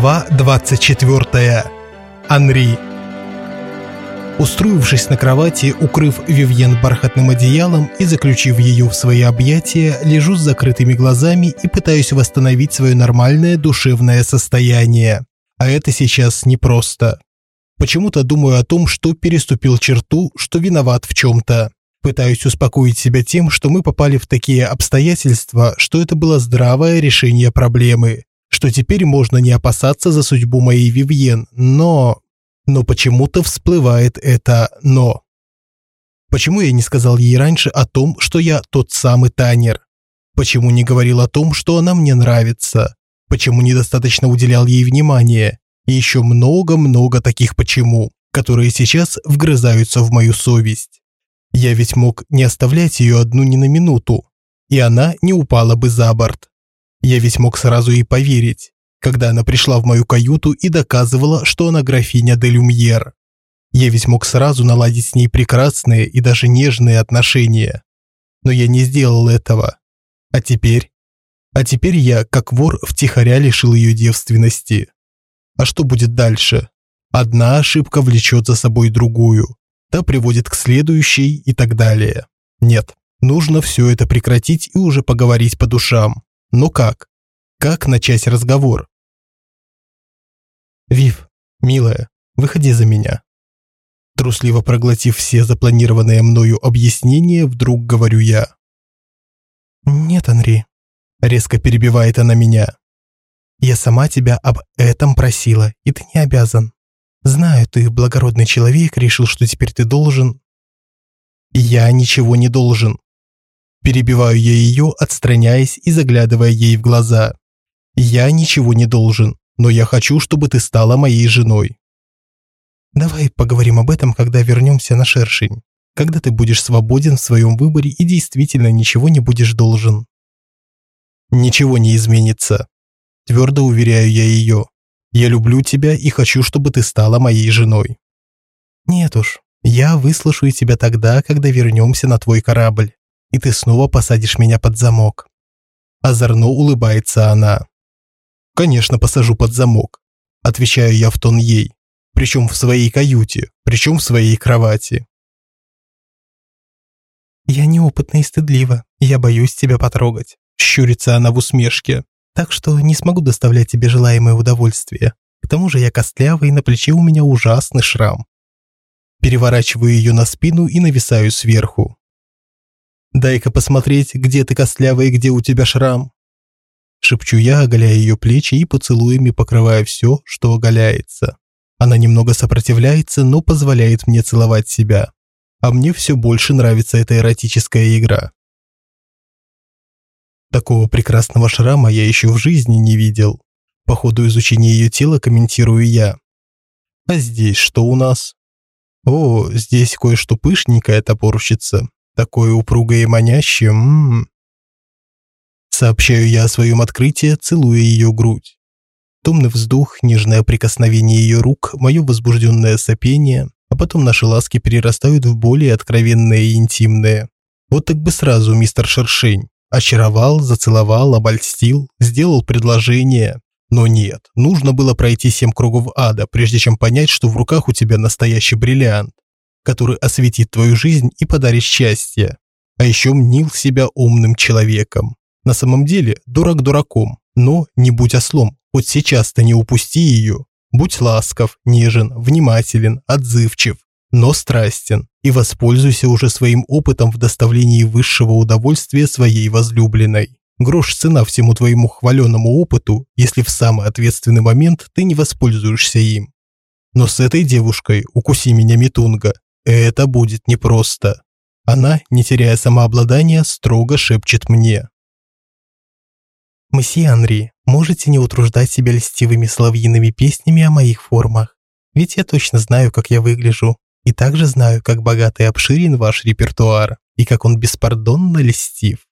Глава 24. Анри. Устроившись на кровати, укрыв Вивьен бархатным одеялом и заключив ее в свои объятия, лежу с закрытыми глазами и пытаюсь восстановить свое нормальное душевное состояние. А это сейчас непросто. Почему-то думаю о том, что переступил черту, что виноват в чем-то. Пытаюсь успокоить себя тем, что мы попали в такие обстоятельства, что это было здравое решение проблемы что теперь можно не опасаться за судьбу моей Вивьен, но... Но почему-то всплывает это «но». Почему я не сказал ей раньше о том, что я тот самый Танер? Почему не говорил о том, что она мне нравится? Почему недостаточно уделял ей внимания? И еще много-много таких «почему», которые сейчас вгрызаются в мою совесть. Я ведь мог не оставлять ее одну ни на минуту, и она не упала бы за борт. Я ведь мог сразу и поверить, когда она пришла в мою каюту и доказывала, что она графиня де Люмьер. Я ведь мог сразу наладить с ней прекрасные и даже нежные отношения. Но я не сделал этого. А теперь? А теперь я, как вор, втихаря лишил ее девственности. А что будет дальше? Одна ошибка влечет за собой другую. Та приводит к следующей и так далее. Нет, нужно все это прекратить и уже поговорить по душам. Но как? Как начать разговор? «Вив, милая, выходи за меня». Трусливо проглотив все запланированные мною объяснения, вдруг говорю я. «Нет, Анри», – резко перебивает она меня. «Я сама тебя об этом просила, и ты не обязан. Знаю, ты благородный человек, решил, что теперь ты должен...» «Я ничего не должен. Перебиваю я ее, отстраняясь и заглядывая ей в глаза. «Я ничего не должен, но я хочу, чтобы ты стала моей женой». «Давай поговорим об этом, когда вернемся на шершень, когда ты будешь свободен в своем выборе и действительно ничего не будешь должен». «Ничего не изменится», – твердо уверяю я ее. «Я люблю тебя и хочу, чтобы ты стала моей женой». «Нет уж, я выслушаю тебя тогда, когда вернемся на твой корабль и ты снова посадишь меня под замок». Озорно улыбается она. «Конечно, посажу под замок», – отвечаю я в тон ей. Причем в своей каюте, причем в своей кровати. «Я неопытна и стыдлива, я боюсь тебя потрогать», – щурится она в усмешке. «Так что не смогу доставлять тебе желаемое удовольствие. К тому же я костлявый, и на плече у меня ужасный шрам». Переворачиваю ее на спину и нависаю сверху. Дай-ка посмотреть, где ты костлявая и где у тебя шрам. Шепчу я, оголяя ее плечи и поцелуями покрывая все, что оголяется. Она немного сопротивляется, но позволяет мне целовать себя. А мне все больше нравится эта эротическая игра. Такого прекрасного шрама я еще в жизни не видел. По ходу изучения ее тела комментирую я. А здесь что у нас? О, здесь кое-что пышненькое топорщится такое упругое и манящее. М -м -м. Сообщаю я о своем открытии, целуя ее грудь. Томный вздох, нежное прикосновение ее рук, мое возбужденное сопение, а потом наши ласки перерастают в более откровенные и интимные. Вот так бы сразу, мистер Шершень. Очаровал, зацеловал, обольстил, сделал предложение. Но нет, нужно было пройти семь кругов ада, прежде чем понять, что в руках у тебя настоящий бриллиант который осветит твою жизнь и подарит счастье. А еще мнил себя умным человеком. На самом деле, дурак дураком, но не будь ослом, хоть сейчас-то не упусти ее. Будь ласков, нежен, внимателен, отзывчив, но страстен и воспользуйся уже своим опытом в доставлении высшего удовольствия своей возлюбленной. Грош цена всему твоему хваленому опыту, если в самый ответственный момент ты не воспользуешься им. Но с этой девушкой, укуси меня, Митунга, это будет непросто. Она, не теряя самообладания, строго шепчет мне. «Мсье Анри, можете не утруждать себя льстивыми соловьиными песнями о моих формах, ведь я точно знаю, как я выгляжу, и также знаю, как богат и обширен ваш репертуар, и как он беспардонно льстив».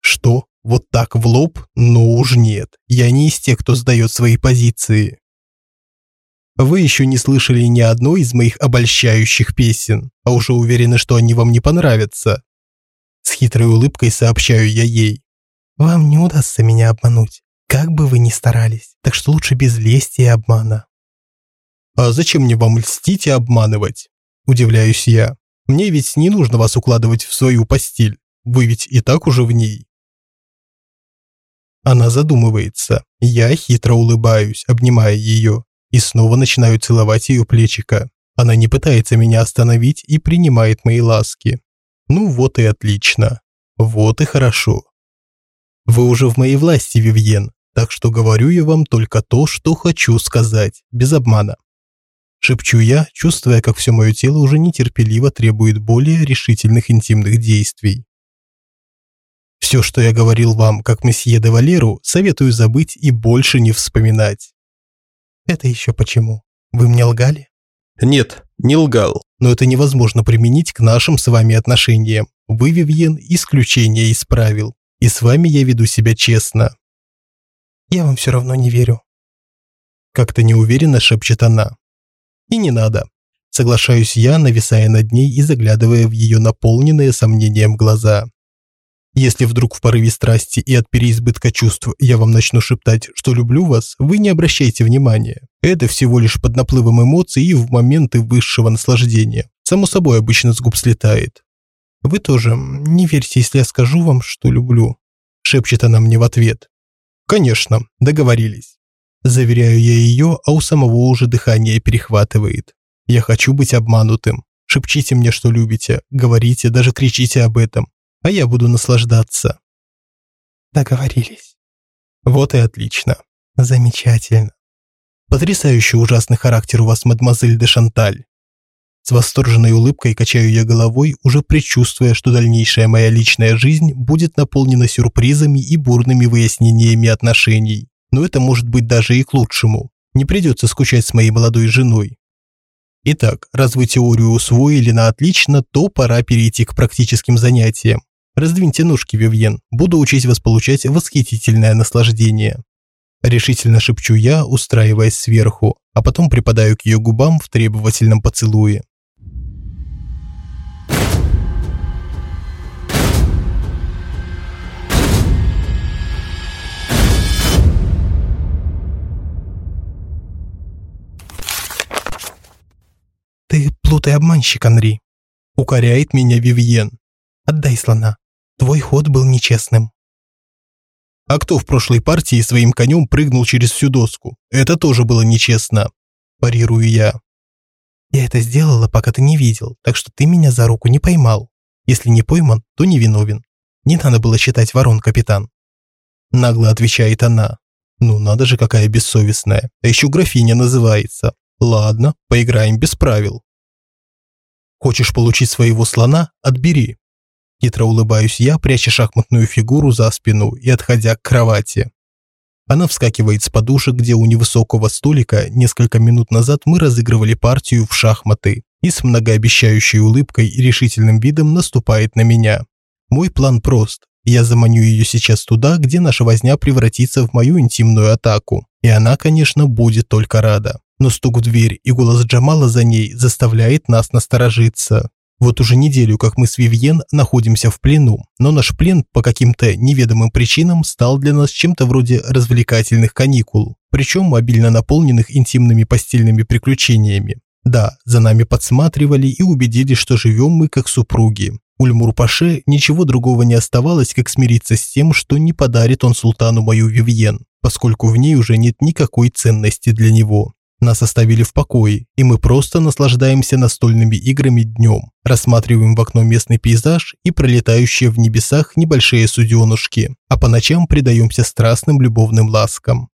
«Что? Вот так в лоб? Ну уж нет, я не из тех, кто сдает свои позиции. Вы еще не слышали ни одной из моих обольщающих песен, а уже уверены, что они вам не понравятся. С хитрой улыбкой сообщаю я ей. Вам не удастся меня обмануть. как бы вы ни старались, так что лучше без лести и обмана». «А зачем мне вам льстить и обманывать?» – удивляюсь я. «Мне ведь не нужно вас укладывать в свою постель. Вы ведь и так уже в ней». Она задумывается. Я хитро улыбаюсь, обнимая ее, и снова начинаю целовать ее плечико. Она не пытается меня остановить и принимает мои ласки. Ну вот и отлично. Вот и хорошо. Вы уже в моей власти, Вивьен, так что говорю я вам только то, что хочу сказать, без обмана. Шепчу я, чувствуя, как все мое тело уже нетерпеливо требует более решительных интимных действий. Все, что я говорил вам, как месье де Валеру, советую забыть и больше не вспоминать. Это еще почему? Вы мне лгали? Нет, не лгал. Но это невозможно применить к нашим с вами отношениям. Вы, Вивьен, исключение из правил. И с вами я веду себя честно. Я вам все равно не верю. Как-то неуверенно шепчет она. И не надо. Соглашаюсь я, нависая над ней и заглядывая в ее наполненные сомнением глаза. Если вдруг в порыве страсти и от переизбытка чувств я вам начну шептать, что люблю вас, вы не обращайте внимания. Это всего лишь под наплывом эмоций и в моменты высшего наслаждения. Само собой обычно с губ слетает. Вы тоже не верьте, если я скажу вам, что люблю, шепчет она мне в ответ. Конечно, договорились. Заверяю я ее, а у самого уже дыхание перехватывает. Я хочу быть обманутым. Шепчите мне, что любите, говорите, даже кричите об этом а я буду наслаждаться. Договорились. Вот и отлично. Замечательно. Потрясающий ужасный характер у вас, мадемуазель де Шанталь. С восторженной улыбкой качаю я головой, уже предчувствуя, что дальнейшая моя личная жизнь будет наполнена сюрпризами и бурными выяснениями отношений. Но это может быть даже и к лучшему. Не придется скучать с моей молодой женой. Итак, раз вы теорию усвоили на отлично, то пора перейти к практическим занятиям. Раздвиньте ножки, Вивьен. Буду учить вас получать восхитительное наслаждение. Решительно шепчу я, устраиваясь сверху, а потом припадаю к ее губам в требовательном поцелуе. «Ты плутый обманщик, Анри», – укоряет меня Вивьен. «Отдай слона. Твой ход был нечестным. А кто в прошлой партии своим конем прыгнул через всю доску? Это тоже было нечестно. Парирую я. Я это сделала, пока ты не видел, так что ты меня за руку не поймал. Если не пойман, то не виновен. Не надо было считать ворон, капитан. Нагло отвечает она. Ну надо же, какая бессовестная. А еще графиня называется. Ладно, поиграем без правил. Хочешь получить своего слона? Отбери. Хитро улыбаюсь я, пряча шахматную фигуру за спину и отходя к кровати. Она вскакивает с подушек, где у невысокого столика несколько минут назад мы разыгрывали партию в шахматы, и с многообещающей улыбкой и решительным видом наступает на меня. Мой план прост. Я заманю ее сейчас туда, где наша возня превратится в мою интимную атаку. И она, конечно, будет только рада. Но стук в дверь и голос Джамала за ней заставляет нас насторожиться. Вот уже неделю, как мы с Вивьен находимся в плену, но наш плен по каким-то неведомым причинам стал для нас чем-то вроде развлекательных каникул, причем обильно наполненных интимными постельными приключениями. Да, за нами подсматривали и убедились, что живем мы как супруги. Ульмур-Паше ничего другого не оставалось, как смириться с тем, что не подарит он султану мою Вивьен, поскольку в ней уже нет никакой ценности для него. Нас оставили в покое, и мы просто наслаждаемся настольными играми днем, рассматриваем в окно местный пейзаж и пролетающие в небесах небольшие суденушки, а по ночам предаемся страстным любовным ласкам.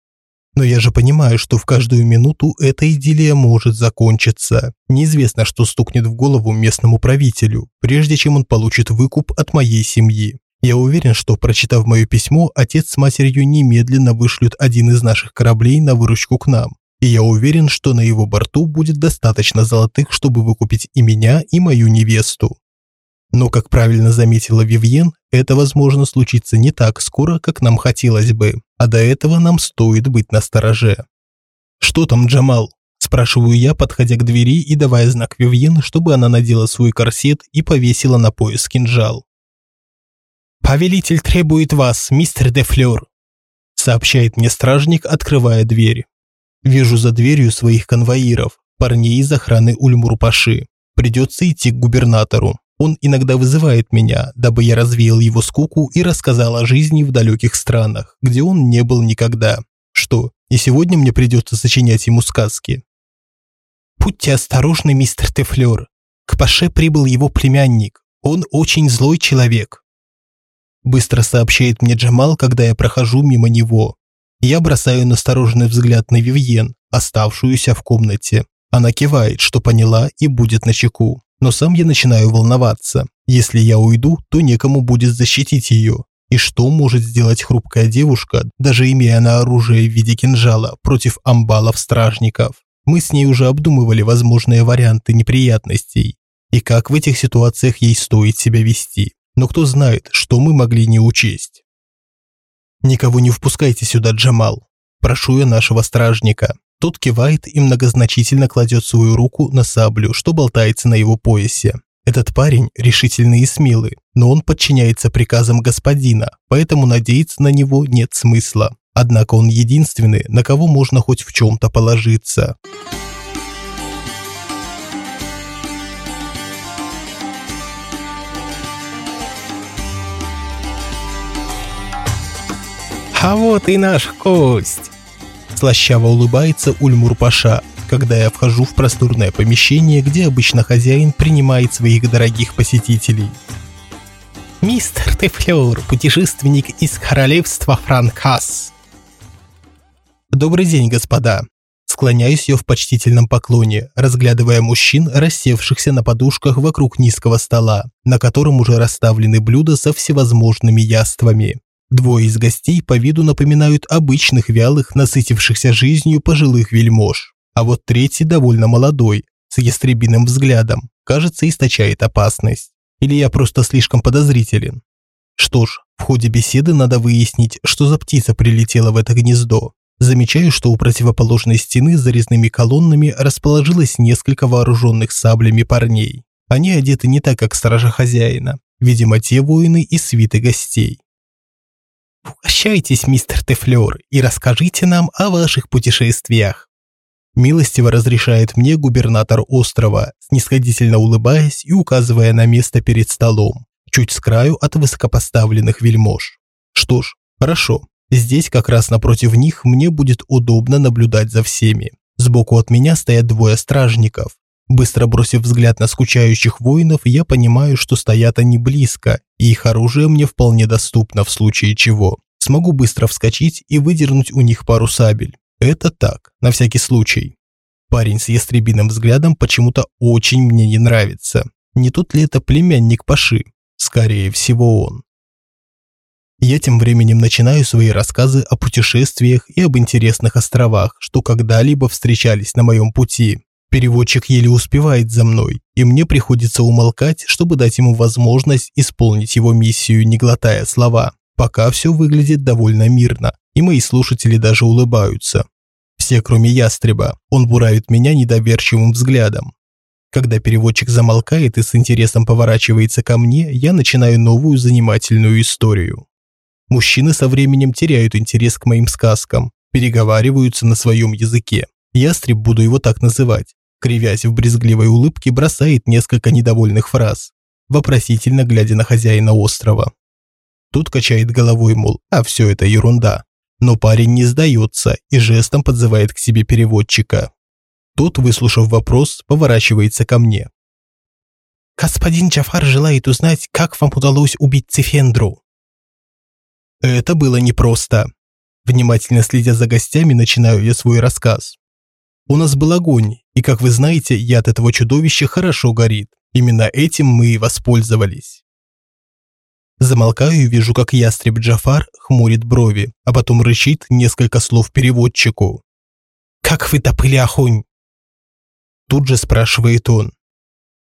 Но я же понимаю, что в каждую минуту эта идиллия может закончиться. Неизвестно, что стукнет в голову местному правителю, прежде чем он получит выкуп от моей семьи. Я уверен, что, прочитав мое письмо, отец с матерью немедленно вышлют один из наших кораблей на выручку к нам и я уверен, что на его борту будет достаточно золотых, чтобы выкупить и меня, и мою невесту. Но, как правильно заметила Вивьен, это возможно случиться не так скоро, как нам хотелось бы, а до этого нам стоит быть настороже. «Что там, Джамал?» – спрашиваю я, подходя к двери и давая знак Вивьен, чтобы она надела свой корсет и повесила на пояс кинжал. «Повелитель требует вас, мистер де Флёр», сообщает мне стражник, открывая дверь. Вижу за дверью своих конвоиров, парней из охраны Ульмур-Паши. Придется идти к губернатору. Он иногда вызывает меня, дабы я развеял его скуку и рассказал о жизни в далеких странах, где он не был никогда. Что, и сегодня мне придется сочинять ему сказки? Будьте осторожны, мистер Тефлер. К Паше прибыл его племянник. Он очень злой человек. Быстро сообщает мне Джамал, когда я прохожу мимо него. Я бросаю настороженный взгляд на Вивьен, оставшуюся в комнате. Она кивает, что поняла и будет начеку но сам я начинаю волноваться. Если я уйду, то некому будет защитить ее. И что может сделать хрупкая девушка, даже имея на оружие в виде кинжала, против амбалов-стражников? Мы с ней уже обдумывали возможные варианты неприятностей. И как в этих ситуациях ей стоит себя вести. Но кто знает, что мы могли не учесть. «Никого не впускайте сюда, Джамал», – прошу я нашего стражника. Тот кивает и многозначительно кладет свою руку на саблю, что болтается на его поясе. Этот парень решительный и смелый, но он подчиняется приказам господина, поэтому надеяться на него нет смысла. Однако он единственный, на кого можно хоть в чем-то положиться. А вот и наш гость. Слащаво улыбается Ульмур-Паша, когда я вхожу в просторное помещение, где обычно хозяин принимает своих дорогих посетителей. «Мистер Тефлер, путешественник из королевства Франкас». «Добрый день, господа». Склоняюсь я в почтительном поклоне, разглядывая мужчин, рассевшихся на подушках вокруг низкого стола, на котором уже расставлены блюда со всевозможными яствами. Двое из гостей по виду напоминают обычных вялых, насытившихся жизнью пожилых вельмож. А вот третий довольно молодой, с ястребиным взглядом, кажется, источает опасность. Или я просто слишком подозрителен? Что ж, в ходе беседы надо выяснить, что за птица прилетела в это гнездо. Замечаю, что у противоположной стены с зарезными колоннами расположилось несколько вооруженных саблями парней. Они одеты не так, как стража хозяина. Видимо, те воины из свиты гостей. Угощайтесь, мистер Тефлер, и расскажите нам о ваших путешествиях. Милостиво разрешает мне губернатор острова, снисходительно улыбаясь и указывая на место перед столом, чуть с краю от высокопоставленных вельмож. Что ж, хорошо. Здесь как раз напротив них мне будет удобно наблюдать за всеми. Сбоку от меня стоят двое стражников, Быстро бросив взгляд на скучающих воинов, я понимаю, что стоят они близко, и их оружие мне вполне доступно в случае чего. Смогу быстро вскочить и выдернуть у них пару сабель. Это так, на всякий случай. Парень с ястребиным взглядом почему-то очень мне не нравится. Не тот ли это племянник Паши? Скорее всего он. Я тем временем начинаю свои рассказы о путешествиях и об интересных островах, что когда-либо встречались на моем пути. Переводчик еле успевает за мной, и мне приходится умолкать, чтобы дать ему возможность исполнить его миссию, не глотая слова. Пока все выглядит довольно мирно, и мои слушатели даже улыбаются. Все, кроме ястреба, он буравит меня недоверчивым взглядом. Когда переводчик замолкает и с интересом поворачивается ко мне, я начинаю новую занимательную историю. Мужчины со временем теряют интерес к моим сказкам, переговариваются на своем языке. Ястреб буду его так называть, кривясь в брезгливой улыбке, бросает несколько недовольных фраз, вопросительно глядя на хозяина острова. Тут качает головой, мол, а все это ерунда. Но парень не сдается и жестом подзывает к себе переводчика. Тот, выслушав вопрос, поворачивается ко мне. «Господин Джафар желает узнать, как вам удалось убить Цифендру». Это было непросто. Внимательно следя за гостями, начинаю я свой рассказ. У нас был огонь, и, как вы знаете, яд этого чудовища хорошо горит. Именно этим мы и воспользовались. Замолкаю и вижу, как ястреб Джафар хмурит брови, а потом рычит несколько слов переводчику. «Как вы допыли огонь?» Тут же спрашивает он.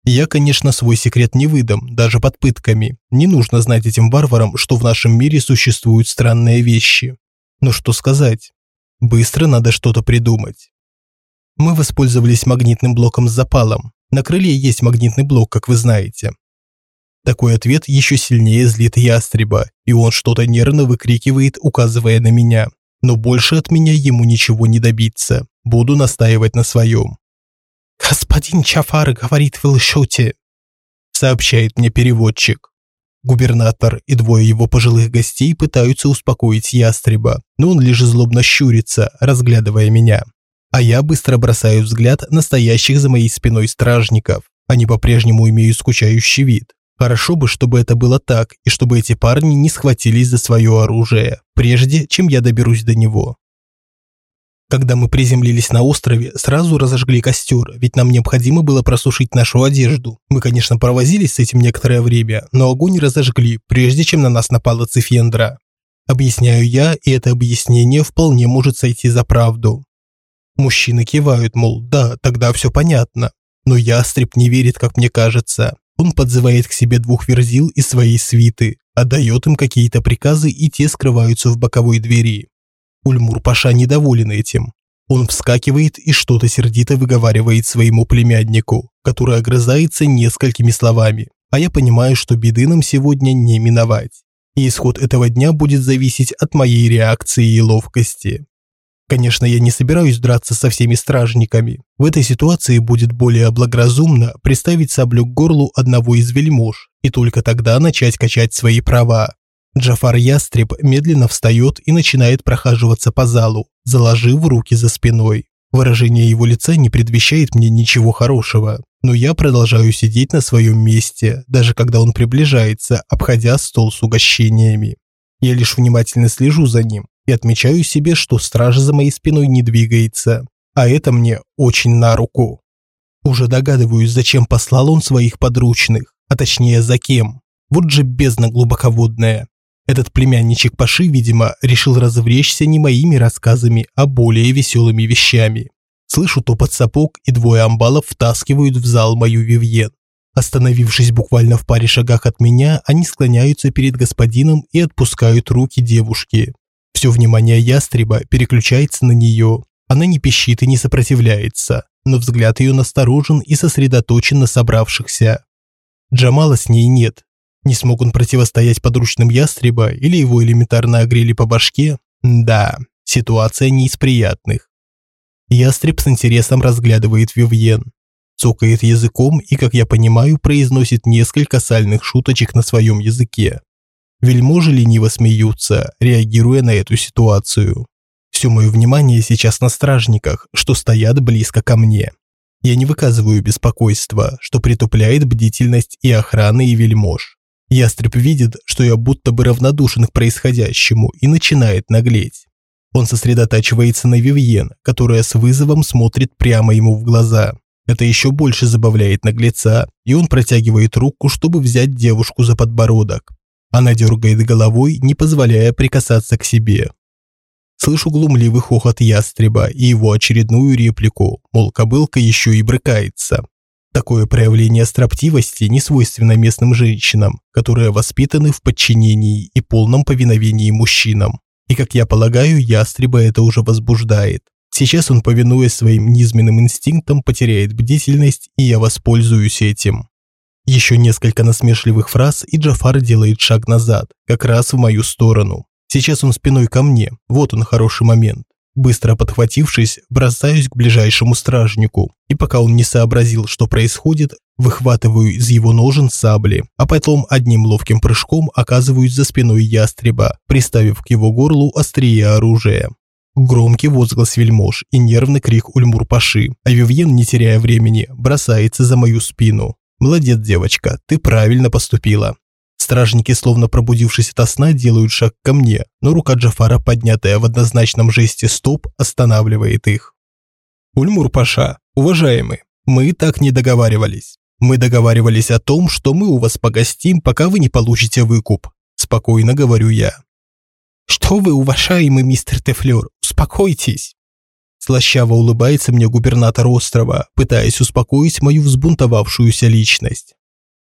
Я, конечно, свой секрет не выдам, даже под пытками. Не нужно знать этим варварам, что в нашем мире существуют странные вещи. Но что сказать? Быстро надо что-то придумать. Мы воспользовались магнитным блоком с запалом. На крыле есть магнитный блок, как вы знаете. Такой ответ еще сильнее злит ястреба, и он что-то нервно выкрикивает, указывая на меня. но больше от меня ему ничего не добиться. Буду настаивать на своем. «Господин Чафар говорит, вы лжете», – сообщает мне переводчик. Губернатор и двое его пожилых гостей пытаются успокоить ястреба, но он лишь злобно щурится, разглядывая меня. А я быстро бросаю взгляд на стоящих за моей спиной стражников. Они по-прежнему имеют скучающий вид. Хорошо бы, чтобы это было так, и чтобы эти парни не схватились за свое оружие, прежде чем я доберусь до него. Когда мы приземлились на острове, сразу разожгли костер, ведь нам необходимо было просушить нашу одежду. Мы, конечно, провозились с этим некоторое время, но огонь разожгли, прежде чем на нас напала Цифендра. Объясняю я, и это объяснение вполне может сойти за правду. Мужчины кивают, мол, да, тогда все понятно. Но ястреб не верит, как мне кажется. Он подзывает к себе двух верзил из своей свиты, отдает им какие-то приказы, и те скрываются в боковой двери. Ульмур-паша недоволен этим. Он вскакивает и что-то сердито выговаривает своему племяннику, который огрызается несколькими словами. А я понимаю, что беды нам сегодня не миновать. И исход этого дня будет зависеть от моей реакции и ловкости. Конечно, я не собираюсь драться со всеми стражниками. В этой ситуации будет более благоразумно приставить саблю к горлу одного из вельмож и только тогда начать качать свои права. Джафар Ястреб медленно встает и начинает прохаживаться по залу, заложив руки за спиной. Выражение его лица не предвещает мне ничего хорошего, но я продолжаю сидеть на своем месте, даже когда он приближается, обходя стол с угощениями. Я лишь внимательно слежу за ним и отмечаю себе, что стража за моей спиной не двигается, а это мне очень на руку. Уже догадываюсь, зачем послал он своих подручных, а точнее за кем. Вот же бездна глубоководная. Этот племянничек Паши, видимо, решил развлечься не моими рассказами, а более веселыми вещами. Слышу топот сапог, и двое амбалов втаскивают в зал мою Вивьен. Остановившись буквально в паре шагах от меня, они склоняются перед господином и отпускают руки девушки. Все внимание ястреба переключается на нее. Она не пищит и не сопротивляется, но взгляд ее насторожен и сосредоточен на собравшихся. Джамала с ней нет, не смог он противостоять подручным ястреба или его элементарно огрели по башке? Да, ситуация не из приятных. Ястреб с интересом разглядывает Вивьен. Цокает языком и, как я понимаю, произносит несколько сальных шуточек на своем языке. Вельможи лениво смеются, реагируя на эту ситуацию. Все мое внимание сейчас на стражниках, что стоят близко ко мне. Я не выказываю беспокойства, что притупляет бдительность и охраны, и вельмож. Ястреб видит, что я будто бы равнодушен к происходящему и начинает наглеть. Он сосредотачивается на Вивьен, которая с вызовом смотрит прямо ему в глаза. Это еще больше забавляет наглеца, и он протягивает руку, чтобы взять девушку за подбородок. Она дергает головой, не позволяя прикасаться к себе. Слышу глумливый хохот ястреба и его очередную реплику, мол, кобылка еще и брыкается. Такое проявление строптивости не свойственно местным женщинам, которые воспитаны в подчинении и полном повиновении мужчинам. И, как я полагаю, ястреба это уже возбуждает. Сейчас он, повинуясь своим низменным инстинктам, потеряет бдительность, и я воспользуюсь этим. Еще несколько насмешливых фраз, и Джафар делает шаг назад, как раз в мою сторону. Сейчас он спиной ко мне, вот он хороший момент. Быстро подхватившись, бросаюсь к ближайшему стражнику, и пока он не сообразил, что происходит, выхватываю из его ножен сабли, а потом одним ловким прыжком оказываюсь за спиной ястреба, приставив к его горлу острие оружия. Громкий возглас вельмож и нервный крик Ульмур-Паши, а Вивьен, не теряя времени, бросается за мою спину. «Молодец, девочка, ты правильно поступила. Стражники, словно пробудившись ото сна, делают шаг ко мне, но рука Джафара, поднятая в однозначном жесте стоп, останавливает их. «Ульмур-паша, уважаемый, мы так не договаривались. Мы договаривались о том, что мы у вас погостим, пока вы не получите выкуп», – спокойно говорю я. «Что вы, уважаемый мистер Тефлер, успокойтесь!» Слащаво улыбается мне губернатор острова, пытаясь успокоить мою взбунтовавшуюся личность.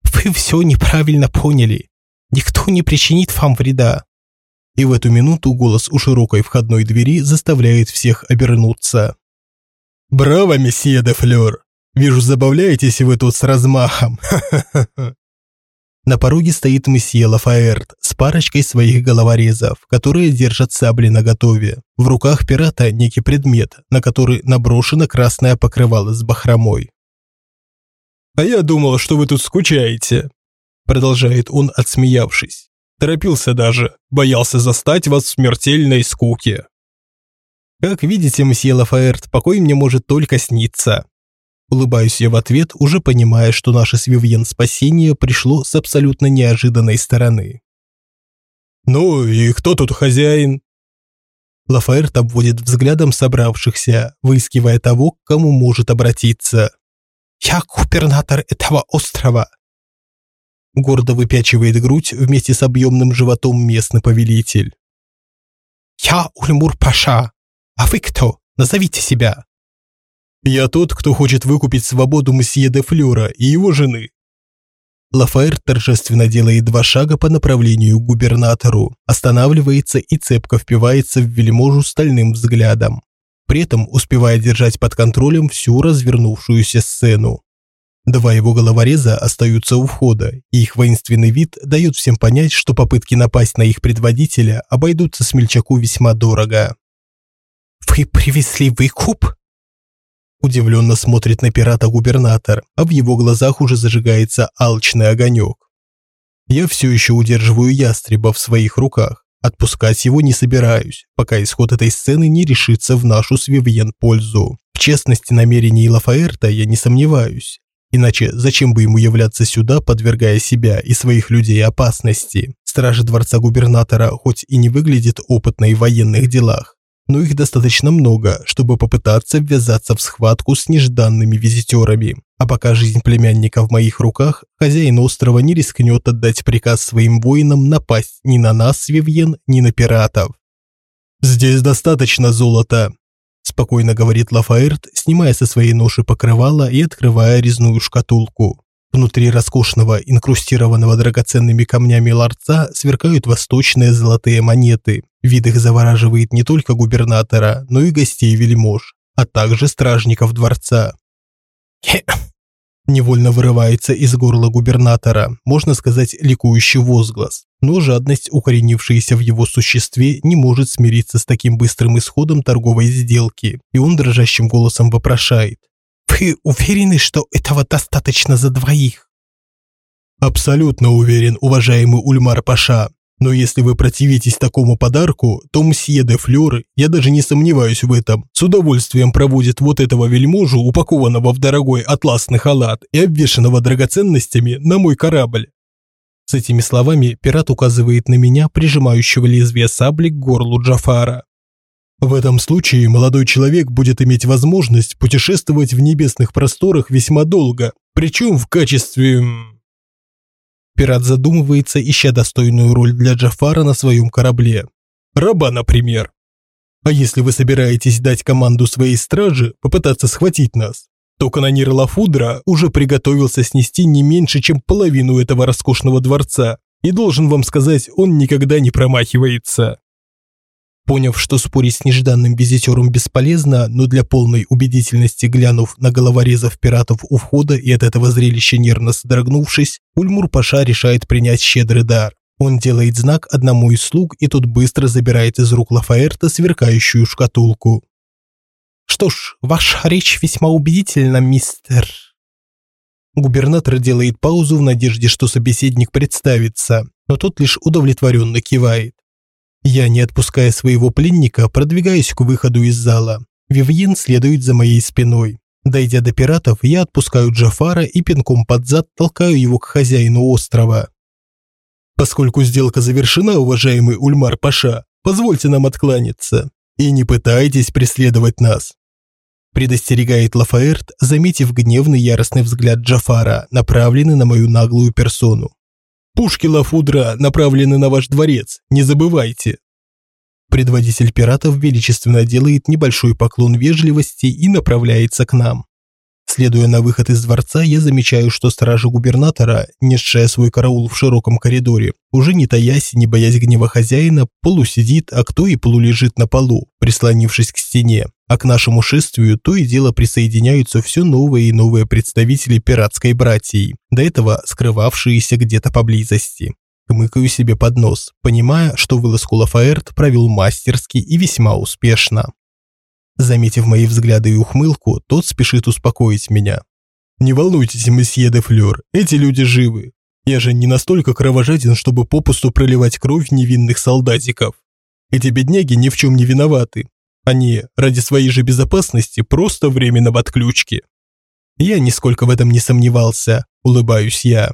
«Вы все неправильно поняли. Никто не причинит вам вреда. И в эту минуту голос у широкой входной двери заставляет всех обернуться. «Браво, месье де Флёр! Вижу, забавляетесь вы тут с размахом. На пороге стоит месье Лафаэрт с парочкой своих головорезов, которые держат сабли наготове. В руках пирата некий предмет, на который наброшено красное покрывало с бахромой. «А я думал, что вы тут скучаете», – продолжает он, отсмеявшись. «Торопился даже, боялся застать вас в смертельной скуке». «Как видите, мсье Лафаэрт, покой мне может только сниться». Улыбаюсь я в ответ, уже понимая, что наше с Вивьен спасение пришло с абсолютно неожиданной стороны. «Ну и кто тут хозяин?» Лафаэрт обводит взглядом собравшихся, выискивая того, к кому может обратиться. «Я губернатор этого острова!» Гордо выпячивает грудь вместе с объемным животом местный повелитель. «Я Ульмур-паша! А вы кто? Назовите себя!» «Я тот, кто хочет выкупить свободу месье де Флюра и его жены». Лафайр торжественно делает два шага по направлению к губернатору, останавливается и цепко впивается в вельможу стальным взглядом при этом успевая держать под контролем всю развернувшуюся сцену. Два его головореза остаются у входа, и их воинственный вид дает всем понять, что попытки напасть на их предводителя обойдутся смельчаку весьма дорого. «Вы привезли выкуп?» Удивленно смотрит на пирата губернатор, а в его глазах уже зажигается алчный огонек. Я все еще удерживаю ястреба в своих руках, Отпускать его не собираюсь, пока исход этой сцены не решится в нашу с Вивьен пользу. В честности намерений Лафаэрта я не сомневаюсь. Иначе зачем бы ему являться сюда, подвергая себя и своих людей опасности? Стражи дворца губернатора хоть и не выглядит опытной в военных делах, но их достаточно много, чтобы попытаться ввязаться в схватку с нежданными визитерами. А пока жизнь племянника в моих руках, хозяин острова не рискнет отдать приказ своим воинам напасть ни на нас, Вивьен, ни на пиратов. «Здесь достаточно золота», – спокойно говорит Лафаэрт, снимая со своей ноши покрывало и открывая резную шкатулку. Внутри роскошного, инкрустированного драгоценными камнями ларца сверкают восточные золотые монеты. Вид их завораживает не только губернатора, но и гостей вельмож, а также стражников дворца. Невольно вырывается из горла губернатора, можно сказать, ликующий возглас. Но жадность, укоренившаяся в его существе, не может смириться с таким быстрым исходом торговой сделки, и он дрожащим голосом вопрошает. Вы уверены, что этого достаточно за двоих? Абсолютно уверен, уважаемый Ульмар Паша. Но если вы противитесь такому подарку, то мсье де Флёр, я даже не сомневаюсь в этом, с удовольствием проводит вот этого вельможу, упакованного в дорогой атласный халат и обвешанного драгоценностями, на мой корабль. С этими словами пират указывает на меня, прижимающего лезвие сабли к горлу Джафара. В этом случае молодой человек будет иметь возможность путешествовать в небесных просторах весьма долго, причем в качестве... Пират задумывается, ища достойную роль для Джафара на своем корабле. Раба, например. А если вы собираетесь дать команду своей стражи попытаться схватить нас, то канонир Лафудра уже приготовился снести не меньше, чем половину этого роскошного дворца, и должен вам сказать, он никогда не промахивается. Поняв, что спорить с нежданным визитером бесполезно, но для полной убедительности глянув на головорезов пиратов у входа и от этого зрелища нервно содрогнувшись, Ульмур-паша решает принять щедрый дар. Он делает знак одному из слуг, и тот быстро забирает из рук Лафаэрта сверкающую шкатулку. «Что ж, ваша речь весьма убедительна, мистер...» Губернатор делает паузу в надежде, что собеседник представится, но тот лишь удовлетворенно кивает. Я, не отпуская своего пленника, продвигаюсь к выходу из зала. Вивьен следует за моей спиной. Дойдя до пиратов, я отпускаю Джафара и пинком под зад толкаю его к хозяину острова. Поскольку сделка завершена, уважаемый Ульмар Паша, позвольте нам откланяться. И не пытайтесь преследовать нас. Предостерегает Лафаэрт, заметив гневный яростный взгляд Джафара, направленный на мою наглую персону. Пушки Лафудра направлены на ваш дворец, не забывайте. Предводитель пиратов величественно делает небольшой поклон вежливости и направляется к нам. Следуя на выход из дворца, я замечаю, что стража губернатора, несшая свой караул в широком коридоре, уже не таясь не боясь гнева хозяина, полусидит, а кто и полулежит на полу, прислонившись к стене. А к нашему шествию то и дело присоединяются все новые и новые представители пиратской братьи, до этого скрывавшиеся где-то поблизости. Хмыкаю себе под нос, понимая, что вылазку Лафаэрт провел мастерски и весьма успешно. Заметив мои взгляды и ухмылку, тот спешит успокоить меня. «Не волнуйтесь, месье де Флёр, эти люди живы. Я же не настолько кровожаден, чтобы попусту проливать кровь невинных солдатиков. Эти бедняги ни в чем не виноваты. Они ради своей же безопасности просто временно в отключке». Я нисколько в этом не сомневался, улыбаюсь я.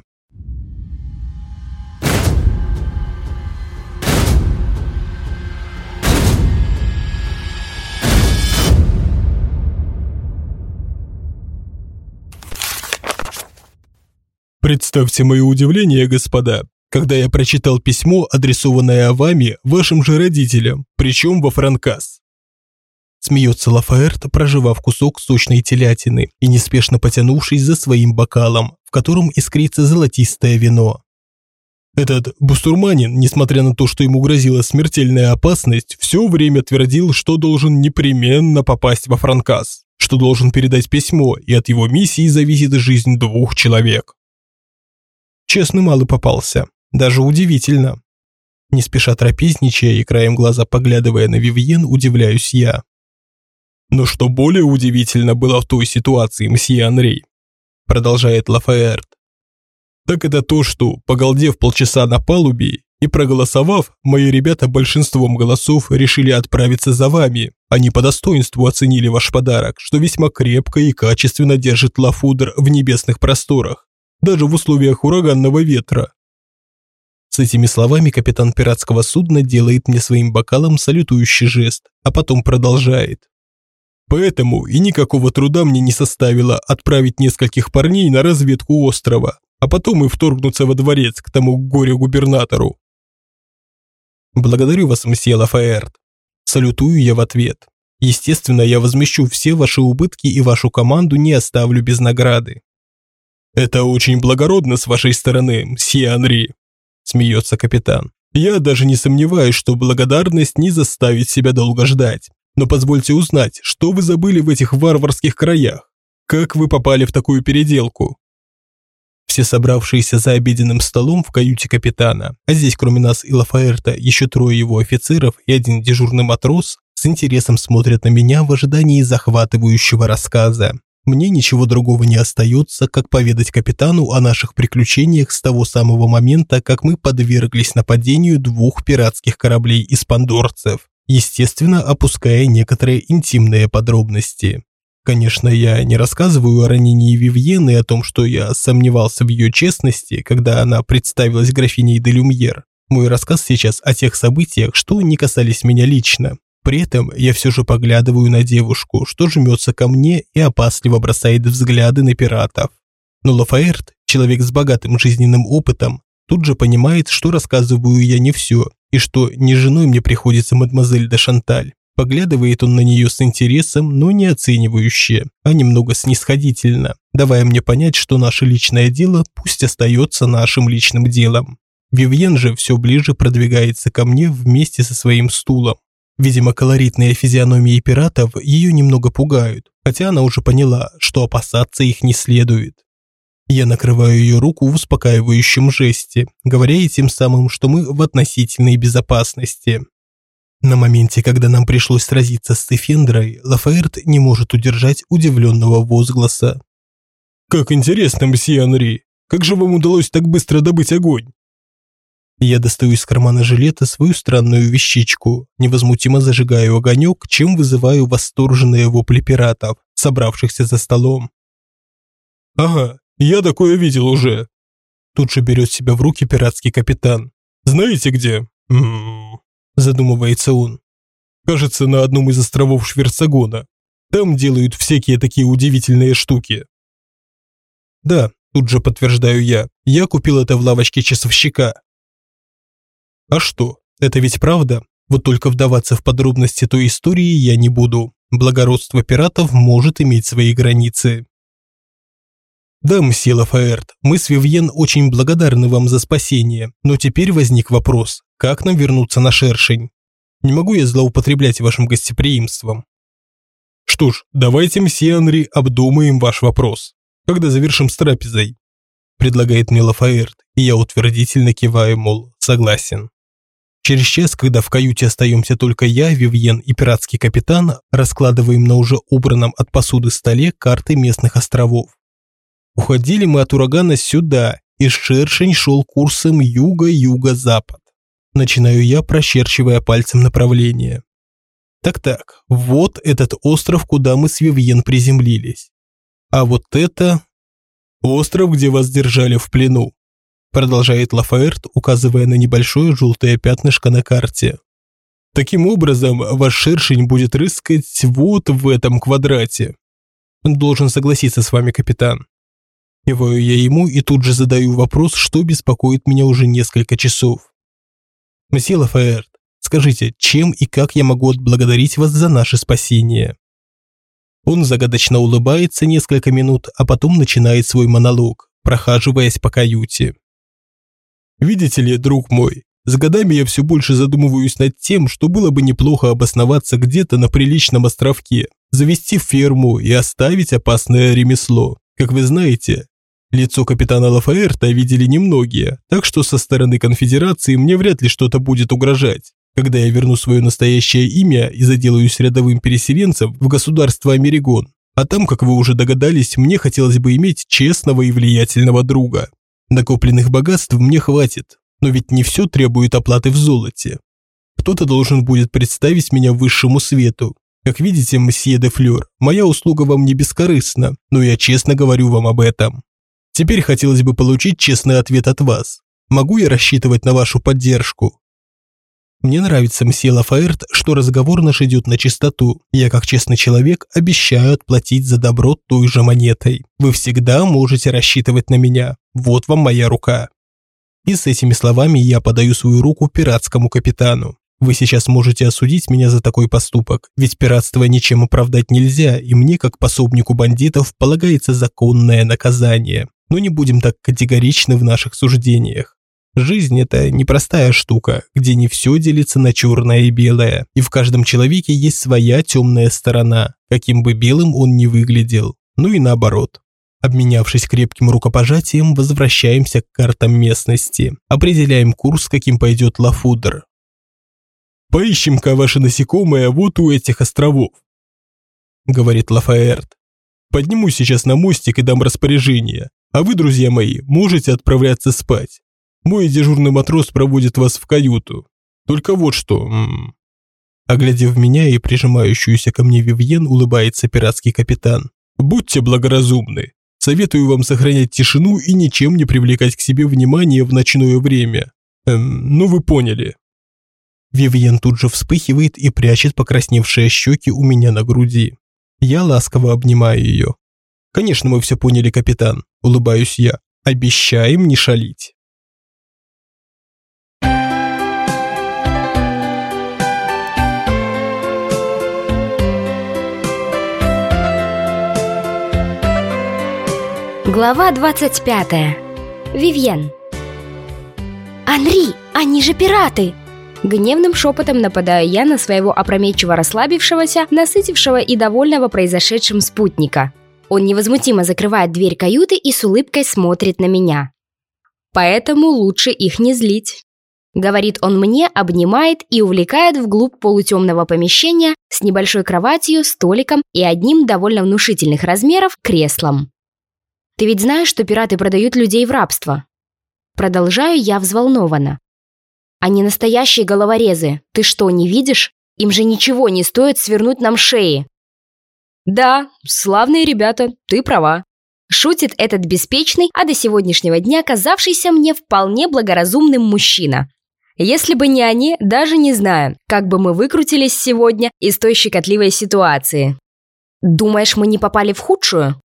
Представьте мое удивление, господа, когда я прочитал письмо, адресованное вами, вашим же родителям, причем во франкас. Смеется Лафаэрт, проживав кусок сочной телятины и неспешно потянувшись за своим бокалом, в котором искрится золотистое вино. Этот бустурманин, несмотря на то, что ему грозила смертельная опасность, все время твердил, что должен непременно попасть во Франкас, что должен передать письмо, и от его миссии зависит жизнь двух человек. Честный малый попался. Даже удивительно. Не спеша трапезничая и краем глаза поглядывая на Вивьен, удивляюсь я. Но что более удивительно было в той ситуации, мсье Анрей, продолжает Лафаэрт, так это то, что, погалдев полчаса на палубе и проголосовав, мои ребята большинством голосов решили отправиться за вами. Они по достоинству оценили ваш подарок, что весьма крепко и качественно держит Лафудр в небесных просторах даже в условиях ураганного ветра. С этими словами капитан пиратского судна делает мне своим бокалом салютующий жест, а потом продолжает. Поэтому и никакого труда мне не составило отправить нескольких парней на разведку острова, а потом и вторгнуться во дворец к тому горе-губернатору. Благодарю вас, мсье Лафаэрт. Салютую я в ответ. Естественно, я возмещу все ваши убытки и вашу команду не оставлю без награды. «Это очень благородно с вашей стороны, мсье Анри», – смеется капитан. «Я даже не сомневаюсь, что благодарность не заставит себя долго ждать. Но позвольте узнать, что вы забыли в этих варварских краях? Как вы попали в такую переделку?» Все собравшиеся за обеденным столом в каюте капитана, а здесь кроме нас и Лафаэрта еще трое его офицеров и один дежурный матрос, с интересом смотрят на меня в ожидании захватывающего рассказа. Мне ничего другого не остается, как поведать капитану о наших приключениях с того самого момента, как мы подверглись нападению двух пиратских кораблей из пандорцев, естественно, опуская некоторые интимные подробности. Конечно, я не рассказываю о ранении Вивьены и о том, что я сомневался в ее честности, когда она представилась графиней де Люмьер. Мой рассказ сейчас о тех событиях, что не касались меня лично. При этом я все же поглядываю на девушку, что жмется ко мне и опасливо бросает взгляды на пиратов. Но Лафаэрт, человек с богатым жизненным опытом, тут же понимает, что рассказываю я не все, и что не женой мне приходится мадемуазель де Шанталь. Поглядывает он на нее с интересом, но не оценивающе, а немного снисходительно, давая мне понять, что наше личное дело пусть остается нашим личным делом. Вивьен же все ближе продвигается ко мне вместе со своим стулом. Видимо, колоритные физиономии пиратов ее немного пугают, хотя она уже поняла, что опасаться их не следует. Я накрываю ее руку в успокаивающем жесте, говоря ей тем самым, что мы в относительной безопасности. На моменте, когда нам пришлось сразиться с Стефендрой, Лафаэрт не может удержать удивленного возгласа. «Как интересно, мсье Анри! Как же вам удалось так быстро добыть огонь?» Я достаю из кармана жилета свою странную вещичку, невозмутимо зажигаю огонек, чем вызываю восторженные вопли пиратов, собравшихся за столом. «Ага, я такое видел уже!» Тут же берет себя в руки пиратский капитан. «Знаете где?» М -м -м, задумывается он. «Кажется, на одном из островов Шверцагона. Там делают всякие такие удивительные штуки». «Да», тут же подтверждаю я, я купил это в лавочке часовщика. А что, это ведь правда? Вот только вдаваться в подробности той истории я не буду. Благородство пиратов может иметь свои границы. Да, мсье Лафаэрт, мы с Вивьен очень благодарны вам за спасение, но теперь возник вопрос, как нам вернуться на шершень? Не могу я злоупотреблять вашим гостеприимством. Что ж, давайте, мсье Анри, обдумаем ваш вопрос, когда завершим с трапезой. Предлагает мне Лафаэрт, и я утвердительно киваю, мол, согласен. Через час, когда в каюте остаемся только я, Вивьен и пиратский капитан, раскладываем на уже убранном от посуды столе карты местных островов. Уходили мы от урагана сюда, и шершень шел курсом юга-юго-запад. Начинаю я, прощерчивая пальцем направление. Так-так, вот этот остров, куда мы с Вивьен приземлились. А вот это... Остров, где вас держали в плену продолжает Лафаэрт, указывая на небольшое желтое пятнышко на карте. Таким образом, ваш шершень будет рыскать вот в этом квадрате. Должен согласиться с вами, капитан. Киваю я ему и тут же задаю вопрос, что беспокоит меня уже несколько часов. Месье Лафаэрт, скажите, чем и как я могу отблагодарить вас за наше спасение? Он загадочно улыбается несколько минут, а потом начинает свой монолог, прохаживаясь по каюте. Видите ли, друг мой, с годами я все больше задумываюсь над тем, что было бы неплохо обосноваться где-то на приличном островке, завести ферму и оставить опасное ремесло. Как вы знаете, лицо капитана Лафаэрта видели немногие, так что со стороны конфедерации мне вряд ли что-то будет угрожать. Когда я верну свое настоящее имя и заделаюсь рядовым переселенцем в государство Америгон, а там, как вы уже догадались, мне хотелось бы иметь честного и влиятельного друга. Накопленных богатств мне хватит, но ведь не все требует оплаты в золоте. Кто-то должен будет представить меня высшему свету. Как видите, мсье де Флёр, моя услуга вам не бескорыстна, но я честно говорю вам об этом. Теперь хотелось бы получить честный ответ от вас. Могу я рассчитывать на вашу поддержку? Мне нравится, мсье Лафаэрт, что разговор наш идет на чистоту. Я, как честный человек, обещаю отплатить за добро той же монетой. Вы всегда можете рассчитывать на меня. Вот вам моя рука. И с этими словами я подаю свою руку пиратскому капитану. Вы сейчас можете осудить меня за такой поступок, ведь пиратство ничем оправдать нельзя, и мне, как пособнику бандитов, полагается законное наказание. Но не будем так категоричны в наших суждениях. Жизнь – это непростая штука, где не все делится на черное и белое, и в каждом человеке есть своя темная сторона, каким бы белым он ни выглядел. Ну и наоборот. Обменявшись крепким рукопожатием, возвращаемся к картам местности. Определяем курс, каким пойдет Лафудер. «Поищем-ка ваши насекомые вот у этих островов», – говорит Лафаэрт. «Подниму сейчас на мостик и дам распоряжение, а вы, друзья мои, можете отправляться спать. Мой дежурный матрос проводит вас в каюту. Только вот что...» Оглядев меня и прижимающуюся ко мне Вивьен, улыбается пиратский капитан. «Будьте благоразумны. Советую вам сохранять тишину и ничем не привлекать к себе внимание в ночное время. Эм, ну вы поняли». Вивьен тут же вспыхивает и прячет покрасневшие щеки у меня на груди. Я ласково обнимаю ее. «Конечно, мы все поняли, капитан», – улыбаюсь я. «Обещаем не шалить». Глава 25. Вивьен. «Анри, они же пираты!» Гневным шепотом нападаю я на своего опрометчиво расслабившегося, насытившего и довольного произошедшим спутника. Он невозмутимо закрывает дверь каюты и с улыбкой смотрит на меня. «Поэтому лучше их не злить», — говорит он мне, обнимает и увлекает вглубь полутемного помещения с небольшой кроватью, столиком и одним довольно внушительных размеров креслом. Ты ведь знаешь, что пираты продают людей в рабство?» Продолжаю я взволнованно. «Они настоящие головорезы. Ты что, не видишь? Им же ничего не стоит свернуть нам шеи». «Да, славные ребята, ты права», Шутит этот беспечный, а до сегодняшнего дня казавшийся мне вполне благоразумным мужчина. Если бы не они, даже не знаю, как бы мы выкрутились сегодня из той щекотливой ситуации. Думаешь, мы не попали в худшую?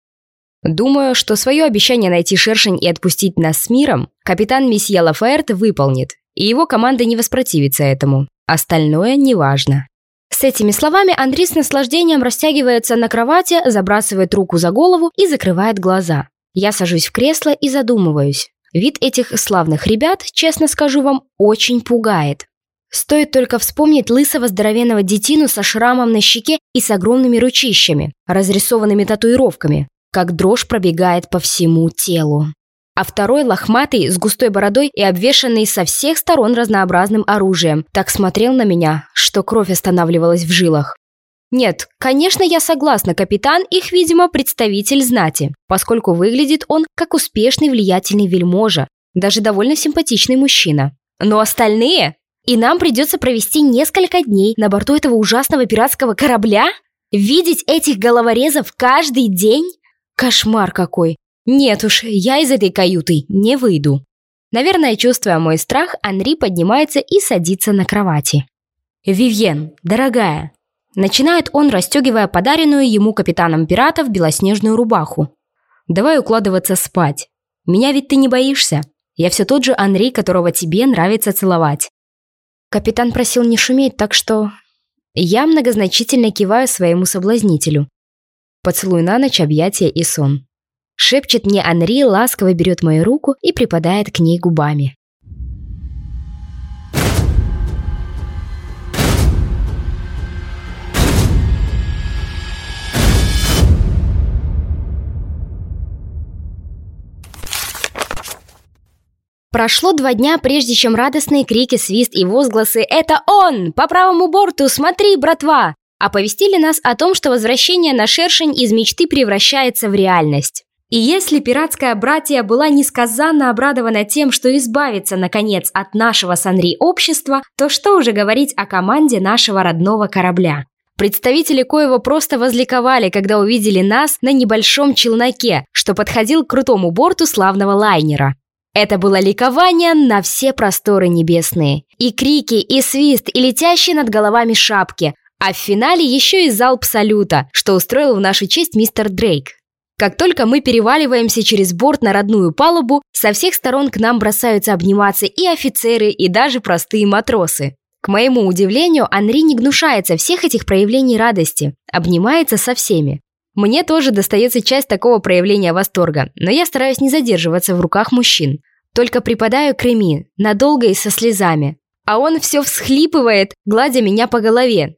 Думаю, что свое обещание найти шершень и отпустить нас с миром капитан месье Лафаэрт выполнит, и его команда не воспротивится этому. Остальное неважно. С этими словами Андрей с наслаждением растягивается на кровати, забрасывает руку за голову и закрывает глаза. Я сажусь в кресло и задумываюсь. Вид этих славных ребят, честно скажу вам, очень пугает. Стоит только вспомнить лысого здоровенного детину со шрамом на щеке и с огромными ручищами, разрисованными татуировками, как дрожь пробегает по всему телу. А второй лохматый, с густой бородой и обвешанный со всех сторон разнообразным оружием, так смотрел на меня, что кровь останавливалась в жилах. Нет, конечно, я согласна, капитан их, видимо, представитель знати, поскольку выглядит он как успешный влиятельный вельможа, даже довольно симпатичный мужчина. Но остальные? И нам придется провести несколько дней на борту этого ужасного пиратского корабля? Видеть этих головорезов каждый день? Кошмар какой. Нет уж, я из этой каюты не выйду. Наверное, чувствуя мой страх, Анри поднимается и садится на кровати. «Вивьен, дорогая, Начинает он, расстегивая подаренную ему капитаном пиратов белоснежную рубаху. «Давай укладываться спать. Меня ведь ты не боишься. Я все тот же Анри, которого тебе нравится целовать». Капитан просил не шуметь, так что... Я многозначительно киваю своему соблазнителю. Поцелуй на ночь, объятия и сон. Шепчет мне Анри, ласково берет мою руку и припадает к ней губами. Прошло два дня, прежде чем радостные крики, свист и возгласы «Это он! По правому борту! Смотри, братва!» Оповестили нас о том, что возвращение на шершень из мечты превращается в реальность. И если пиратская братья была несказанно обрадована тем, что избавится, наконец, от нашего Санри общества, то что уже говорить о команде нашего родного корабля? Представители Коева просто возликовали, когда увидели нас на небольшом челноке, что подходил к крутому борту славного лайнера. Это было ликование на все просторы небесные. И крики, и свист, и летящие над головами шапки. А в финале еще и залп салюта, что устроил в нашу честь мистер Дрейк. Как только мы переваливаемся через борт на родную палубу, со всех сторон к нам бросаются обниматься и офицеры, и даже простые матросы. К моему удивлению, Анри не гнушается всех этих проявлений радости, обнимается со всеми. Мне тоже достается часть такого проявления восторга, но я стараюсь не задерживаться в руках мужчин. Только припадаю к Реми, надолго и со слезами. А он все всхлипывает, гладя меня по голове.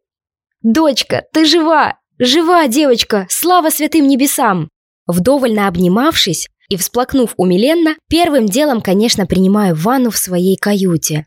«Дочка, ты жива! Жива, девочка! Слава святым небесам!» Вдовольно обнимавшись и всплакнув умиленно, первым делом, конечно, принимаю ванну в своей каюте.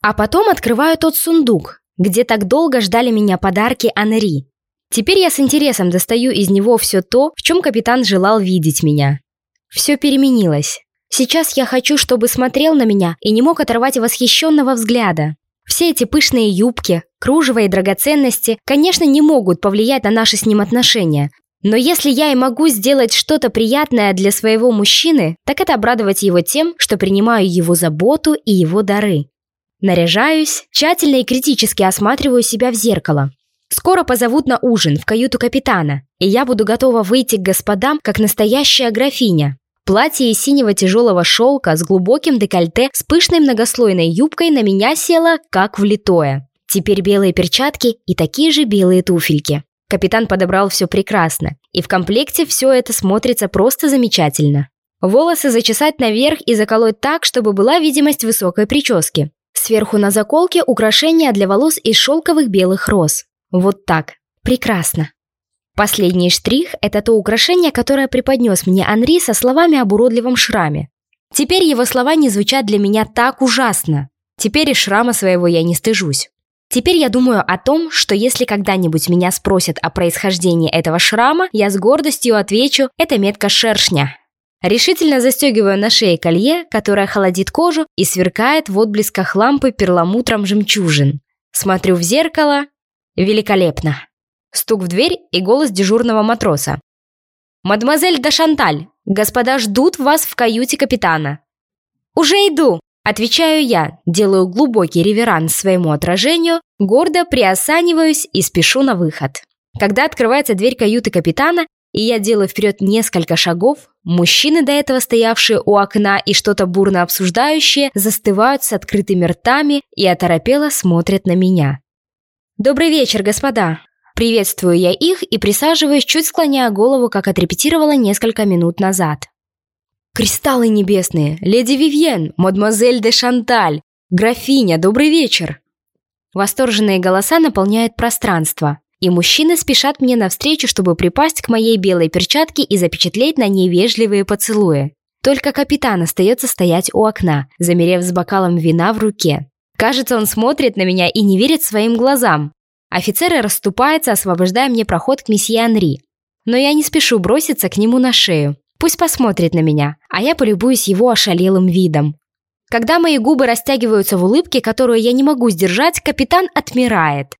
А потом открываю тот сундук, где так долго ждали меня подарки Анри. Теперь я с интересом достаю из него все то, в чем капитан желал видеть меня. Все переменилось. Сейчас я хочу, чтобы смотрел на меня и не мог оторвать восхищенного взгляда. Все эти пышные юбки, кружево и драгоценности, конечно, не могут повлиять на наши с ним отношения. Но если я и могу сделать что-то приятное для своего мужчины, так это обрадовать его тем, что принимаю его заботу и его дары. Наряжаюсь, тщательно и критически осматриваю себя в зеркало. Скоро позовут на ужин в каюту капитана, и я буду готова выйти к господам, как настоящая графиня. Платье из синего тяжелого шелка с глубоким декольте с пышной многослойной юбкой на меня село как влитое. Теперь белые перчатки и такие же белые туфельки. Капитан подобрал все прекрасно, и в комплекте все это смотрится просто замечательно. Волосы зачесать наверх и заколоть так, чтобы была видимость высокой прически. Сверху на заколке украшения для волос из шелковых белых роз. Вот так. Прекрасно. Последний штрих – это то украшение, которое преподнес мне Анри со словами об уродливом шраме. Теперь его слова не звучат для меня так ужасно. Теперь и шрама своего я не стыжусь. Теперь я думаю о том, что если когда-нибудь меня спросят о происхождении этого шрама, я с гордостью отвечу – это метка шершня. Решительно застегиваю на шее колье, которое холодит кожу и сверкает в отблесках лампы перламутром жемчужин. Смотрю в зеркало Великолепно. Стук в дверь и голос дежурного матроса. «Мадемуазель де Шанталь, господа ждут вас в каюте капитана». «Уже иду», – отвечаю я, делаю глубокий реверанс своему отражению, гордо приосаниваюсь и спешу на выход. Когда открывается дверь каюты капитана, и я делаю вперед несколько шагов, мужчины, до этого стоявшие у окна и что-то бурно обсуждающие, застывают с открытыми ртами и оторопело смотрят на меня. «Добрый вечер, господа!» Приветствую я их и присаживаюсь, чуть склоняя голову, как отрепетировала несколько минут назад. Кристаллы небесные, леди Вивьен, мадемуазель де Шанталь, графиня, добрый вечер!» Восторженные голоса наполняют пространство, и мужчины спешат мне навстречу, чтобы припасть к моей белой перчатке и запечатлеть на ней вежливые поцелуи. Только капитан остается стоять у окна, замерев с бокалом вина в руке. Кажется, он смотрит на меня и не верит своим глазам. Офицеры расступаются, освобождая мне проход к месье Анри. Но я не спешу броситься к нему на шею. Пусть посмотрит на меня, а я полюбуюсь его ошалелым видом. Когда мои губы растягиваются в улыбке, которую я не могу сдержать, капитан отмирает.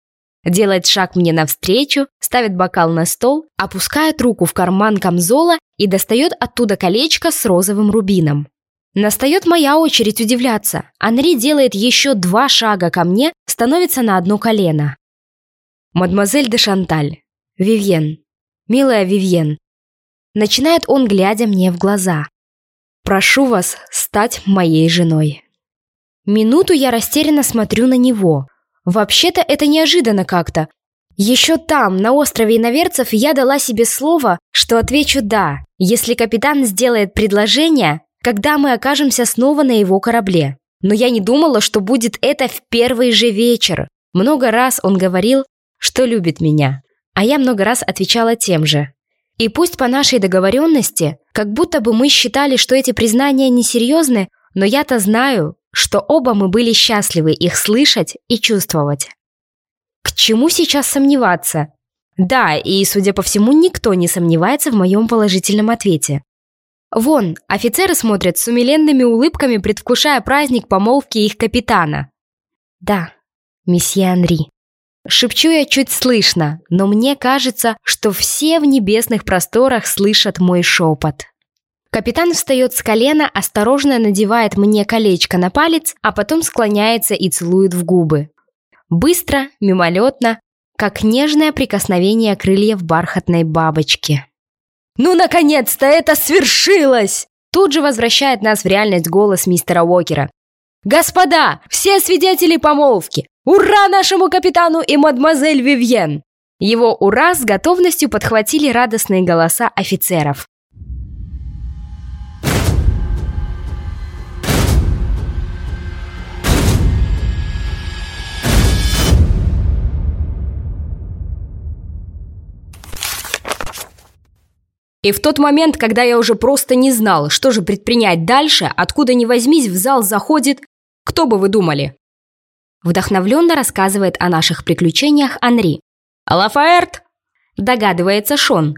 Делает шаг мне навстречу, ставит бокал на стол, опускает руку в карман камзола и достает оттуда колечко с розовым рубином. Настает моя очередь удивляться. Анри делает еще два шага ко мне, становится на одно колено. «Мадемуазель де Шанталь, Вивьен, милая Вивьен», начинает он, глядя мне в глаза. «Прошу вас стать моей женой». Минуту я растерянно смотрю на него. Вообще-то это неожиданно как-то. Еще там, на острове иноверцев, я дала себе слово, что отвечу «да», если капитан сделает предложение, когда мы окажемся снова на его корабле. Но я не думала, что будет это в первый же вечер. Много раз он говорил, что любит меня, а я много раз отвечала тем же. И пусть по нашей договоренности, как будто бы мы считали, что эти признания несерьезны, но я-то знаю, что оба мы были счастливы их слышать и чувствовать. К чему сейчас сомневаться? Да, и, судя по всему, никто не сомневается в моем положительном ответе. Вон, офицеры смотрят с умиленными улыбками, предвкушая праздник помолвки их капитана. Да, месье Анри. Шепчу я чуть слышно, но мне кажется, что все в небесных просторах слышат мой шепот. Капитан встает с колена, осторожно надевает мне колечко на палец, а потом склоняется и целует в губы. Быстро, мимолетно, как нежное прикосновение крыльев бархатной бабочки. «Ну, наконец-то это свершилось!» Тут же возвращает нас в реальность голос мистера Уокера. «Господа, все свидетели помолвки! Ура нашему капитану и мадемуазель Вивьен!» Его «Ура» с готовностью подхватили радостные голоса офицеров. И в тот момент, когда я уже просто не знал, что же предпринять дальше, откуда ни возьмись, в зал заходит... Кто бы вы думали? Вдохновленно рассказывает о наших приключениях Анри. «Лафаэрт?» Догадывается Шон.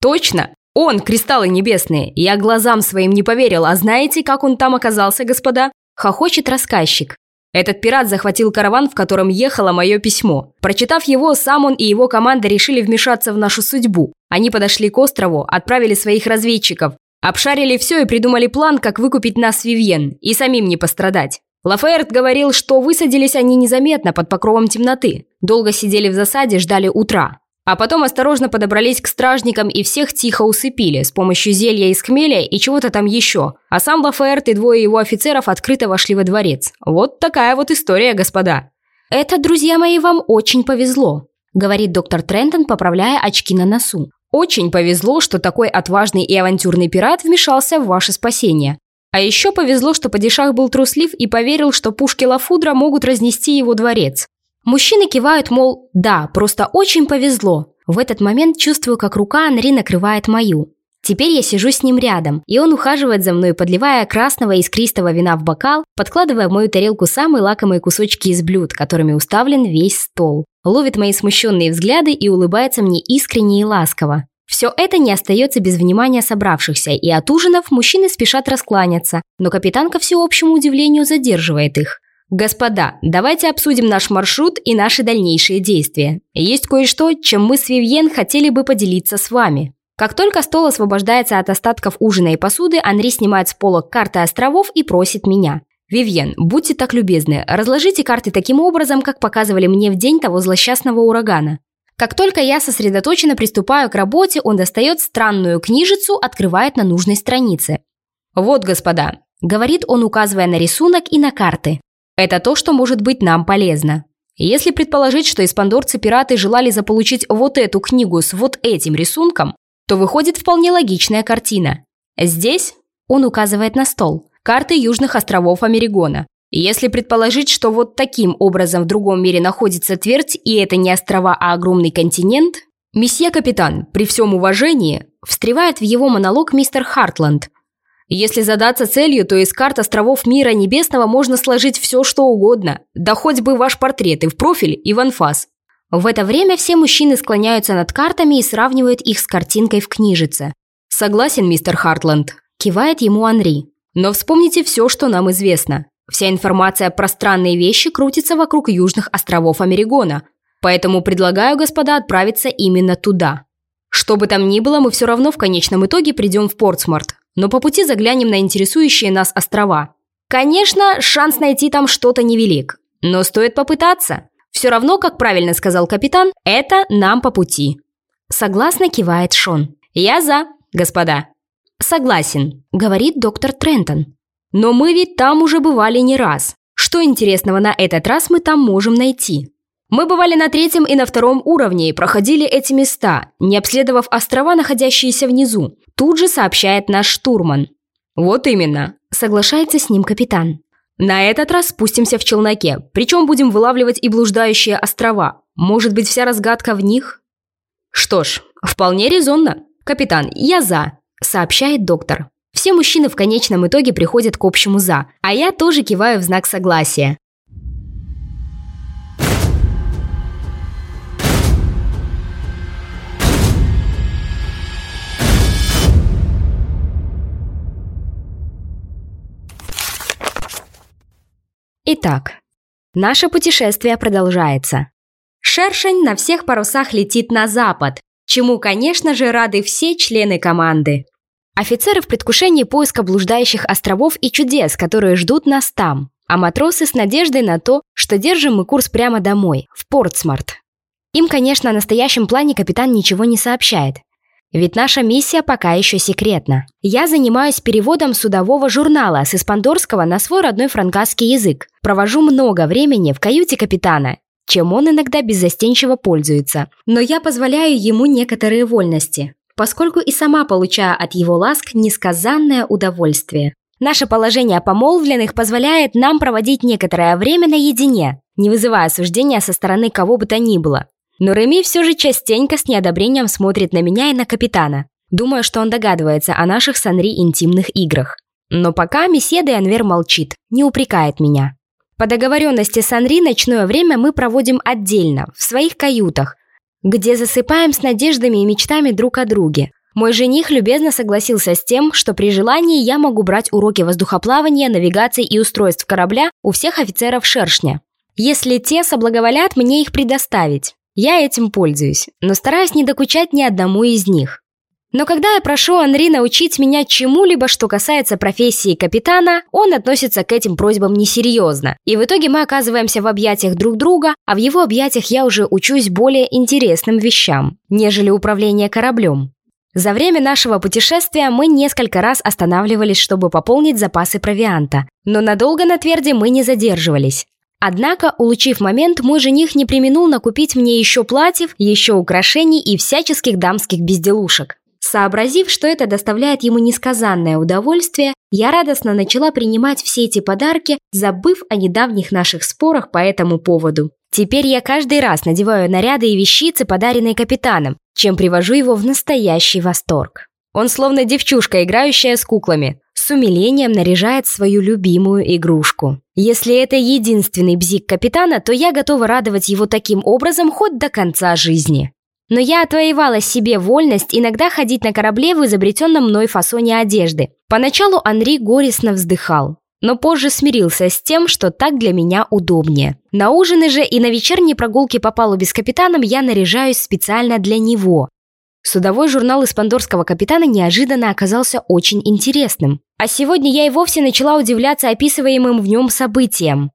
«Точно! Он, кристаллы небесные! Я глазам своим не поверил, а знаете, как он там оказался, господа?» Хохочет рассказчик. Этот пират захватил караван, в котором ехало мое письмо. Прочитав его, сам он и его команда решили вмешаться в нашу судьбу. Они подошли к острову, отправили своих разведчиков, обшарили все и придумали план, как выкупить нас с Вивьен и самим не пострадать. Лафаэрт говорил, что высадились они незаметно под покровом темноты. Долго сидели в засаде, ждали утра. А потом осторожно подобрались к стражникам и всех тихо усыпили с помощью зелья из хмеля и чего-то там еще. А сам Лафаэрт и двое его офицеров открыто вошли во дворец. Вот такая вот история, господа. «Это, друзья мои, вам очень повезло», – говорит доктор Трентон, поправляя очки на носу. «Очень повезло, что такой отважный и авантюрный пират вмешался в ваше спасение. А еще повезло, что Падишах был труслив и поверил, что пушки Лафудра могут разнести его дворец. Мужчины кивают, мол, да, просто очень повезло. В этот момент чувствую, как рука Анри накрывает мою. Теперь я сижу с ним рядом, и он ухаживает за мной, подливая красного искристого вина в бокал, подкладывая в мою тарелку самые лакомые кусочки из блюд, которыми уставлен весь стол. Ловит мои смущенные взгляды и улыбается мне искренне и ласково. Все это не остается без внимания собравшихся, и от ужинов мужчины спешат раскланяться, но капитан ко всеобщему удивлению задерживает их. «Господа, давайте обсудим наш маршрут и наши дальнейшие действия. Есть кое-что, чем мы с Вивьен хотели бы поделиться с вами». Как только стол освобождается от остатков ужина и посуды, Анри снимает с полок карты островов и просит меня. «Вивьен, будьте так любезны, разложите карты таким образом, как показывали мне в день того злосчастного урагана. Как только я сосредоточенно приступаю к работе, он достает странную книжицу, открывает на нужной странице. «Вот, господа», — говорит он, указывая на рисунок и на карты. «Это то, что может быть нам полезно. Если предположить, что испандорцы-пираты желали заполучить вот эту книгу с вот этим рисунком, то выходит вполне логичная картина. Здесь Он указывает на стол. Карты Южных островов Америгона. Если предположить, что вот таким образом в другом мире находится твердь, и это не острова, а огромный континент, месье капитан, при всем уважении, встревает в его монолог мистер Хартланд. Если задаться целью, то из карт островов мира небесного можно сложить все, что угодно, да хоть бы ваш портрет и в профиль, и в анфас. В это время все мужчины склоняются над картами и сравнивают их с картинкой в книжице. «Согласен, мистер Хартланд», – кивает ему Анри. «Но вспомните все, что нам известно. Вся информация про странные вещи крутится вокруг южных островов Америгона, поэтому предлагаю, господа, отправиться именно туда. Что бы там ни было, мы все равно в конечном итоге придем в Портсморт, но по пути заглянем на интересующие нас острова. Конечно, шанс найти там что-то невелик, но стоит попытаться. Все равно, как правильно сказал капитан, это нам по пути. Согласно кивает Шон. Я за, господа. Согласен, говорит доктор Трентон. Но мы ведь там уже бывали не раз. Что интересного на этот раз мы там можем найти? Мы бывали на третьем и на втором уровне и проходили эти места, не обследовав острова, находящиеся внизу. Тут же сообщает наш штурман. Вот именно, соглашается с ним капитан. На этот раз спустимся в челноке, причем будем вылавливать и блуждающие острова. Может быть, вся разгадка в них? Что ж, вполне резонно. Капитан, я за, сообщает доктор. Все мужчины в конечном итоге приходят к общему «за», а я тоже киваю в знак согласия. Итак, наше путешествие продолжается. Шершень на всех парусах летит на запад, чему, конечно же, рады все члены команды. Офицеры в предвкушении поиска блуждающих островов и чудес, которые ждут нас там, а матросы с надеждой на то, что держим мы курс прямо домой, в Портсмарт. Им, конечно, о настоящем плане капитан ничего не сообщает. Ведь наша миссия пока еще секретна. Я занимаюсь переводом судового журнала с испандорского на свой родной франкасский язык. Провожу много времени в каюте капитана, чем он иногда беззастенчиво пользуется. Но я позволяю ему некоторые вольности поскольку и сама получаю от его ласк несказанное удовольствие. Наше положение помолвленных позволяет нам проводить некоторое время наедине, не вызывая осуждения со стороны кого бы то ни было. Но Реми все же частенько с неодобрением смотрит на меня и на капитана, думая, что он догадывается о наших с Анри интимных играх. Но пока месье де Анвер молчит, не упрекает меня. По договоренности с Анри ночное время мы проводим отдельно, в своих каютах, где засыпаем с надеждами и мечтами друг о друге. Мой жених любезно согласился с тем, что при желании я могу брать уроки воздухоплавания, навигации и устройств корабля у всех офицеров шершня, если те соблаговолят мне их предоставить. Я этим пользуюсь, но стараюсь не докучать ни одному из них. Но когда я прошу Анри научить меня чему-либо, что касается профессии капитана, он относится к этим просьбам несерьезно. И в итоге мы оказываемся в объятиях друг друга, а в его объятиях я уже учусь более интересным вещам, нежели управление кораблем. За время нашего путешествия мы несколько раз останавливались, чтобы пополнить запасы провианта, но надолго на тверде мы не задерживались. Однако, улучив момент, мой жених не применул накупить мне еще платьев, еще украшений и всяческих дамских безделушек. Сообразив, что это доставляет ему несказанное удовольствие, я радостно начала принимать все эти подарки, забыв о недавних наших спорах по этому поводу. Теперь я каждый раз надеваю наряды и вещицы, подаренные капитаном, чем привожу его в настоящий восторг. Он словно девчушка, играющая с куклами, с умилением наряжает свою любимую игрушку. Если это единственный бзик капитана, то я готова радовать его таким образом хоть до конца жизни. Но я отвоевала себе вольность иногда ходить на корабле в изобретенном мной фасоне одежды. Поначалу Анри горестно вздыхал, но позже смирился с тем, что так для меня удобнее. На ужины же и на вечерние прогулки по палубе с капитаном я наряжаюсь специально для него. Судовой журнал из пандорского капитана неожиданно оказался очень интересным. А сегодня я и вовсе начала удивляться описываемым в нем событиям.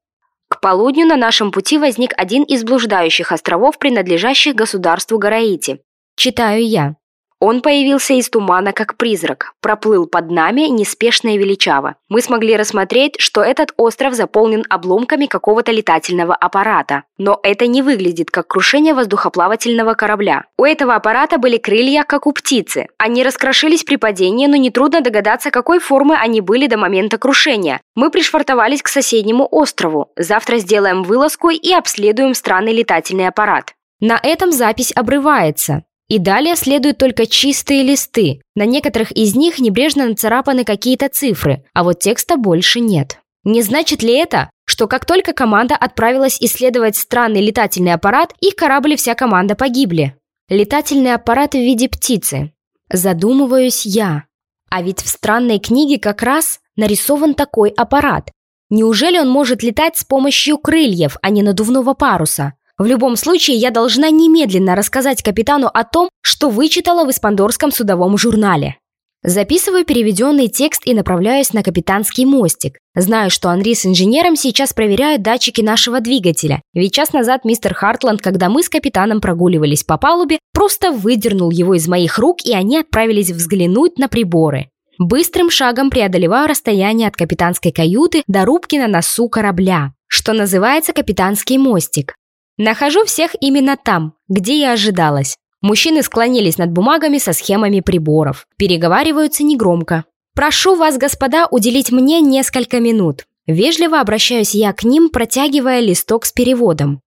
Полудню на нашем пути возник один из блуждающих островов, принадлежащих государству Гараити. Читаю я. Он появился из тумана как призрак, проплыл под нами неспешно и величаво. Мы смогли рассмотреть, что этот остров заполнен обломками какого-то летательного аппарата. Но это не выглядит как крушение воздухоплавательного корабля. У этого аппарата были крылья, как у птицы. Они раскрошились при падении, но нетрудно догадаться, какой формы они были до момента крушения. Мы пришвартовались к соседнему острову. Завтра сделаем вылазку и обследуем странный летательный аппарат. На этом запись обрывается. И далее следуют только чистые листы. На некоторых из них небрежно нацарапаны какие-то цифры, а вот текста больше нет. Не значит ли это, что как только команда отправилась исследовать странный летательный аппарат, их корабль и вся команда погибли? Летательный аппарат в виде птицы. Задумываюсь я. А ведь в странной книге как раз нарисован такой аппарат. Неужели он может летать с помощью крыльев, а не надувного паруса? В любом случае, я должна немедленно рассказать капитану о том, что вычитала в Испандорском судовом журнале. Записываю переведенный текст и направляюсь на капитанский мостик. Знаю, что Анри с инженером сейчас проверяют датчики нашего двигателя, ведь час назад мистер Хартланд, когда мы с капитаном прогуливались по палубе, просто выдернул его из моих рук, и они отправились взглянуть на приборы. Быстрым шагом преодолеваю расстояние от капитанской каюты до рубки на носу корабля, что называется капитанский мостик. Нахожу всех именно там, где и ожидалось. Мужчины склонились над бумагами со схемами приборов. Переговариваются негромко. «Прошу вас, господа, уделить мне несколько минут». Вежливо обращаюсь я к ним, протягивая листок с переводом.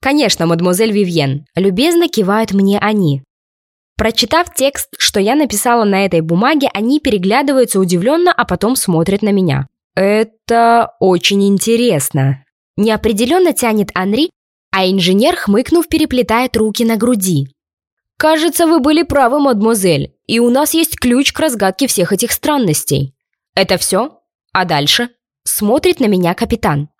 «Конечно, мадемуазель Вивьен», – любезно кивают мне они. Прочитав текст, что я написала на этой бумаге, они переглядываются удивленно, а потом смотрят на меня. «Это очень интересно», – неопределенно тянет Анри, а инженер, хмыкнув, переплетает руки на груди. «Кажется, вы были правы, мадемуазель, и у нас есть ключ к разгадке всех этих странностей. Это все? А дальше?» Смотрит на меня капитан.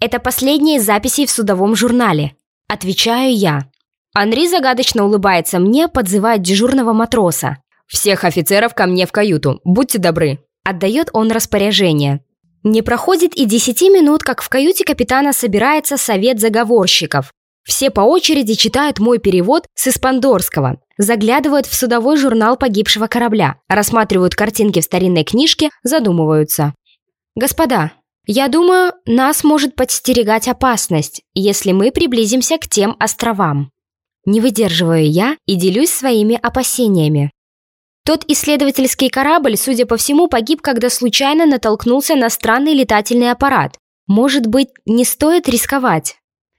«Это последние записи в судовом журнале», – отвечаю я. Анри загадочно улыбается мне, подзывает дежурного матроса. «Всех офицеров ко мне в каюту, будьте добры», – отдает он распоряжение. Не проходит и десяти минут, как в каюте капитана собирается совет заговорщиков. Все по очереди читают мой перевод с испандорского, заглядывают в судовой журнал погибшего корабля, рассматривают картинки в старинной книжке, задумываются. «Господа, я думаю, нас может подстерегать опасность, если мы приблизимся к тем островам». Не выдерживаю я и делюсь своими опасениями. Тот исследовательский корабль, судя по всему, погиб, когда случайно натолкнулся на странный летательный аппарат. Может быть, не стоит рисковать?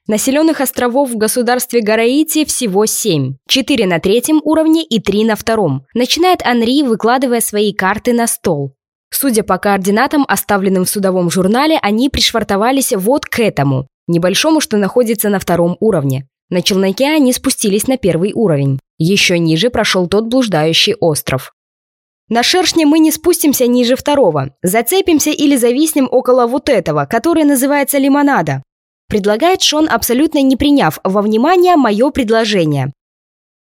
Населенных островов в государстве Гараити всего семь. Четыре на третьем уровне и три на втором. Начинает Анри, выкладывая свои карты на стол. Судя по координатам, оставленным в судовом журнале, они пришвартовались вот к этому, небольшому, что находится на втором уровне. На челноке они спустились на первый уровень. Еще ниже прошел тот блуждающий остров. На шершне мы не спустимся ниже второго. Зацепимся или зависнем около вот этого, который называется лимонада. Предлагает Шон, абсолютно не приняв во внимание мое предложение.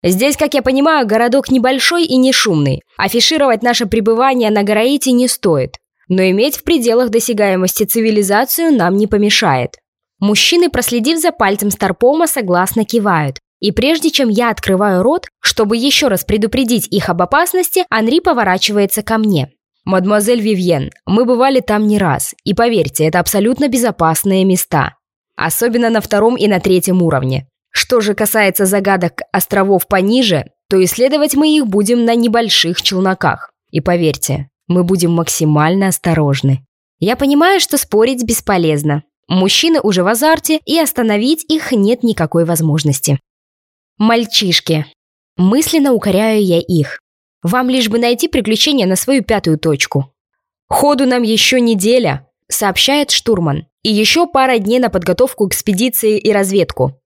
Здесь, как я понимаю, городок небольшой и не шумный. Афишировать наше пребывание на Гараите не стоит. Но иметь в пределах досягаемости цивилизацию нам не помешает. Мужчины, проследив за пальцем Старпома, согласно кивают. И прежде чем я открываю рот, чтобы еще раз предупредить их об опасности, Анри поворачивается ко мне. «Мадемуазель Вивьен, мы бывали там не раз, и поверьте, это абсолютно безопасные места. Особенно на втором и на третьем уровне. Что же касается загадок островов пониже, то исследовать мы их будем на небольших челноках. И поверьте, мы будем максимально осторожны. Я понимаю, что спорить бесполезно. Мужчины уже в азарте, и остановить их нет никакой возможности. Мальчишки. Мысленно укоряю я их. Вам лишь бы найти приключения на свою пятую точку. Ходу нам еще неделя, сообщает штурман. И еще пара дней на подготовку экспедиции и разведку.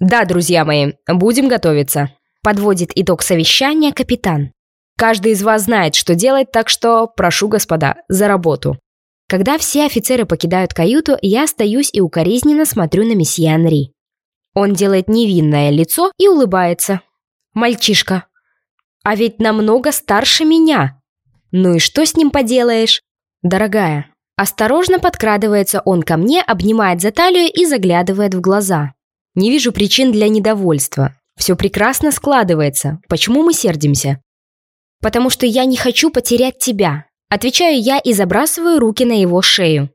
Да, друзья мои, будем готовиться. Подводит итог совещания капитан. Каждый из вас знает, что делать, так что прошу, господа, за работу. Когда все офицеры покидают каюту, я остаюсь и укоризненно смотрю на месье Анри. Он делает невинное лицо и улыбается. Мальчишка. А ведь намного старше меня. Ну и что с ним поделаешь? Дорогая. Осторожно подкрадывается он ко мне, обнимает за талию и заглядывает в глаза. Не вижу причин для недовольства. Все прекрасно складывается. Почему мы сердимся? Потому что я не хочу потерять тебя. Отвечаю я и забрасываю руки на его шею.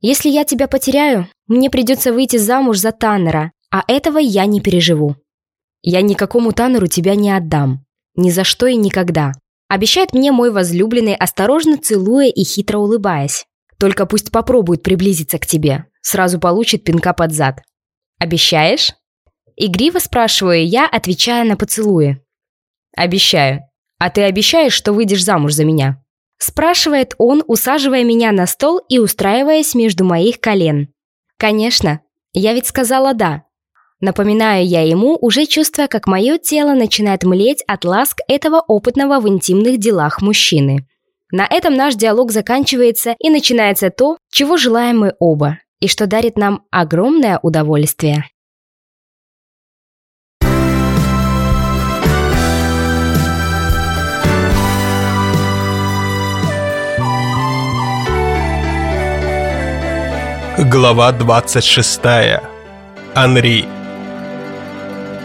Если я тебя потеряю, мне придется выйти замуж за Таннера, а этого я не переживу. Я никакому Таннеру тебя не отдам. Ни за что и никогда. Обещает мне мой возлюбленный, осторожно целуя и хитро улыбаясь. Только пусть попробует приблизиться к тебе. Сразу получит пинка под зад. Обещаешь? Игриво спрашиваю я, отвечая на поцелуи. «Обещаю. А ты обещаешь, что выйдешь замуж за меня?» Спрашивает он, усаживая меня на стол и устраиваясь между моих колен. «Конечно. Я ведь сказала «да». Напоминаю я ему, уже чувствуя, как мое тело начинает млеть от ласк этого опытного в интимных делах мужчины. На этом наш диалог заканчивается и начинается то, чего желаем мы оба, и что дарит нам огромное удовольствие. Глава 26. Анри.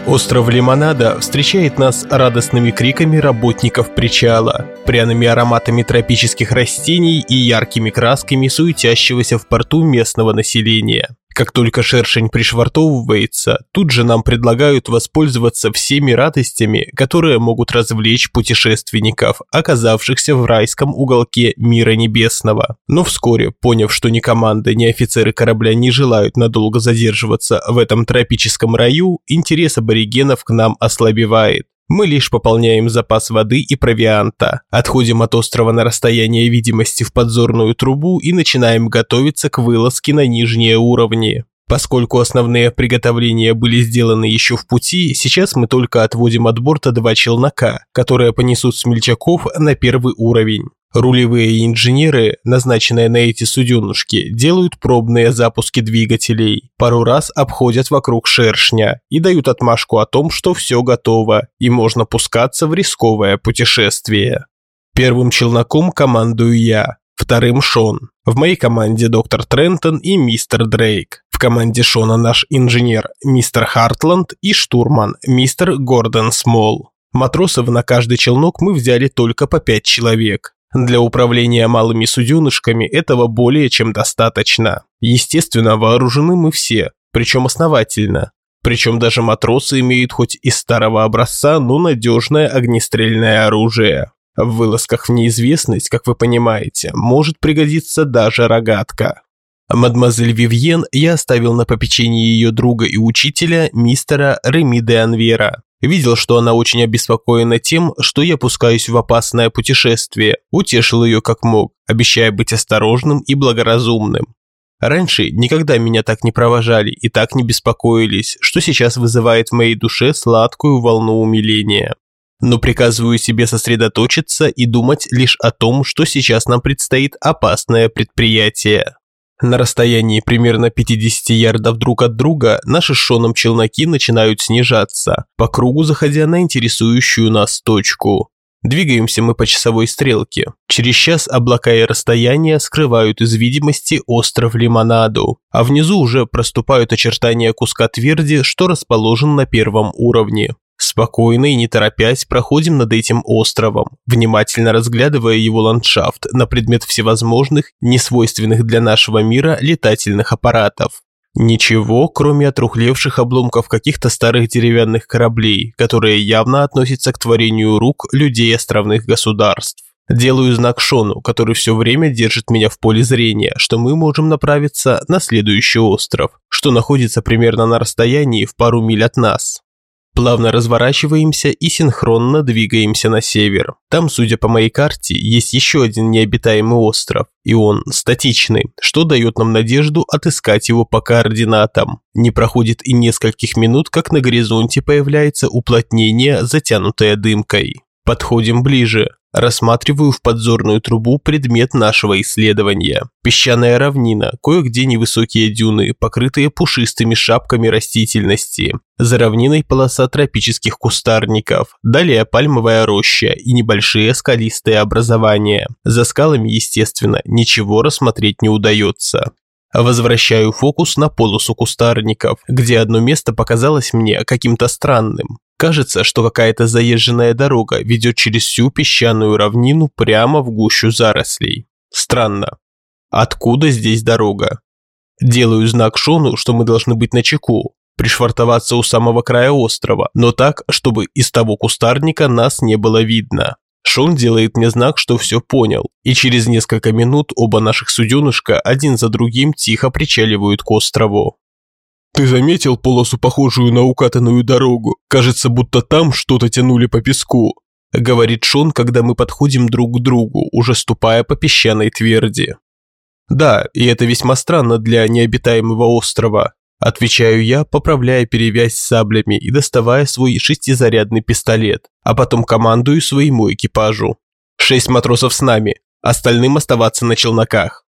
Остров Лимонада встречает нас радостными криками работников причала, пряными ароматами тропических растений и яркими красками суетящегося в порту местного населения. Как только шершень пришвартовывается, тут же нам предлагают воспользоваться всеми радостями, которые могут развлечь путешественников, оказавшихся в райском уголке мира небесного. Но вскоре, поняв, что ни команда, ни офицеры корабля не желают надолго задерживаться в этом тропическом раю, интерес аборигенов к нам ослабевает. Мы лишь пополняем запас воды и провианта, отходим от острова на расстояние видимости в подзорную трубу и начинаем готовиться к вылазке на нижние уровни. Поскольку основные приготовления были сделаны еще в пути, сейчас мы только отводим от борта два челнока, которые понесут смельчаков на первый уровень. Рулевые инженеры, назначенные на эти суденушки, делают пробные запуски двигателей, пару раз обходят вокруг шершня и дают отмашку о том, что все готово и можно пускаться в рисковое путешествие. Первым челноком командую я, вторым Шон. В моей команде доктор Трентон и мистер Дрейк. В команде Шона наш инженер мистер Хартланд и штурман мистер Гордон Смол. Матросов на каждый челнок мы взяли только по пять человек. Для управления малыми суденышками этого более чем достаточно. Естественно, вооружены мы все, причем основательно. Причем даже матросы имеют хоть и старого образца, но надежное огнестрельное оружие. В вылазках в неизвестность, как вы понимаете, может пригодиться даже рогатка. Мадемуазель Вивьен я оставил на попечении ее друга и учителя, мистера Реми де Анвера. Видел, что она очень обеспокоена тем, что я пускаюсь в опасное путешествие, утешил ее как мог, обещая быть осторожным и благоразумным. Раньше никогда меня так не провожали и так не беспокоились, что сейчас вызывает в моей душе сладкую волну умиления. Но приказываю себе сосредоточиться и думать лишь о том, что сейчас нам предстоит опасное предприятие. На расстоянии примерно 50 ярдов друг от друга наши шоном челноки начинают снижаться, по кругу заходя на интересующую нас точку. Двигаемся мы по часовой стрелке. Через час облака и расстояния скрывают из видимости остров Лимонаду, а внизу уже проступают очертания куска тверди, что расположен на первом уровне. Спокойно и не торопясь проходим над этим островом, внимательно разглядывая его ландшафт на предмет всевозможных, несвойственных для нашего мира летательных аппаратов. Ничего, кроме отрухлевших обломков каких-то старых деревянных кораблей, которые явно относятся к творению рук людей островных государств. Делаю знак Шону, который все время держит меня в поле зрения, что мы можем направиться на следующий остров, что находится примерно на расстоянии в пару миль от нас. Плавно разворачиваемся и синхронно двигаемся на север. Там, судя по моей карте, есть еще один необитаемый остров, и он статичный, что дает нам надежду отыскать его по координатам. Не проходит и нескольких минут, как на горизонте появляется уплотнение, затянутое дымкой. Подходим ближе. Рассматриваю в подзорную трубу предмет нашего исследования. Песчаная равнина, кое-где невысокие дюны, покрытые пушистыми шапками растительности. За равниной полоса тропических кустарников, далее пальмовая роща и небольшие скалистые образования. За скалами, естественно, ничего рассмотреть не удается. Возвращаю фокус на полосу кустарников, где одно место показалось мне каким-то странным. Кажется, что какая-то заезженная дорога ведет через всю песчаную равнину прямо в гущу зарослей. Странно. Откуда здесь дорога? Делаю знак Шону, что мы должны быть на чеку, пришвартоваться у самого края острова, но так, чтобы из того кустарника нас не было видно. Шон делает мне знак, что все понял, и через несколько минут оба наших суденышка один за другим тихо причаливают к острову. «Ты заметил полосу, похожую на укатанную дорогу? Кажется, будто там что-то тянули по песку», – говорит Шон, когда мы подходим друг к другу, уже ступая по песчаной тверди. «Да, и это весьма странно для необитаемого острова. Отвечаю я, поправляя перевязь саблями и доставая свой шестизарядный пистолет, а потом командую своему экипажу. Шесть матросов с нами, остальным оставаться на челноках.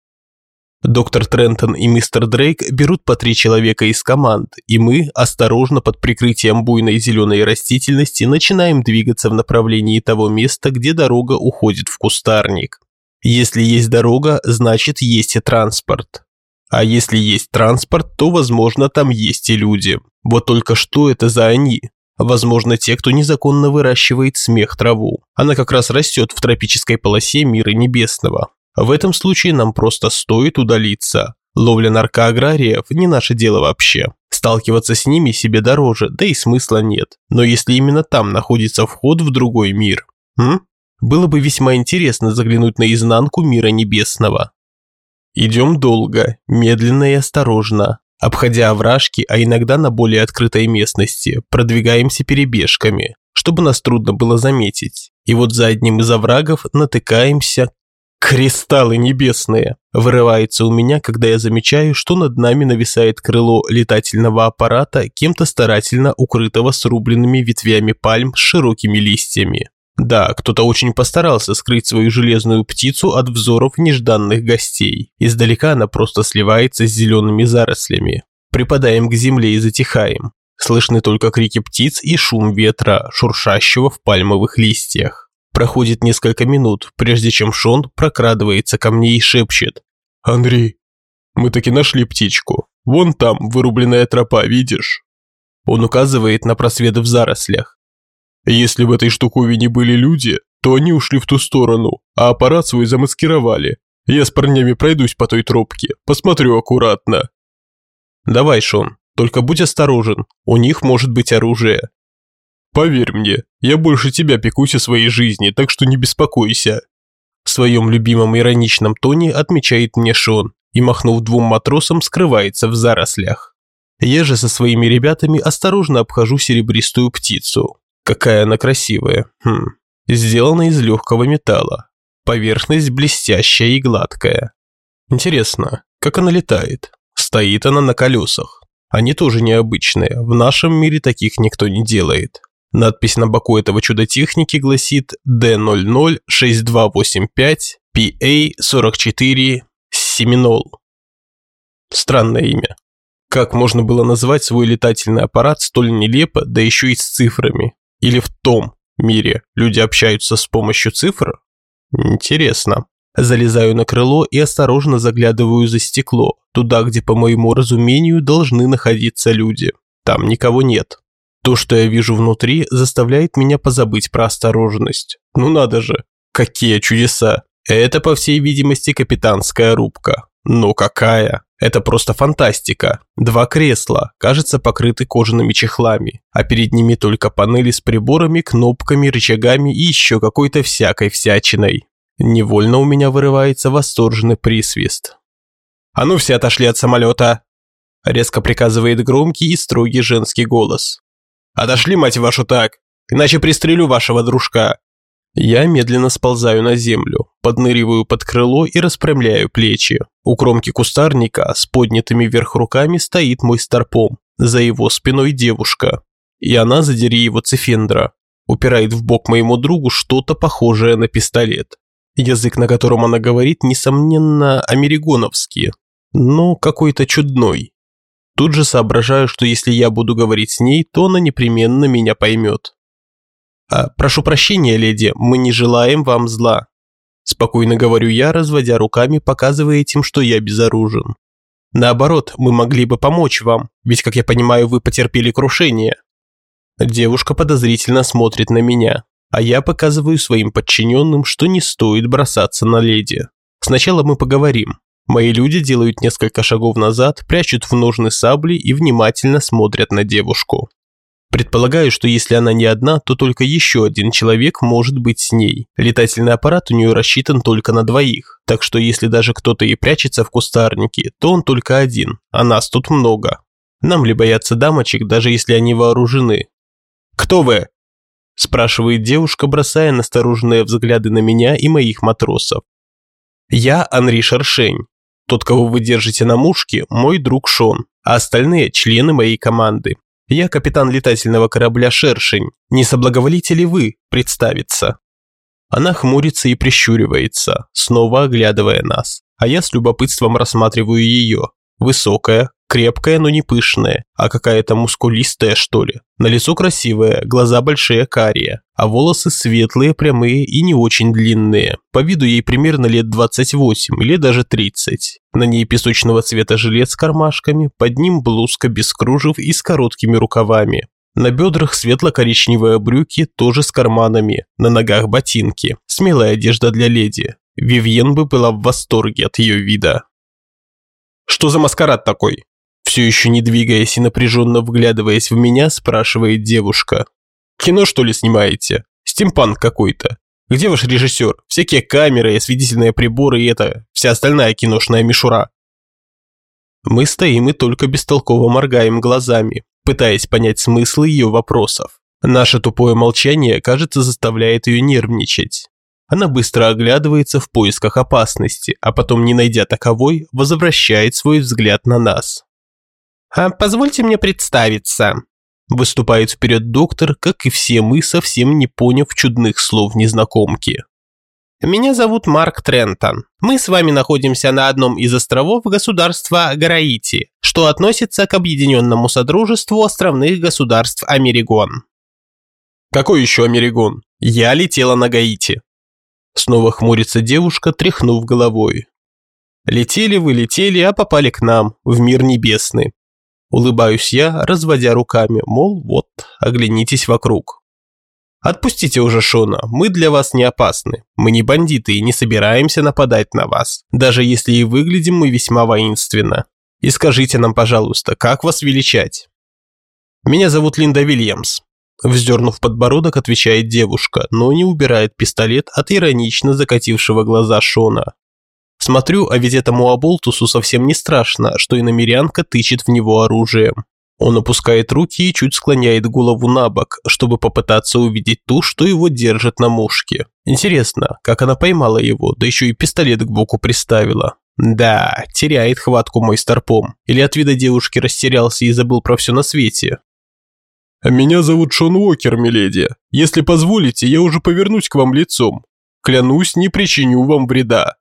Доктор Трентон и мистер Дрейк берут по три человека из команд, и мы, осторожно под прикрытием буйной зеленой растительности, начинаем двигаться в направлении того места, где дорога уходит в кустарник. Если есть дорога, значит есть и транспорт. А если есть транспорт, то, возможно, там есть и люди. Вот только что это за они? Возможно, те, кто незаконно выращивает смех траву. Она как раз растет в тропической полосе мира небесного. В этом случае нам просто стоит удалиться. Ловля наркоаграриев – не наше дело вообще. Сталкиваться с ними себе дороже, да и смысла нет. Но если именно там находится вход в другой мир, м? Было бы весьма интересно заглянуть на изнанку мира небесного. Идем долго, медленно и осторожно. Обходя овражки, а иногда на более открытой местности, продвигаемся перебежками, чтобы нас трудно было заметить. И вот за одним из оврагов натыкаемся «Кристаллы небесные!» Вырывается у меня, когда я замечаю, что над нами нависает крыло летательного аппарата, кем-то старательно укрытого срубленными ветвями пальм с широкими листьями. Да, кто-то очень постарался скрыть свою железную птицу от взоров нежданных гостей. Издалека она просто сливается с зелеными зарослями. Припадаем к земле и затихаем. Слышны только крики птиц и шум ветра, шуршащего в пальмовых листьях. Проходит несколько минут, прежде чем Шон прокрадывается ко мне и шепчет. «Андрей, мы таки нашли птичку. Вон там вырубленная тропа, видишь?» Он указывает на просветы в зарослях. Если в этой штуковине были люди, то они ушли в ту сторону, а аппарат свой замаскировали. Я с парнями пройдусь по той тропке, посмотрю аккуратно. Давай, Шон, только будь осторожен, у них может быть оружие. Поверь мне, я больше тебя пекусь о своей жизни, так что не беспокойся. В своем любимом ироничном тоне отмечает мне Шон и, махнув двум матросам, скрывается в зарослях. Я же со своими ребятами осторожно обхожу серебристую птицу, Какая она красивая. Хм. Сделана из легкого металла. Поверхность блестящая и гладкая. Интересно, как она летает? Стоит она на колесах. Они тоже необычные. В нашем мире таких никто не делает. Надпись на боку этого чуда техники гласит D006285 PA44 Семинол. Странное имя. Как можно было назвать свой летательный аппарат столь нелепо, да еще и с цифрами? Или в том мире люди общаются с помощью цифр? Интересно. Залезаю на крыло и осторожно заглядываю за стекло, туда, где, по моему разумению, должны находиться люди. Там никого нет. То, что я вижу внутри, заставляет меня позабыть про осторожность. Ну надо же, какие чудеса. Это, по всей видимости, капитанская рубка. Ну какая? Это просто фантастика. Два кресла, кажется, покрыты кожаными чехлами, а перед ними только панели с приборами, кнопками, рычагами и еще какой-то всякой всячиной. Невольно у меня вырывается восторженный присвист. «А ну все отошли от самолета!» Резко приказывает громкий и строгий женский голос. «Отошли, мать вашу, так! Иначе пристрелю вашего дружка!» Я медленно сползаю на землю, подныриваю под крыло и распрямляю плечи. У кромки кустарника с поднятыми вверх руками стоит мой старпом. За его спиной девушка. И она, задери его цифендра, упирает в бок моему другу что-то похожее на пистолет. Язык, на котором она говорит, несомненно, америгоновский, но какой-то чудной. Тут же соображаю, что если я буду говорить с ней, то она непременно меня поймет. А, «Прошу прощения, леди, мы не желаем вам зла». Спокойно говорю я, разводя руками, показывая этим, что я безоружен. Наоборот, мы могли бы помочь вам, ведь, как я понимаю, вы потерпели крушение. Девушка подозрительно смотрит на меня, а я показываю своим подчиненным, что не стоит бросаться на леди. Сначала мы поговорим. Мои люди делают несколько шагов назад, прячут в ножны сабли и внимательно смотрят на девушку. Предполагаю, что если она не одна, то только еще один человек может быть с ней. Летательный аппарат у нее рассчитан только на двоих, так что если даже кто-то и прячется в кустарнике, то он только один, а нас тут много. Нам ли бояться дамочек, даже если они вооружены? «Кто вы?» – спрашивает девушка, бросая настороженные взгляды на меня и моих матросов. «Я Анри Шаршень. Тот, кого вы держите на мушке, мой друг Шон, а остальные – члены моей команды. Я капитан летательного корабля «Шершень». Не соблаговолите ли вы представиться?» Она хмурится и прищуривается, снова оглядывая нас, а я с любопытством рассматриваю ее. Высокая, крепкая, но не пышная, а какая-то мускулистая, что ли. На лицо красивая, глаза большие карие, а волосы светлые, прямые и не очень длинные. По виду ей примерно лет 28 или даже 30. На ней песочного цвета жилет с кармашками, под ним блузка без кружев и с короткими рукавами. На бедрах светло-коричневые брюки, тоже с карманами, на ногах ботинки. Смелая одежда для леди. Вивьен бы была в восторге от ее вида. «Что за маскарад такой?» Все еще не двигаясь и напряженно вглядываясь в меня, спрашивает девушка. «Кино, что ли, снимаете? Стимпанк какой-то. Где ваш режиссер? Всякие камеры, осветительные приборы и это, вся остальная киношная мишура». Мы стоим и только бестолково моргаем глазами, пытаясь понять смысл ее вопросов. Наше тупое молчание, кажется, заставляет ее нервничать. Она быстро оглядывается в поисках опасности, а потом, не найдя таковой, возвращает свой взгляд на нас. «А позвольте мне представиться», – выступает вперед доктор, как и все мы, совсем не поняв чудных слов незнакомки. «Меня зовут Марк Трентон. Мы с вами находимся на одном из островов государства Гараити, что относится к Объединенному Содружеству островных государств Америгон». «Какой еще Америгон? Я летела на Гаити». Снова хмурится девушка, тряхнув головой. «Летели вы, летели, а попали к нам, в мир небесный. Улыбаюсь я, разводя руками, мол, вот, оглянитесь вокруг. Отпустите уже Шона, мы для вас не опасны. Мы не бандиты и не собираемся нападать на вас, даже если и выглядим мы весьма воинственно. И скажите нам, пожалуйста, как вас величать? Меня зовут Линда Вильямс. Вздернув подбородок, отвечает девушка, но не убирает пистолет от иронично закатившего глаза Шона. Смотрю, а ведь этому оболтусу совсем не страшно, что иномерянка тычет в него оружием. Он опускает руки и чуть склоняет голову на бок, чтобы попытаться увидеть ту, что его держит на мушке. Интересно, как она поймала его, да еще и пистолет к боку приставила. Да, теряет хватку мой старпом. Или от вида девушки растерялся и забыл про все на свете. «Меня зовут Шон Уокер, миледи. Если позволите, я уже повернусь к вам лицом. Клянусь, не причиню вам вреда.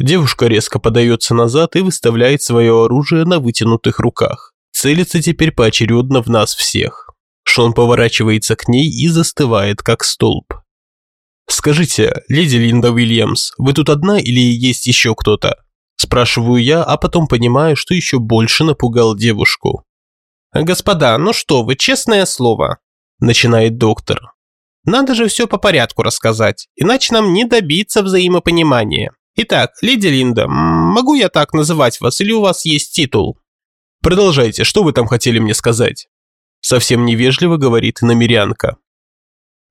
Девушка резко подается назад и выставляет свое оружие на вытянутых руках. Целится теперь поочередно в нас всех. Шон поворачивается к ней и застывает, как столб. «Скажите, леди Линда Уильямс, вы тут одна или есть еще кто-то?» Спрашиваю я, а потом понимаю, что еще больше напугал девушку. «Господа, ну что вы, честное слово», – начинает доктор. «Надо же все по порядку рассказать, иначе нам не добиться взаимопонимания. Итак, леди Линда, могу я так называть вас или у вас есть титул? Продолжайте, что вы там хотели мне сказать? Совсем невежливо говорит намерянка.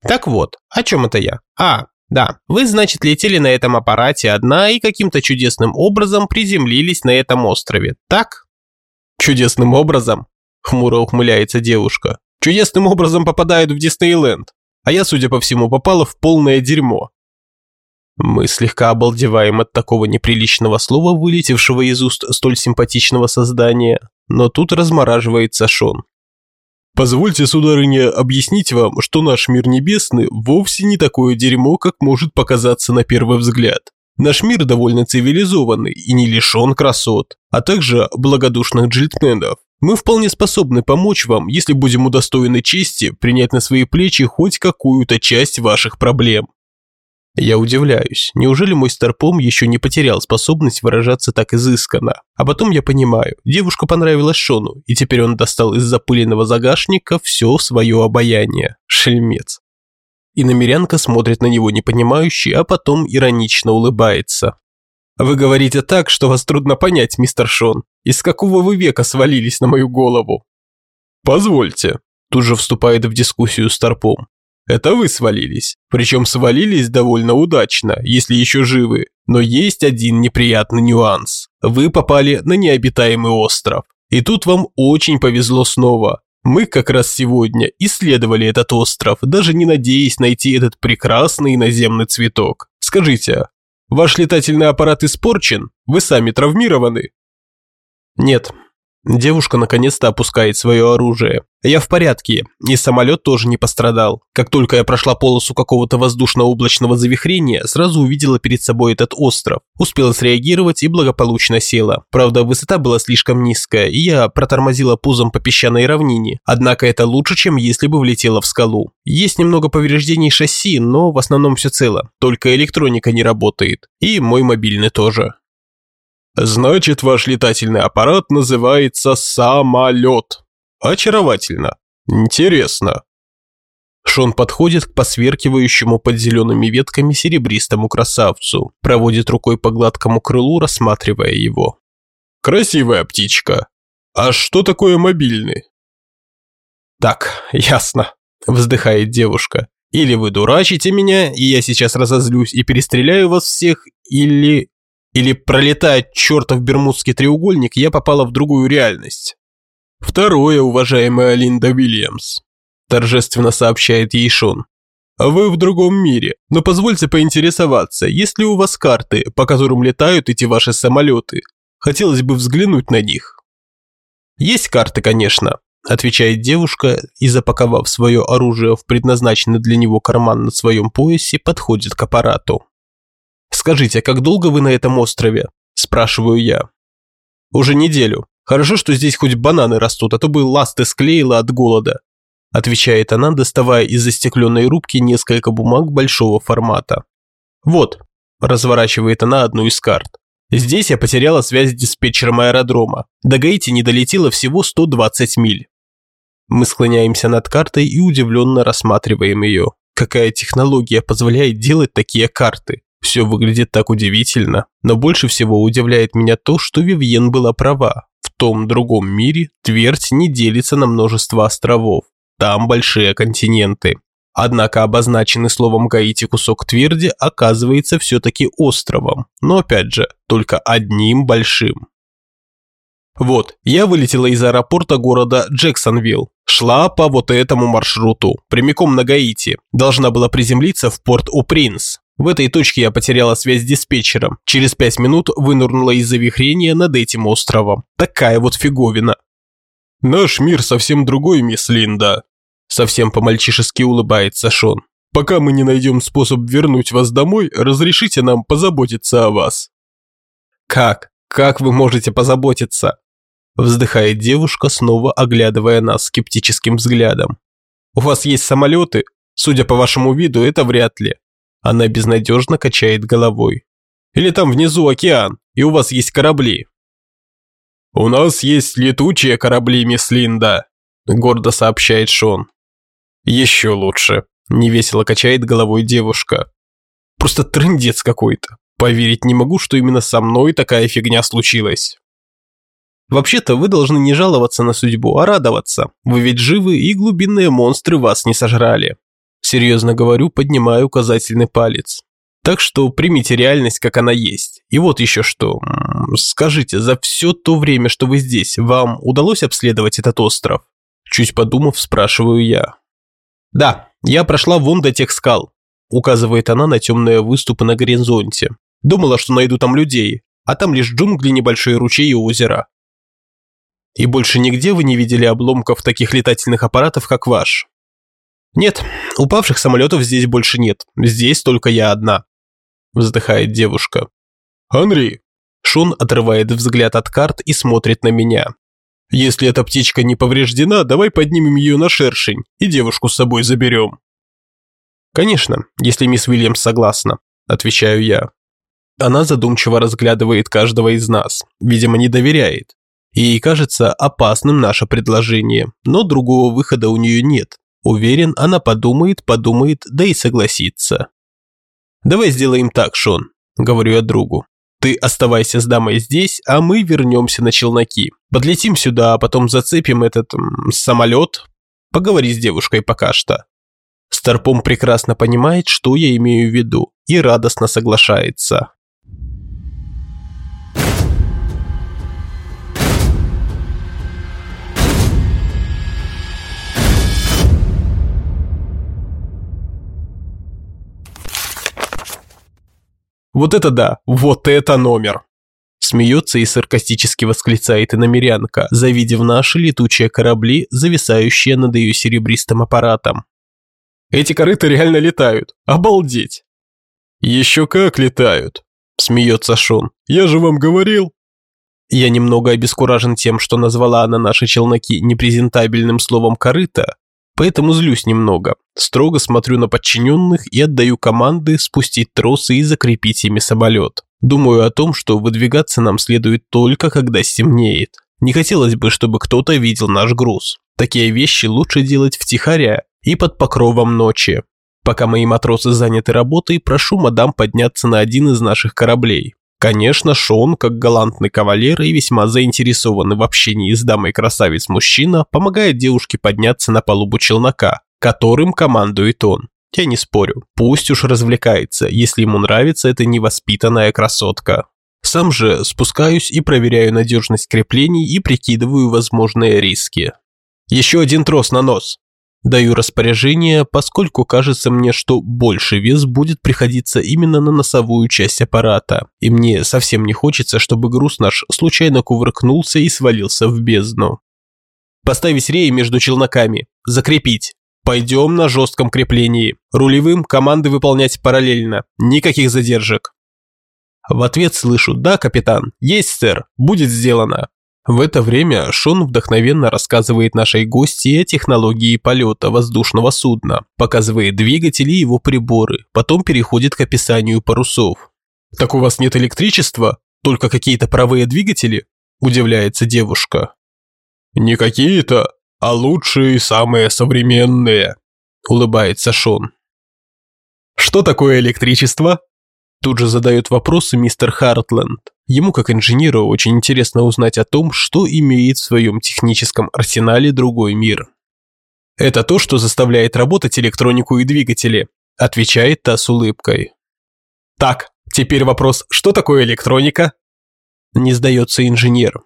Так вот, о чем это я? А, да, вы, значит, летели на этом аппарате одна и каким-то чудесным образом приземлились на этом острове, так? Чудесным образом? Хмуро ухмыляется девушка. Чудесным образом попадают в Диснейленд. А я, судя по всему, попала в полное дерьмо. Мы слегка обалдеваем от такого неприличного слова, вылетевшего из уст столь симпатичного создания, но тут размораживается Шон. Позвольте, сударыня, объяснить вам, что наш мир небесный вовсе не такое дерьмо, как может показаться на первый взгляд. Наш мир довольно цивилизованный и не лишен красот, а также благодушных джентльменов. Мы вполне способны помочь вам, если будем удостоены чести принять на свои плечи хоть какую-то часть ваших проблем. Я удивляюсь, неужели мой старпом еще не потерял способность выражаться так изысканно? А потом я понимаю, девушка понравилась Шону, и теперь он достал из запыленного загашника все свое обаяние. Шельмец. И намерянка смотрит на него непонимающе, а потом иронично улыбается. «Вы говорите так, что вас трудно понять, мистер Шон. Из какого вы века свалились на мою голову?» «Позвольте», тут же вступает в дискуссию Старпом. Это вы свалились. Причем свалились довольно удачно, если еще живы. Но есть один неприятный нюанс. Вы попали на необитаемый остров. И тут вам очень повезло снова. Мы как раз сегодня исследовали этот остров, даже не надеясь найти этот прекрасный наземный цветок. Скажите, ваш летательный аппарат испорчен? Вы сами травмированы? Нет, Девушка наконец-то опускает свое оружие. Я в порядке, и самолет тоже не пострадал. Как только я прошла полосу какого-то воздушно-облачного завихрения, сразу увидела перед собой этот остров. Успела среагировать и благополучно села. Правда, высота была слишком низкая, и я протормозила пузом по песчаной равнине. Однако это лучше, чем если бы влетела в скалу. Есть немного повреждений шасси, но в основном все цело. Только электроника не работает. И мой мобильный тоже. Значит, ваш летательный аппарат называется самолет. Очаровательно. Интересно. Шон подходит к посверкивающему под зелеными ветками серебристому красавцу, проводит рукой по гладкому крылу, рассматривая его. Красивая птичка. А что такое мобильный? Так, ясно, вздыхает девушка. Или вы дурачите меня, и я сейчас разозлюсь и перестреляю вас всех, или или пролетая чертов бермудский треугольник, я попала в другую реальность. Второе, уважаемая Линда Вильямс, торжественно сообщает ей Шон. Вы в другом мире, но позвольте поинтересоваться, есть ли у вас карты, по которым летают эти ваши самолеты? Хотелось бы взглянуть на них. Есть карты, конечно, отвечает девушка и, запаковав свое оружие в предназначенный для него карман на своем поясе, подходит к аппарату. «Скажите, как долго вы на этом острове?» – спрашиваю я. «Уже неделю. Хорошо, что здесь хоть бананы растут, а то бы ласты склеила от голода», – отвечает она, доставая из застекленной рубки несколько бумаг большого формата. «Вот», – разворачивает она одну из карт. «Здесь я потеряла связь с диспетчером аэродрома. До Гаити не долетело всего 120 миль». Мы склоняемся над картой и удивленно рассматриваем ее. Какая технология позволяет делать такие карты? Все выглядит так удивительно, но больше всего удивляет меня то, что Вивьен была права. Том другом мире Твердь не делится на множество островов. Там большие континенты. Однако обозначенный словом Гаити кусок тверди оказывается все-таки островом, но опять же, только одним большим. Вот, я вылетела из аэропорта города Джексонвилл, шла по вот этому маршруту, прямиком на Гаити, должна была приземлиться в порт О-Принц. В этой точке я потеряла связь с диспетчером. Через пять минут вынурнула из завихрения над этим островом. Такая вот фиговина. «Наш мир совсем другой, мисс Линда», – совсем по-мальчишески улыбается Шон. «Пока мы не найдем способ вернуть вас домой, разрешите нам позаботиться о вас». «Как? Как вы можете позаботиться?» Вздыхает девушка, снова оглядывая нас скептическим взглядом. «У вас есть самолеты? Судя по вашему виду, это вряд ли. Она безнадежно качает головой. Или там внизу океан, и у вас есть корабли. У нас есть летучие корабли, мисс Линда, гордо сообщает Шон. Еще лучше, невесело качает головой девушка. Просто трындец какой-то. Поверить не могу, что именно со мной такая фигня случилась. Вообще-то вы должны не жаловаться на судьбу, а радоваться. Вы ведь живы, и глубинные монстры вас не сожрали. Серьезно говорю, поднимаю указательный палец. Так что примите реальность, как она есть. И вот еще что. Скажите, за все то время, что вы здесь, вам удалось обследовать этот остров? Чуть подумав, спрашиваю я. Да, я прошла вон до тех скал. Указывает она на темные выступы на горизонте. Думала, что найду там людей, а там лишь джунгли, небольшие ручей и озера. И больше нигде вы не видели обломков таких летательных аппаратов, как ваш? «Нет, упавших самолетов здесь больше нет. Здесь только я одна», – вздыхает девушка. «Анри!» Шон отрывает взгляд от карт и смотрит на меня. «Если эта птичка не повреждена, давай поднимем ее на шершень и девушку с собой заберем». «Конечно, если мисс Уильямс согласна. отвечаю я. Она задумчиво разглядывает каждого из нас, видимо, не доверяет. Ей кажется опасным наше предложение, но другого выхода у нее нет. Уверен, она подумает, подумает, да и согласится. «Давай сделаем так, Шон», – говорю я другу. «Ты оставайся с дамой здесь, а мы вернемся на челноки. Подлетим сюда, а потом зацепим этот м, самолет. Поговори с девушкой пока что». Старпом прекрасно понимает, что я имею в виду, и радостно соглашается. Вот это да, вот это номер. Смеется и саркастически восклицает иномерянка, завидев наши летучие корабли, зависающие над ее серебристым аппаратом. Эти корыта реально летают. Обалдеть. Еще как летают, смеется Шон. Я же вам говорил. Я немного обескуражен тем, что назвала она наши челноки непрезентабельным словом «корыто», поэтому злюсь немного. Строго смотрю на подчиненных и отдаю команды спустить тросы и закрепить ими самолет. Думаю о том, что выдвигаться нам следует только когда стемнеет. Не хотелось бы, чтобы кто-то видел наш груз. Такие вещи лучше делать втихаря и под покровом ночи. Пока мои матросы заняты работой, прошу мадам подняться на один из наших кораблей. Конечно, Шон, как галантный кавалер и весьма заинтересованный в общении с дамой красавиц мужчина, помогает девушке подняться на палубу челнока, которым командует он. Я не спорю, пусть уж развлекается, если ему нравится эта невоспитанная красотка. Сам же спускаюсь и проверяю надежность креплений и прикидываю возможные риски. Еще один трос на нос. Даю распоряжение, поскольку кажется мне, что больше вес будет приходиться именно на носовую часть аппарата, и мне совсем не хочется, чтобы груз наш случайно кувыркнулся и свалился в бездну. Поставить реи между челноками, закрепить. Пойдем на жестком креплении. Рулевым команды выполнять параллельно, никаких задержек. В ответ слышу «Да, капитан, есть, сэр, будет сделано». В это время Шон вдохновенно рассказывает нашей гости о технологии полета воздушного судна, показывает двигатели и его приборы, потом переходит к описанию парусов. «Так у вас нет электричества? Только какие-то паровые двигатели?» – удивляется девушка. «Не какие-то, а лучшие и самые современные», – улыбается Шон. «Что такое электричество?» Тут же задает вопросы мистер Хартленд. Ему, как инженеру, очень интересно узнать о том, что имеет в своем техническом арсенале другой мир. «Это то, что заставляет работать электронику и двигатели», отвечает та с улыбкой. «Так, теперь вопрос, что такое электроника?» Не сдается инженер.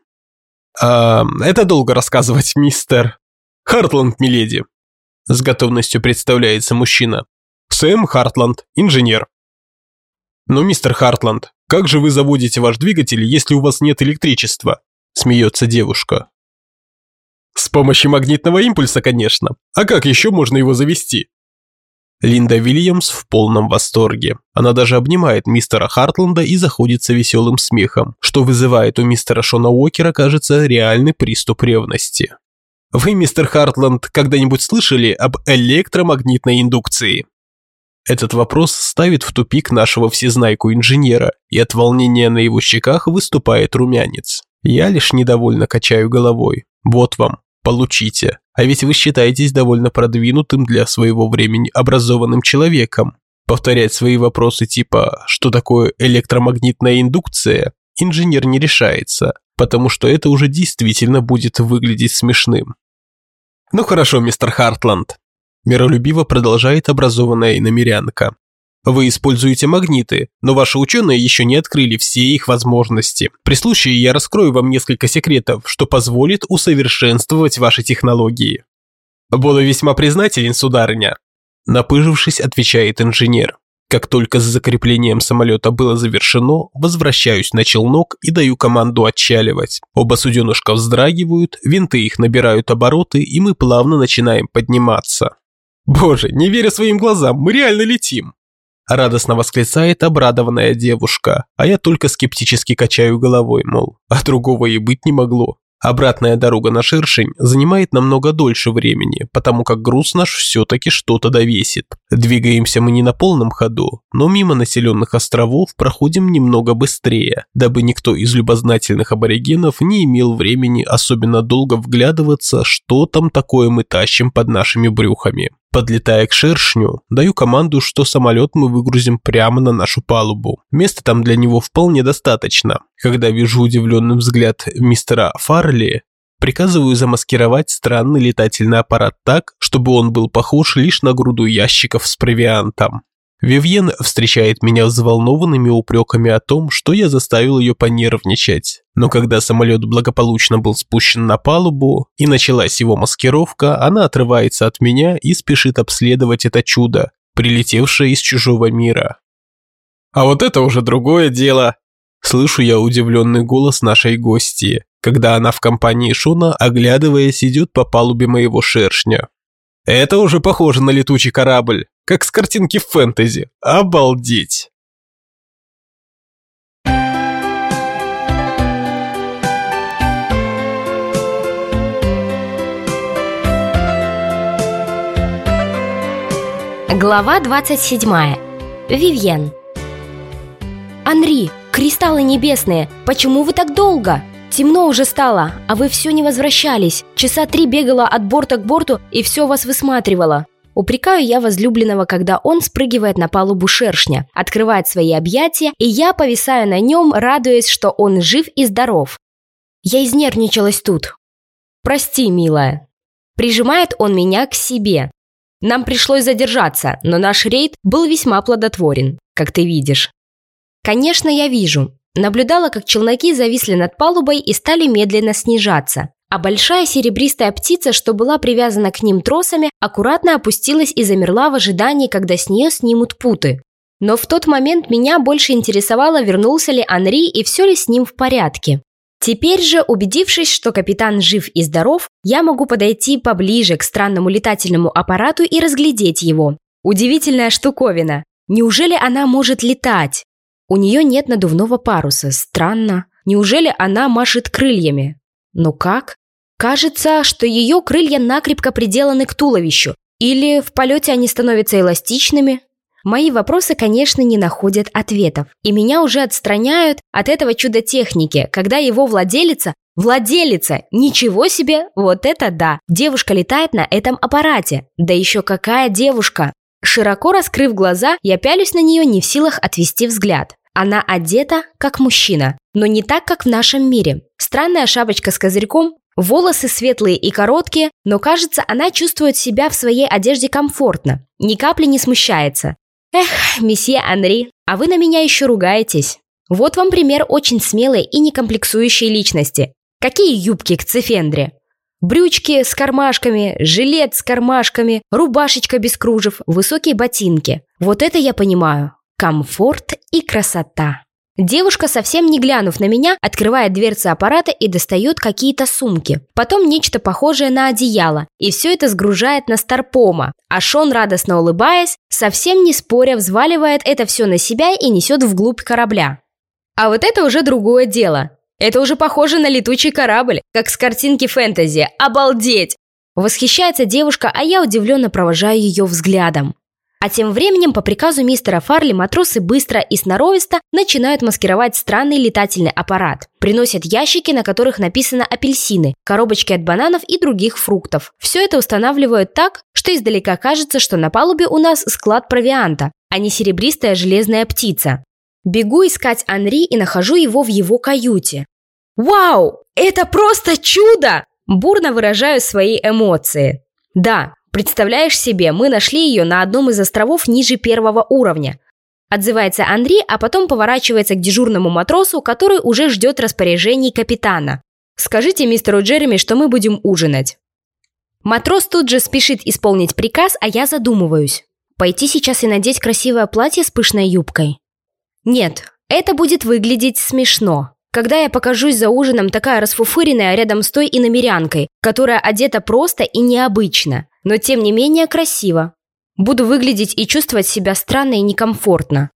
«А, это долго рассказывать, мистер. Хартланд, миледи». С готовностью представляется мужчина. Сэм Хартланд, инженер. «Но, мистер Хартланд, как же вы заводите ваш двигатель, если у вас нет электричества?» – смеется девушка. «С помощью магнитного импульса, конечно. А как еще можно его завести?» Линда Вильямс в полном восторге. Она даже обнимает мистера Хартланда и заходится веселым смехом, что вызывает у мистера Шона Уокера, кажется, реальный приступ ревности. Вы, мистер Хартланд, когда-нибудь слышали об электромагнитной индукции? Этот вопрос ставит в тупик нашего всезнайку-инженера, и от волнения на его щеках выступает румянец. Я лишь недовольно качаю головой. Вот вам, получите. А ведь вы считаетесь довольно продвинутым для своего времени образованным человеком. Повторять свои вопросы типа «что такое электромагнитная индукция?» инженер не решается, потому что это уже действительно будет выглядеть смешным. Ну хорошо, мистер Хартланд, Миролюбиво продолжает образованная иномерянка. Вы используете магниты, но ваши ученые еще не открыли все их возможности. При случае я раскрою вам несколько секретов, что позволит усовершенствовать ваши технологии. Буду весьма признателен, сударыня. Напыжившись, отвечает инженер. Как только с закреплением самолета было завершено, возвращаюсь на челнок и даю команду отчаливать. Оба суденышка вздрагивают, винты их набирают обороты, и мы плавно начинаем подниматься. «Боже, не веря своим глазам, мы реально летим!» Радостно восклицает обрадованная девушка, а я только скептически качаю головой, мол, а другого и быть не могло. Обратная дорога на Шершень занимает намного дольше времени, потому как груз наш все-таки что-то довесит. Двигаемся мы не на полном ходу, но мимо населенных островов проходим немного быстрее, дабы никто из любознательных аборигенов не имел времени особенно долго вглядываться, что там такое мы тащим под нашими брюхами. Подлетая к шершню, даю команду, что самолет мы выгрузим прямо на нашу палубу. Места там для него вполне достаточно. Когда вижу удивленный взгляд мистера Фарли, приказываю замаскировать странный летательный аппарат так, чтобы он был похож лишь на груду ящиков с провиантом. Вивьен встречает меня взволнованными упреками о том, что я заставил ее понервничать. Но когда самолет благополучно был спущен на палубу и началась его маскировка, она отрывается от меня и спешит обследовать это чудо, прилетевшее из чужого мира. «А вот это уже другое дело!» Слышу я удивленный голос нашей гости, когда она в компании Шона, оглядываясь, идет по палубе моего шершня. Это уже похоже на летучий корабль, как с картинки фэнтези. Обалдеть! Глава 27. Вивьен. «Анри, кристаллы небесные, почему вы так долго?» Темно уже стало, а вы все не возвращались. Часа три бегала от борта к борту и все вас высматривала. Упрекаю я возлюбленного, когда он спрыгивает на палубу шершня, открывает свои объятия, и я повисаю на нем, радуясь, что он жив и здоров. Я изнервничалась тут. «Прости, милая». Прижимает он меня к себе. Нам пришлось задержаться, но наш рейд был весьма плодотворен, как ты видишь. Конечно, я вижу. Наблюдала, как челноки зависли над палубой и стали медленно снижаться. А большая серебристая птица, что была привязана к ним тросами, аккуратно опустилась и замерла в ожидании, когда с нее снимут путы. Но в тот момент меня больше интересовало, вернулся ли Анри и все ли с ним в порядке. Теперь же, убедившись, что капитан жив и здоров, я могу подойти поближе к странному летательному аппарату и разглядеть его. Удивительная штуковина. Неужели она может летать? У нее нет надувного паруса. Странно. Неужели она машет крыльями? Но как? Кажется, что ее крылья накрепко приделаны к туловищу. Или в полете они становятся эластичными? Мои вопросы, конечно, не находят ответов. И меня уже отстраняют от этого чуда техники, когда его владелица Владелица! Ничего себе! Вот это да! Девушка летает на этом аппарате. Да еще какая девушка! Широко раскрыв глаза, я пялюсь на нее не в силах отвести взгляд. Она одета как мужчина, но не так, как в нашем мире. Странная шапочка с козырьком, волосы светлые и короткие, но кажется, она чувствует себя в своей одежде комфортно, ни капли не смущается. Эх, месье Анри, а вы на меня еще ругаетесь. Вот вам пример очень смелой и некомплексующей личности. Какие юбки к цифендре? Брючки с кармашками, жилет с кармашками, рубашечка без кружев, высокие ботинки. Вот это я понимаю. Комфорт и красота. Девушка, совсем не глянув на меня, открывает дверцы аппарата и достает какие-то сумки. Потом нечто похожее на одеяло. И все это сгружает на Старпома. А Шон, радостно улыбаясь, совсем не споря, взваливает это все на себя и несет вглубь корабля. А вот это уже другое дело. Это уже похоже на летучий корабль, как с картинки фэнтези. Обалдеть! Восхищается девушка, а я удивленно провожаю ее взглядом. А тем временем по приказу мистера Фарли матросы быстро и сноровисто начинают маскировать странный летательный аппарат. Приносят ящики, на которых написано апельсины, коробочки от бананов и других фруктов. Все это устанавливают так, что издалека кажется, что на палубе у нас склад провианта, а не серебристая железная птица. Бегу искать Анри и нахожу его в его каюте. «Вау! Это просто чудо!» Бурно выражаю свои эмоции. Да, представляешь себе, мы нашли ее на одном из островов ниже первого уровня. Отзывается Андрей, а потом поворачивается к дежурному матросу, который уже ждет распоряжений капитана. «Скажите мистеру Джереми, что мы будем ужинать». Матрос тут же спешит исполнить приказ, а я задумываюсь. Пойти сейчас и надеть красивое платье с пышной юбкой? Нет, это будет выглядеть смешно. Когда я покажусь за ужином такая расфуфыренная рядом с той иномерянкой, которая одета просто и необычно, но тем не менее красиво. Буду выглядеть и чувствовать себя странно и некомфортно.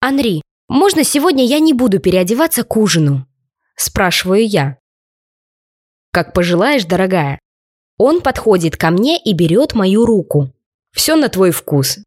«Анри, можно сегодня я не буду переодеваться к ужину?» Спрашиваю я. Как пожелаешь, дорогая. Он подходит ко мне и берет мою руку. Все на твой вкус.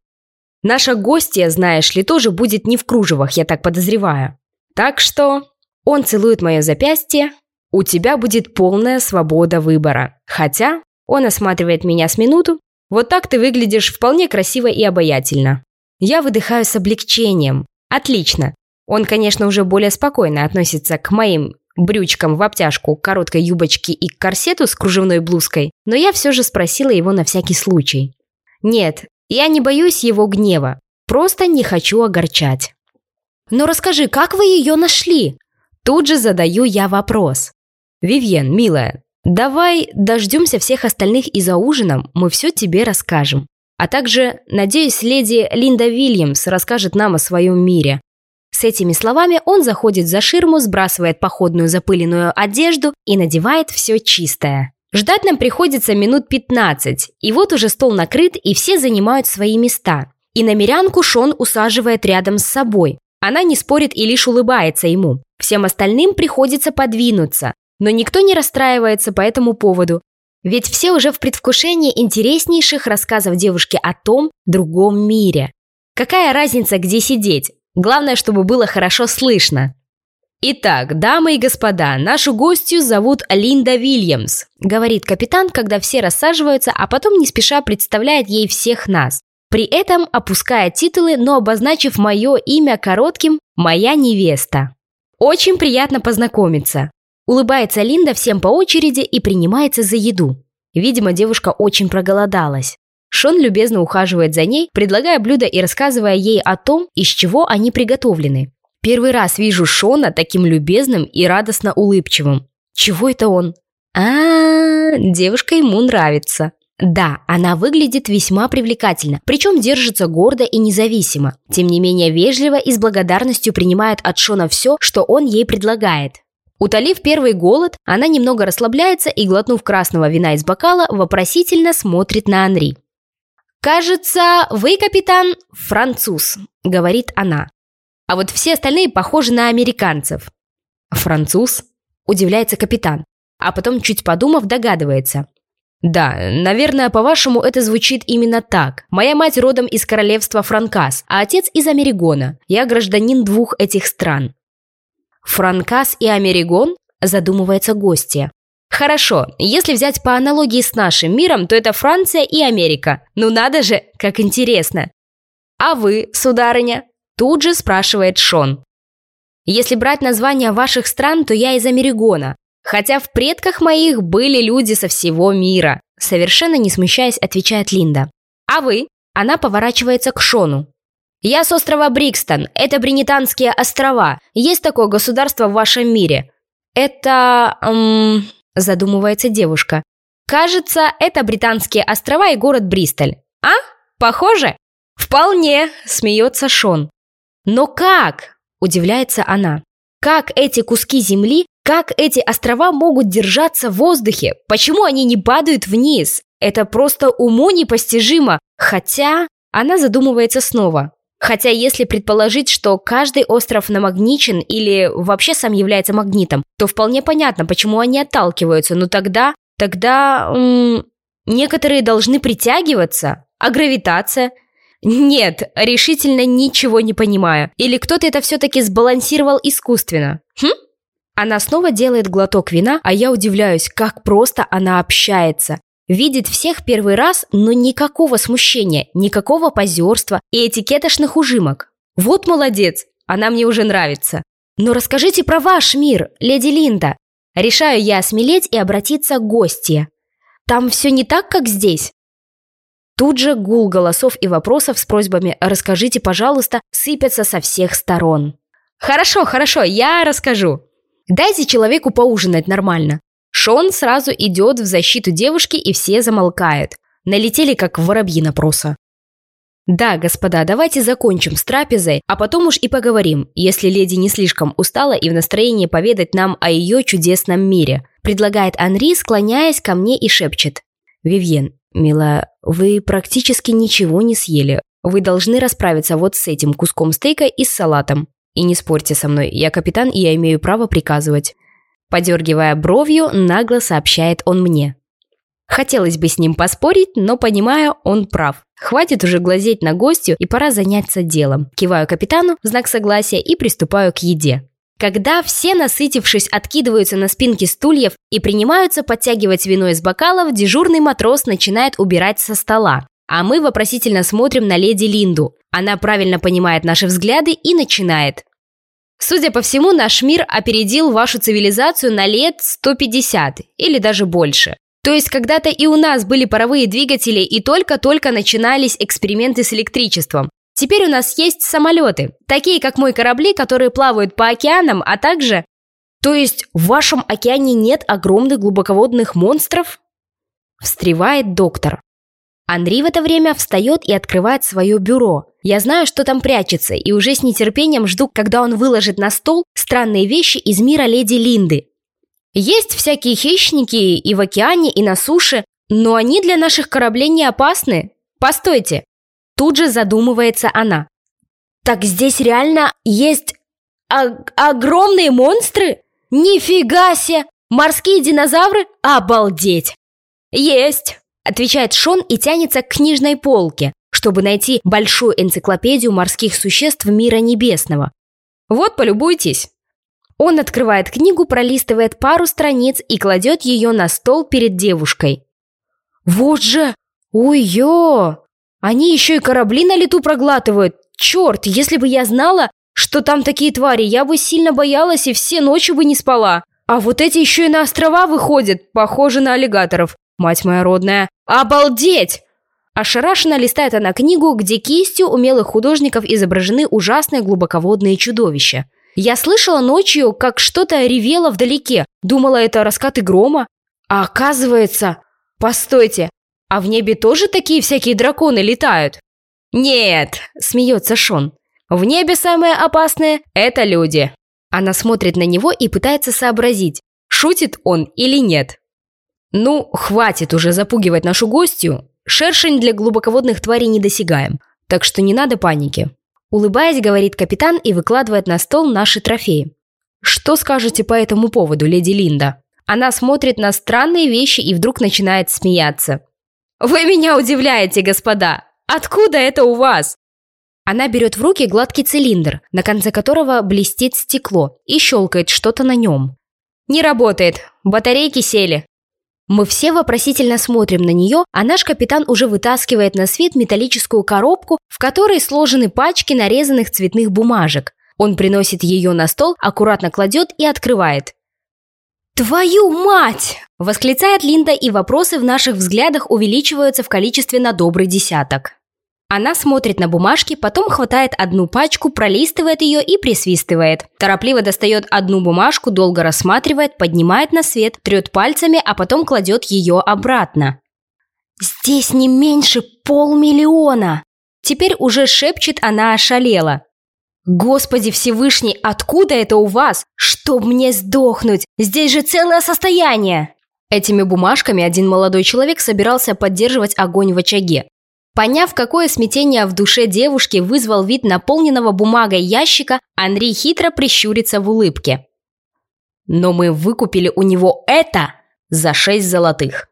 Наша гостья, знаешь ли, тоже будет не в кружевах, я так подозреваю. Так что он целует мое запястье. У тебя будет полная свобода выбора. Хотя он осматривает меня с минуту. Вот так ты выглядишь вполне красиво и обаятельно. Я выдыхаю с облегчением. Отлично. Он, конечно, уже более спокойно относится к моим брючкам в обтяжку, короткой юбочке и к корсету с кружевной блузкой, но я все же спросила его на всякий случай. Нет, я не боюсь его гнева, просто не хочу огорчать. Но расскажи, как вы ее нашли? Тут же задаю я вопрос. Вивьен, милая, давай дождемся всех остальных и за ужином мы все тебе расскажем. А также, надеюсь, леди Линда Вильямс расскажет нам о своем мире. С этими словами он заходит за ширму, сбрасывает походную запыленную одежду и надевает все чистое. Ждать нам приходится минут 15, и вот уже стол накрыт, и все занимают свои места. И намерянку Шон усаживает рядом с собой. Она не спорит и лишь улыбается ему. Всем остальным приходится подвинуться, но никто не расстраивается по этому поводу, ведь все уже в предвкушении интереснейших рассказов девушки о том другом мире. Какая разница, где сидеть? Главное, чтобы было хорошо слышно. «Итак, дамы и господа, нашу гостью зовут Линда Вильямс», говорит капитан, когда все рассаживаются, а потом не спеша представляет ей всех нас. При этом опуская титулы, но обозначив мое имя коротким «Моя невеста». Очень приятно познакомиться. Улыбается Линда всем по очереди и принимается за еду. Видимо, девушка очень проголодалась. Шон любезно ухаживает за ней, предлагая блюда и рассказывая ей о том, из чего они приготовлены. Первый раз вижу Шона таким любезным и радостно улыбчивым. Чего это он? А, -а, -а девушка ему нравится. Да, она выглядит весьма привлекательно, причем держится гордо и независимо. Тем не менее, вежливо и с благодарностью принимает от Шона все, что он ей предлагает. Утолив первый голод, она немного расслабляется и, глотнув красного вина из бокала, вопросительно смотрит на Анри. «Кажется, вы, капитан, француз», — говорит она. «А вот все остальные похожи на американцев». «Француз?» — удивляется капитан, а потом, чуть подумав, догадывается. «Да, наверное, по-вашему это звучит именно так. Моя мать родом из королевства Франкас, а отец из Америгона. Я гражданин двух этих стран». «Франкас и Америгон?» – задумывается гостья. Хорошо, если взять по аналогии с нашим миром, то это Франция и Америка. Ну надо же, как интересно. А вы, сударыня? Тут же спрашивает Шон. Если брать названия ваших стран, то я из Америгона. Хотя в предках моих были люди со всего мира. Совершенно не смущаясь, отвечает Линда. А вы? Она поворачивается к Шону. Я с острова Брикстон. Это Бринитанские острова. Есть такое государство в вашем мире. Это... Эм, задумывается девушка. Кажется, это британские острова и город Бристоль. А? Похоже? Вполне, смеется Шон. Но как? Удивляется она. Как эти куски земли, как эти острова могут держаться в воздухе? Почему они не падают вниз? Это просто уму непостижимо. Хотя она задумывается снова. Хотя если предположить, что каждый остров намагничен или вообще сам является магнитом, то вполне понятно, почему они отталкиваются. Но тогда, тогда м- некоторые должны притягиваться. А гравитация? Нет, решительно ничего не понимаю. Или кто-то это все-таки сбалансировал искусственно? Хм? Она снова делает глоток вина, а я удивляюсь, как просто она общается. Видит всех первый раз, но никакого смущения, никакого позерства и этикетошных ужимок. Вот молодец, она мне уже нравится. Но расскажите про ваш мир, леди Линда. Решаю я осмелеть и обратиться к гостье. Там все не так, как здесь? Тут же гул голосов и вопросов с просьбами «расскажите, пожалуйста» сыпятся со всех сторон. «Хорошо, хорошо, я расскажу. Дайте человеку поужинать нормально. Шон сразу идет в защиту девушки, и все замолкают. Налетели, как воробьи на проса. «Да, господа, давайте закончим с трапезой, а потом уж и поговорим, если леди не слишком устала и в настроении поведать нам о ее чудесном мире», предлагает Анри, склоняясь ко мне и шепчет. «Вивьен, милая, вы практически ничего не съели. Вы должны расправиться вот с этим куском стейка и с салатом. И не спорьте со мной, я капитан, и я имею право приказывать. Подергивая бровью, нагло сообщает он мне. Хотелось бы с ним поспорить, но понимаю, он прав. Хватит уже глазеть на гостю и пора заняться делом. Киваю капитану в знак согласия и приступаю к еде. Когда все, насытившись, откидываются на спинки стульев и принимаются подтягивать вино из бокалов, дежурный матрос начинает убирать со стола. А мы вопросительно смотрим на леди Линду. Она правильно понимает наши взгляды и начинает. Судя по всему, наш мир опередил вашу цивилизацию на лет 150 или даже больше. То есть когда-то и у нас были паровые двигатели и только-только начинались эксперименты с электричеством. Теперь у нас есть самолеты, такие как мой корабли, которые плавают по океанам, а также... То есть в вашем океане нет огромных глубоководных монстров? Встревает доктор. Андрей в это время встает и открывает свое бюро. Я знаю, что там прячется, и уже с нетерпением жду, когда он выложит на стол странные вещи из мира леди Линды. Есть всякие хищники и в океане, и на суше, но они для наших кораблей не опасны. Постойте. Тут же задумывается она. Так здесь реально есть огромные монстры? Нифига себе! Морские динозавры? Обалдеть! Есть! Отвечает Шон и тянется к книжной полке, чтобы найти большую энциклопедию морских существ мира небесного. Вот, полюбуйтесь. Он открывает книгу, пролистывает пару страниц и кладет ее на стол перед девушкой. «Вот же! Ой-ё! Они еще и корабли на лету проглатывают! Черт, если бы я знала, что там такие твари, я бы сильно боялась и все ночи бы не спала. А вот эти еще и на острова выходят, похожи на аллигаторов. Мать моя родная, обалдеть! Ошарашенно листает она книгу, где кистью умелых художников изображены ужасные глубоководные чудовища. Я слышала ночью, как что-то ревело вдалеке. Думала, это раскаты грома. А оказывается... Постойте, а в небе тоже такие всякие драконы летают? Нет, смеется Шон. В небе самое опасное – это люди. Она смотрит на него и пытается сообразить, шутит он или нет. Ну, хватит уже запугивать нашу гостью. Шершень для глубоководных тварей недосягаем, так что не надо паники. Улыбаясь, говорит капитан и выкладывает на стол наши трофеи. Что скажете по этому поводу, леди Линда? Она смотрит на странные вещи и вдруг начинает смеяться. Вы меня удивляете, господа. Откуда это у вас? Она берет в руки гладкий цилиндр, на конце которого блестит стекло, и щелкает что-то на нем. Не работает. Батарейки сели. Мы все вопросительно смотрим на нее, а наш капитан уже вытаскивает на свет металлическую коробку, в которой сложены пачки нарезанных цветных бумажек. Он приносит ее на стол, аккуратно кладет и открывает. «Твою мать!» – восклицает Линда, и вопросы в наших взглядах увеличиваются в количестве на добрый десяток. Она смотрит на бумажки, потом хватает одну пачку, пролистывает ее и присвистывает. Торопливо достает одну бумажку, долго рассматривает, поднимает на свет, трет пальцами, а потом кладет ее обратно. «Здесь не меньше полмиллиона!» Теперь уже шепчет она ошалела. «Господи Всевышний, откуда это у вас? Чтоб мне сдохнуть! Здесь же целое состояние!» Этими бумажками один молодой человек собирался поддерживать огонь в очаге. Поняв, какое смятение в душе девушки вызвал вид наполненного бумагой ящика, Андрей хитро прищурится в улыбке. Но мы выкупили у него это за шесть золотых.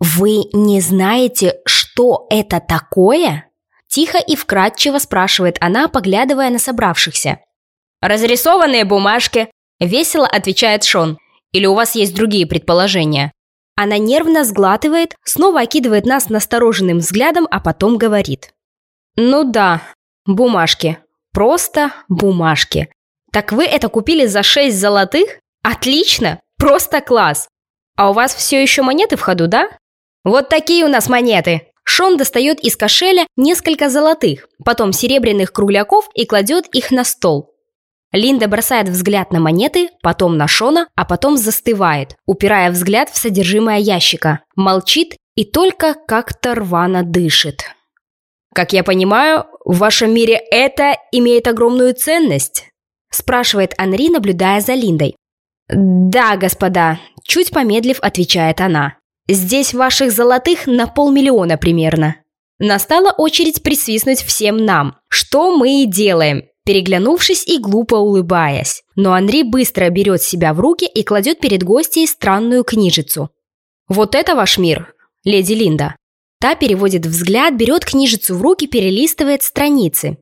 «Вы не знаете, что это такое?» Тихо и вкратчиво спрашивает она, поглядывая на собравшихся. «Разрисованные бумажки», – весело отвечает Шон. «Или у вас есть другие предположения?» Она нервно сглатывает, снова окидывает нас настороженным взглядом, а потом говорит. «Ну да, бумажки. Просто бумажки. Так вы это купили за 6 золотых? Отлично! Просто класс! А у вас все еще монеты в ходу, да? Вот такие у нас монеты!» Шон достает из кошеля несколько золотых, потом серебряных кругляков и кладет их на стол. Линда бросает взгляд на монеты, потом на Шона, а потом застывает, упирая взгляд в содержимое ящика. Молчит и только как-то рвано дышит. «Как я понимаю, в вашем мире это имеет огромную ценность?» спрашивает Анри, наблюдая за Линдой. «Да, господа», чуть помедлив отвечает она. «Здесь ваших золотых на полмиллиона примерно». Настала очередь присвистнуть всем нам. Что мы и делаем. Переглянувшись и глупо улыбаясь. Но Анри быстро берет себя в руки и кладет перед гостьей странную книжицу. «Вот это ваш мир, леди Линда». Та переводит взгляд, берет книжицу в руки, перелистывает страницы.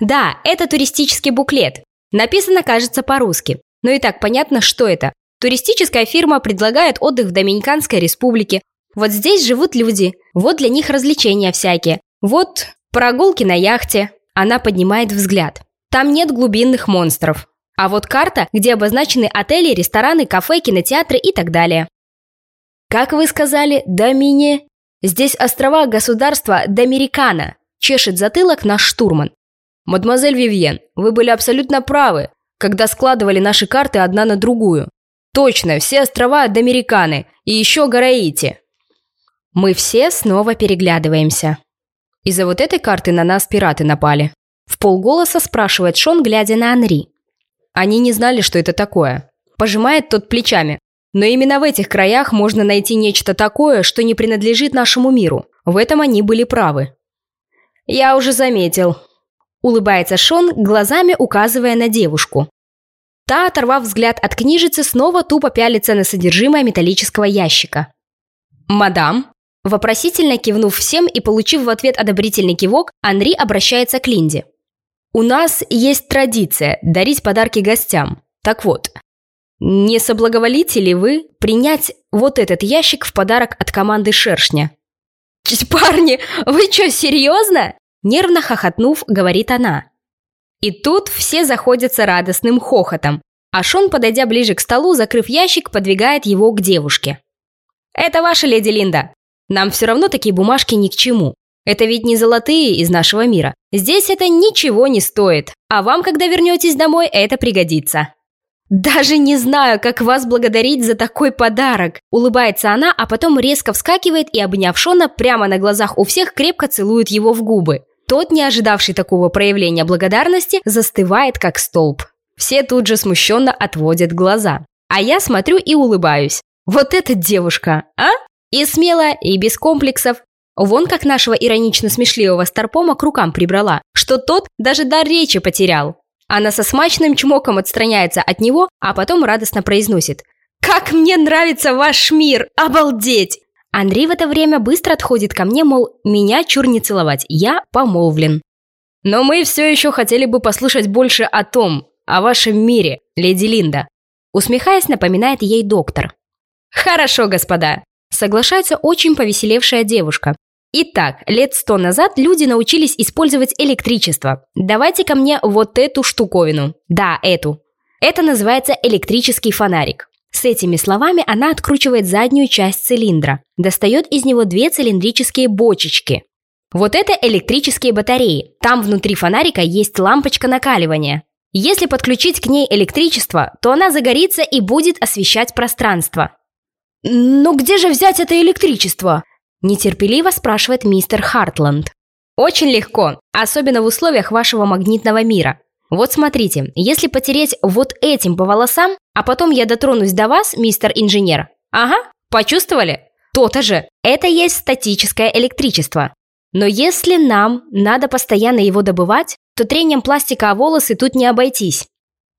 Да, это туристический буклет. Написано, кажется, по-русски. Но и так понятно, что это. Туристическая фирма предлагает отдых в Доминиканской республике. Вот здесь живут люди. Вот для них развлечения всякие. Вот прогулки на яхте. Она поднимает взгляд. Там нет глубинных монстров. А вот карта, где обозначены отели, рестораны, кафе, кинотеатры и так далее. Как вы сказали, Домини? Здесь острова государства Домерикана. Чешет затылок наш штурман. Мадемуазель Вивьен, вы были абсолютно правы, когда складывали наши карты одна на другую. Точно, все острова Домериканы и еще Гараити. Мы все снова переглядываемся. Из-за вот этой карты на нас пираты напали. В полголоса спрашивает Шон, глядя на Анри. Они не знали, что это такое. Пожимает тот плечами. Но именно в этих краях можно найти нечто такое, что не принадлежит нашему миру. В этом они были правы. «Я уже заметил», – улыбается Шон, глазами указывая на девушку. Та, оторвав взгляд от книжицы, снова тупо пялится на содержимое металлического ящика. «Мадам?» Вопросительно кивнув всем и получив в ответ одобрительный кивок, Анри обращается к Линде. «У нас есть традиция дарить подарки гостям. Так вот, не соблаговолите ли вы принять вот этот ящик в подарок от команды «Шершня»?» «Парни, вы что, серьезно?» Нервно хохотнув, говорит она. И тут все заходятся радостным хохотом, а Шон, подойдя ближе к столу, закрыв ящик, подвигает его к девушке. «Это ваша леди Линда. Нам все равно такие бумажки ни к чему. Это ведь не золотые из нашего мира. Здесь это ничего не стоит, а вам, когда вернетесь домой, это пригодится». «Даже не знаю, как вас благодарить за такой подарок!» Улыбается она, а потом резко вскакивает и, обняв Шона, прямо на глазах у всех крепко целует его в губы. Тот, не ожидавший такого проявления благодарности, застывает как столб. Все тут же смущенно отводят глаза. А я смотрю и улыбаюсь. Вот эта девушка, а? И смелая, и без комплексов. Вон как нашего иронично-смешливого старпома к рукам прибрала, что тот даже дар речи потерял. Она со смачным чмоком отстраняется от него, а потом радостно произносит «Как мне нравится ваш мир! Обалдеть!» Андрей в это время быстро отходит ко мне, мол, меня чур не целовать, я помолвлен. Но мы все еще хотели бы послушать больше о том, о вашем мире, леди Линда. Усмехаясь, напоминает ей доктор. Хорошо, господа. Соглашается очень повеселевшая девушка. Итак, лет сто назад люди научились использовать электричество. Давайте ко мне вот эту штуковину. Да, эту. Это называется электрический фонарик. С этими словами она откручивает заднюю часть цилиндра, достает из него две цилиндрические бочечки. Вот это электрические батареи. Там внутри фонарика есть лампочка накаливания. Если подключить к ней электричество, то она загорится и будет освещать пространство. Но где же взять это электричество? Нетерпеливо спрашивает мистер Хартланд. Очень легко, особенно в условиях вашего магнитного мира. Вот смотрите, если потереть вот этим по волосам, а потом я дотронусь до вас, мистер инженер. Ага, почувствовали? То-то же. Это есть статическое электричество. Но если нам надо постоянно его добывать, то трением пластика о волосы тут не обойтись.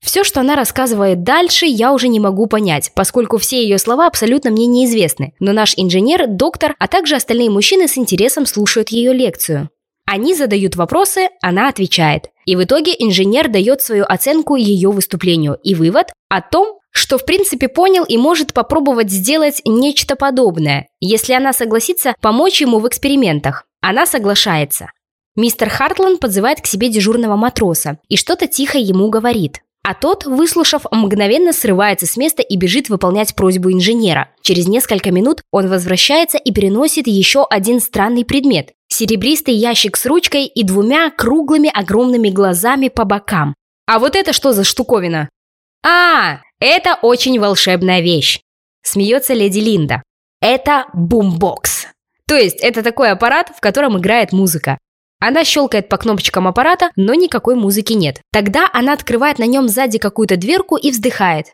Все, что она рассказывает дальше, я уже не могу понять, поскольку все ее слова абсолютно мне неизвестны. Но наш инженер, доктор, а также остальные мужчины с интересом слушают ее лекцию. Они задают вопросы, она отвечает. И в итоге инженер дает свою оценку ее выступлению и вывод о том, что в принципе понял и может попробовать сделать нечто подобное, если она согласится помочь ему в экспериментах. Она соглашается. Мистер Хартланд подзывает к себе дежурного матроса и что-то тихо ему говорит. А тот, выслушав, мгновенно срывается с места и бежит выполнять просьбу инженера. Через несколько минут он возвращается и приносит еще один странный предмет – серебристый ящик с ручкой и двумя круглыми огромными глазами по бокам. А вот это что за штуковина? А, это очень волшебная вещь. Смеется леди Линда. Это бумбокс. То есть это такой аппарат, в котором играет музыка. Она щелкает по кнопочкам аппарата, но никакой музыки нет. Тогда она открывает на нем сзади какую-то дверку и вздыхает.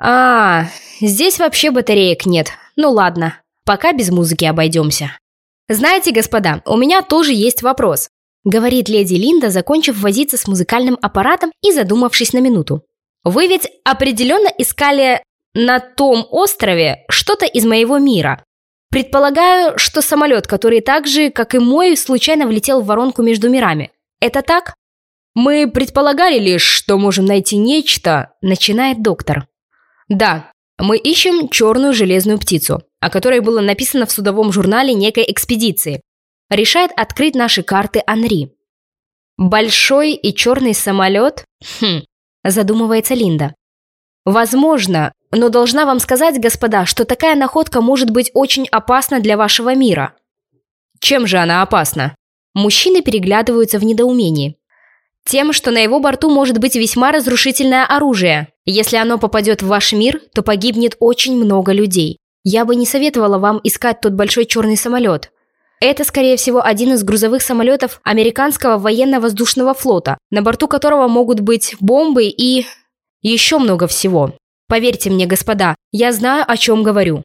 А, здесь вообще батареек нет. Ну ладно, пока без музыки обойдемся. Знаете, господа, у меня тоже есть вопрос. говорит леди Линда, закончив возиться с музыкальным аппаратом и задумавшись на минуту. Вы ведь определенно искали на том острове что-то из моего мира. Предполагаю, что самолет, который так же, как и мой, случайно влетел в воронку между мирами. Это так? Мы предполагали лишь, что можем найти нечто, начинает доктор. Да, мы ищем черную железную птицу, о которой было написано в судовом журнале некой экспедиции. Решает открыть наши карты Анри. Большой и черный самолет? Хм, задумывается Линда. Возможно, но должна вам сказать, господа, что такая находка может быть очень опасна для вашего мира. Чем же она опасна? Мужчины переглядываются в недоумении. Тем, что на его борту может быть весьма разрушительное оружие. Если оно попадет в ваш мир, то погибнет очень много людей. Я бы не советовала вам искать тот большой черный самолет. Это, скорее всего, один из грузовых самолетов американского военно-воздушного флота, на борту которого могут быть бомбы и... еще много всего. Поверьте мне, господа, я знаю, о чем говорю.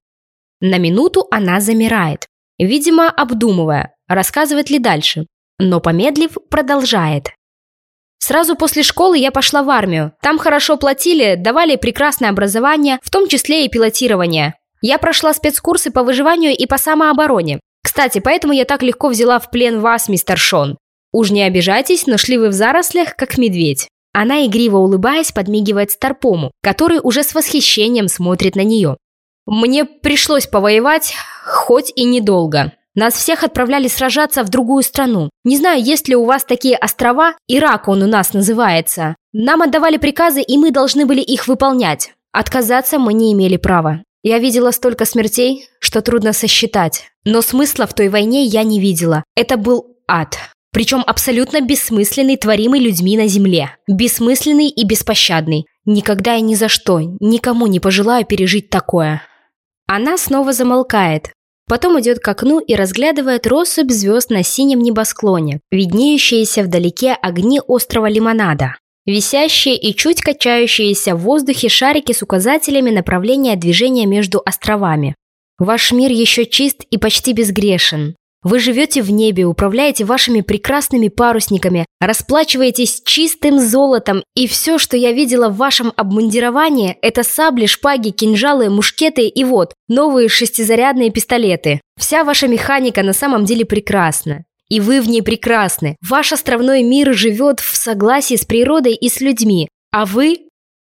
На минуту она замирает, видимо, обдумывая, рассказывает ли дальше, но помедлив, продолжает. Сразу после школы я пошла в армию. Там хорошо платили, давали прекрасное образование, в том числе и пилотирование. Я прошла спецкурсы по выживанию и по самообороне. Кстати, поэтому я так легко взяла в плен вас, мистер Шон. Уж не обижайтесь, но шли вы в зарослях, как медведь. Она, игриво улыбаясь, подмигивает Старпому, который уже с восхищением смотрит на нее. «Мне пришлось повоевать, хоть и недолго. Нас всех отправляли сражаться в другую страну. Не знаю, есть ли у вас такие острова, Ирак он у нас называется. Нам отдавали приказы, и мы должны были их выполнять. Отказаться мы не имели права. Я видела столько смертей, что трудно сосчитать. Но смысла в той войне я не видела. Это был ад. Причем абсолютно бессмысленный, творимый людьми на земле. Бессмысленный и беспощадный. Никогда и ни за что, никому не пожелаю пережить такое. Она снова замолкает. Потом идет к окну и разглядывает россыпь звезд на синем небосклоне, виднеющиеся вдалеке огни острова Лимонада. Висящие и чуть качающиеся в воздухе шарики с указателями направления движения между островами. Ваш мир еще чист и почти безгрешен. Вы живете в небе, управляете вашими прекрасными парусниками, расплачиваетесь чистым золотом, и все, что я видела в вашем обмундировании, это сабли, шпаги, кинжалы, мушкеты и вот, новые шестизарядные пистолеты. Вся ваша механика на самом деле прекрасна. И вы в ней прекрасны. Ваш островной мир живет в согласии с природой и с людьми. А вы...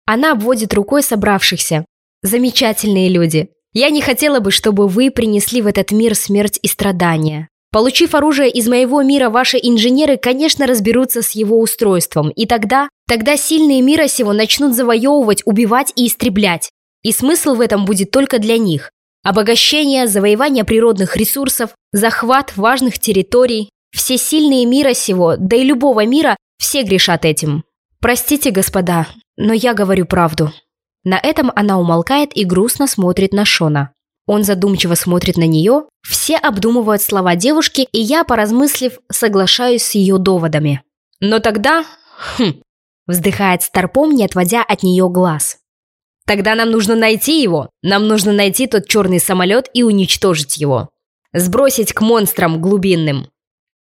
Она обводит рукой собравшихся. Замечательные люди. Я не хотела бы, чтобы вы принесли в этот мир смерть и страдания. Получив оружие из моего мира, ваши инженеры, конечно, разберутся с его устройством, и тогда, тогда сильные мира сего начнут завоевывать, убивать и истреблять. И смысл в этом будет только для них. Обогащение, завоевание природных ресурсов, захват важных территорий. Все сильные мира сего, да и любого мира, все грешат этим. Простите, господа, но я говорю правду. На этом она умолкает и грустно смотрит на Шона. Он задумчиво смотрит на нее, все обдумывают слова девушки, и я, поразмыслив, соглашаюсь с ее доводами. Но тогда... Хм, вздыхает Старпом, не отводя от нее глаз. Тогда нам нужно найти его. Нам нужно найти тот черный самолет и уничтожить его. Сбросить к монстрам глубинным.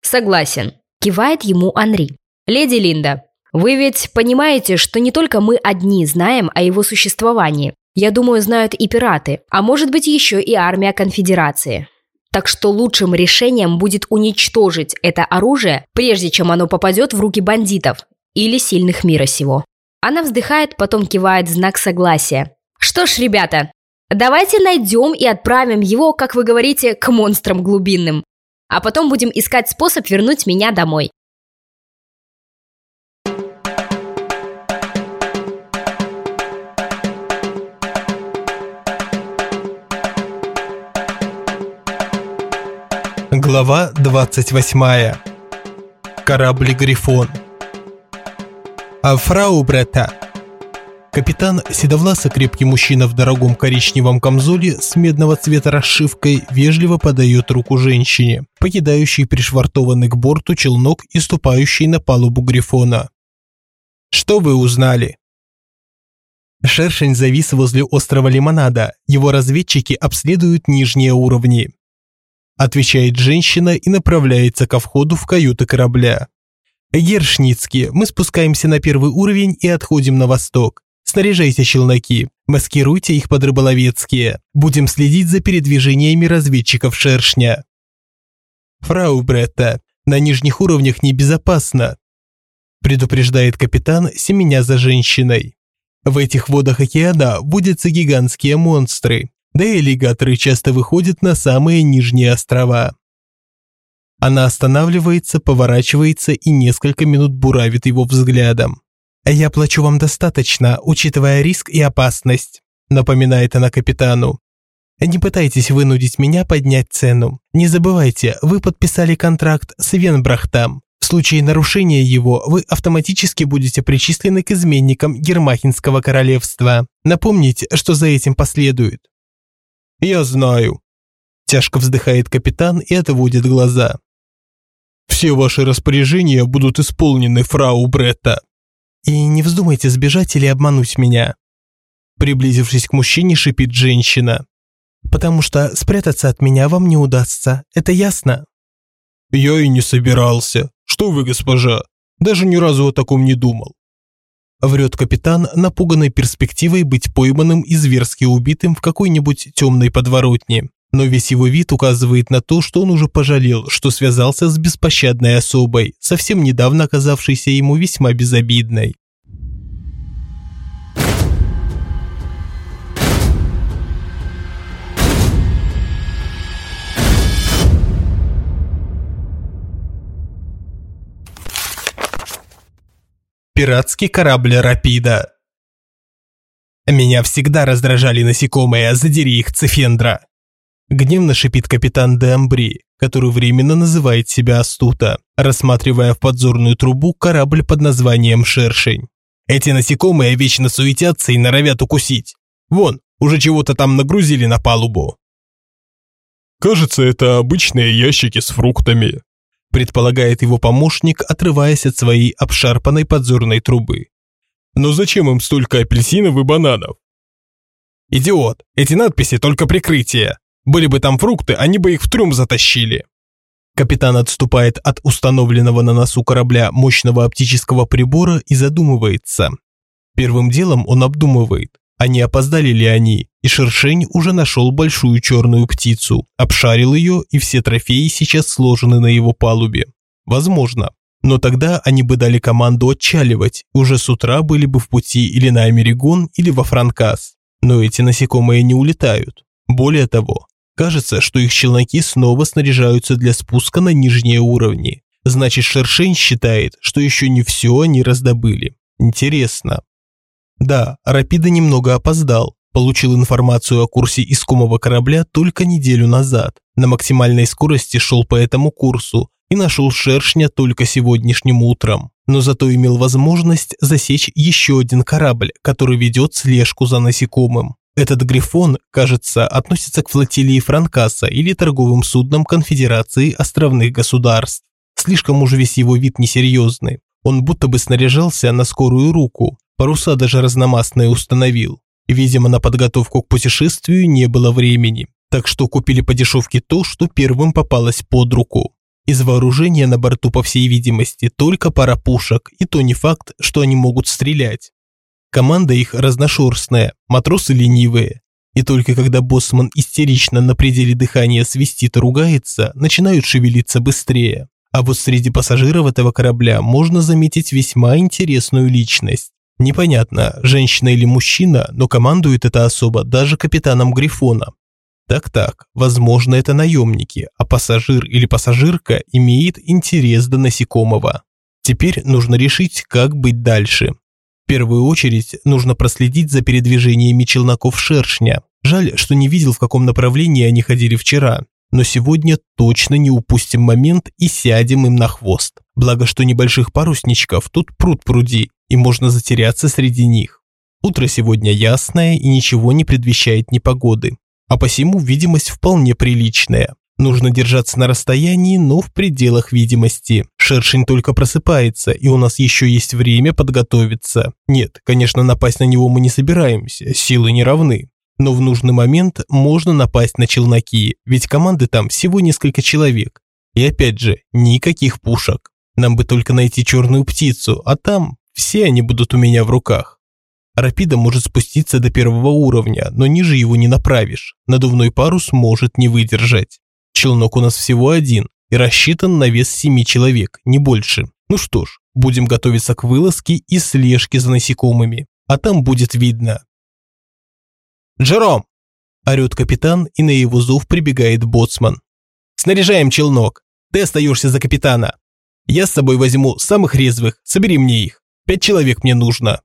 Согласен. Кивает ему Анри. Леди Линда, вы ведь понимаете, что не только мы одни знаем о его существовании. Я думаю, знают и пираты, а может быть еще и армия конфедерации. Так что лучшим решением будет уничтожить это оружие, прежде чем оно попадет в руки бандитов или сильных мира сего. Она вздыхает, потом кивает знак согласия. Что ж, ребята, давайте найдем и отправим его, как вы говорите, к монстрам глубинным. А потом будем искать способ вернуть меня домой. Глава 28. Корабль «Грифон». А фрау брата. Капитан, седовласый крепкий мужчина в дорогом коричневом камзоле с медного цвета расшивкой, вежливо подает руку женщине, покидающей пришвартованный к борту челнок и ступающей на палубу Грифона. «Что вы узнали?» Шершень завис возле острова Лимонада. Его разведчики обследуют нижние уровни. Отвечает женщина и направляется ко входу в каюты корабля. Гершницкий, мы спускаемся на первый уровень и отходим на восток. Снаряжайте челноки, маскируйте их под рыболовецкие. Будем следить за передвижениями разведчиков шершня. Фрау Бретта, на нижних уровнях небезопасно, предупреждает капитан, семеня за женщиной. В этих водах океана водятся гигантские монстры, да и аллигаторы часто выходят на самые нижние острова. Она останавливается, поворачивается и несколько минут буравит его взглядом. «Я плачу вам достаточно, учитывая риск и опасность», напоминает она капитану. «Не пытайтесь вынудить меня поднять цену. Не забывайте, вы подписали контракт с Венбрахтом. В случае нарушения его вы автоматически будете причислены к изменникам Гермахинского королевства. Напомните, что за этим последует». «Я знаю», – тяжко вздыхает капитан и отводит глаза. «Все ваши распоряжения будут исполнены, фрау Бретта». И не вздумайте сбежать или обмануть меня. Приблизившись к мужчине, шипит женщина. Потому что спрятаться от меня вам не удастся, это ясно? Я и не собирался. Что вы, госпожа? Даже ни разу о таком не думал. Врет капитан, напуганный перспективой быть пойманным и зверски убитым в какой-нибудь темной подворотне но весь его вид указывает на то, что он уже пожалел, что связался с беспощадной особой, совсем недавно оказавшейся ему весьма безобидной. Пиратский корабль «Рапида». Меня всегда раздражали насекомые, задери их, Цифендра. Гневно шипит капитан Дембри, который временно называет себя Астута, рассматривая в подзорную трубу корабль под названием «Шершень». Эти насекомые вечно суетятся и норовят укусить. Вон, уже чего-то там нагрузили на палубу. Кажется, это обычные ящики с фруктами, предполагает его помощник, отрываясь от своей обшарпанной подзорной трубы. Но зачем им столько апельсинов и бананов? Идиот, эти надписи только прикрытие. Были бы там фрукты, они бы их в трюм затащили. Капитан отступает от установленного на носу корабля мощного оптического прибора и задумывается. Первым делом он обдумывает, а не опоздали ли они, и Шершень уже нашел большую черную птицу, обшарил ее, и все трофеи сейчас сложены на его палубе. Возможно. Но тогда они бы дали команду отчаливать, уже с утра были бы в пути или на Америгон, или во Франкас. Но эти насекомые не улетают. Более того, Кажется, что их челноки снова снаряжаются для спуска на нижние уровни. Значит, Шершень считает, что еще не все они раздобыли. Интересно. Да, Рапида немного опоздал. Получил информацию о курсе искомого корабля только неделю назад. На максимальной скорости шел по этому курсу и нашел шершня только сегодняшним утром. Но зато имел возможность засечь еще один корабль, который ведет слежку за насекомым. Этот грифон, кажется, относится к флотилии Франкаса или торговым суднам Конфедерации островных государств. Слишком уж весь его вид несерьезный. Он будто бы снаряжался на скорую руку, паруса даже разномастные установил. Видимо, на подготовку к путешествию не было времени, так что купили по дешевке то, что первым попалось под руку. Из вооружения на борту, по всей видимости, только пара пушек, и то не факт, что они могут стрелять. Команда их разношерстная, матросы ленивые. И только когда боссман истерично на пределе дыхания свистит и ругается, начинают шевелиться быстрее. А вот среди пассажиров этого корабля можно заметить весьма интересную личность. Непонятно, женщина или мужчина, но командует эта особа даже капитаном Грифона. Так-так, возможно, это наемники, а пассажир или пассажирка имеет интерес до насекомого. Теперь нужно решить, как быть дальше. В первую очередь нужно проследить за передвижениями челноков шершня. Жаль, что не видел, в каком направлении они ходили вчера. Но сегодня точно не упустим момент и сядем им на хвост. Благо, что небольших парусничков тут пруд пруди, и можно затеряться среди них. Утро сегодня ясное и ничего не предвещает непогоды. А посему видимость вполне приличная. Нужно держаться на расстоянии, но в пределах видимости. Шершень только просыпается, и у нас еще есть время подготовиться. Нет, конечно, напасть на него мы не собираемся, силы не равны. Но в нужный момент можно напасть на челноки, ведь команды там всего несколько человек. И опять же, никаких пушек. Нам бы только найти черную птицу, а там все они будут у меня в руках. Рапида может спуститься до первого уровня, но ниже его не направишь. Надувной парус может не выдержать. Челнок у нас всего один и рассчитан на вес семи человек, не больше. Ну что ж, будем готовиться к вылазке и слежке за насекомыми. А там будет видно. «Джером!» – орёт капитан, и на его зов прибегает боцман. «Снаряжаем челнок. Ты остаешься за капитана. Я с собой возьму самых резвых, собери мне их. Пять человек мне нужно».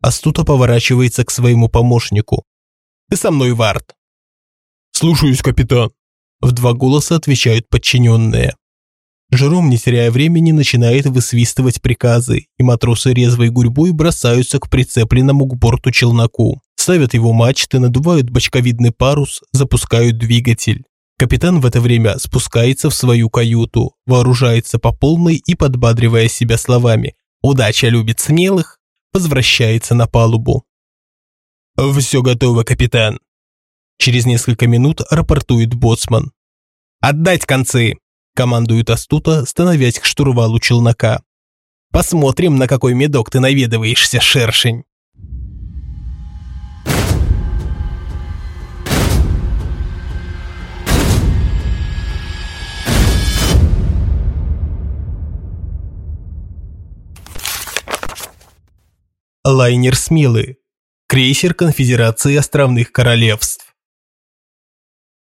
Астута поворачивается к своему помощнику. «Ты со мной, Вард?» «Слушаюсь, капитан», – в два голоса отвечают подчиненные. Жером, не теряя времени, начинает высвистывать приказы, и матросы резвой гурьбой бросаются к прицепленному к борту челноку. Ставят его мачты, надувают бочковидный парус, запускают двигатель. Капитан в это время спускается в свою каюту, вооружается по полной и, подбадривая себя словами «Удача любит смелых», возвращается на палубу. «Все готово, капитан!» Через несколько минут рапортует боцман. «Отдать концы!» – командует Астута, становясь к штурвалу челнока. «Посмотрим, на какой медок ты наведываешься, шершень!» Лайнер «Смелый». Крейсер Конфедерации Островных Королевств.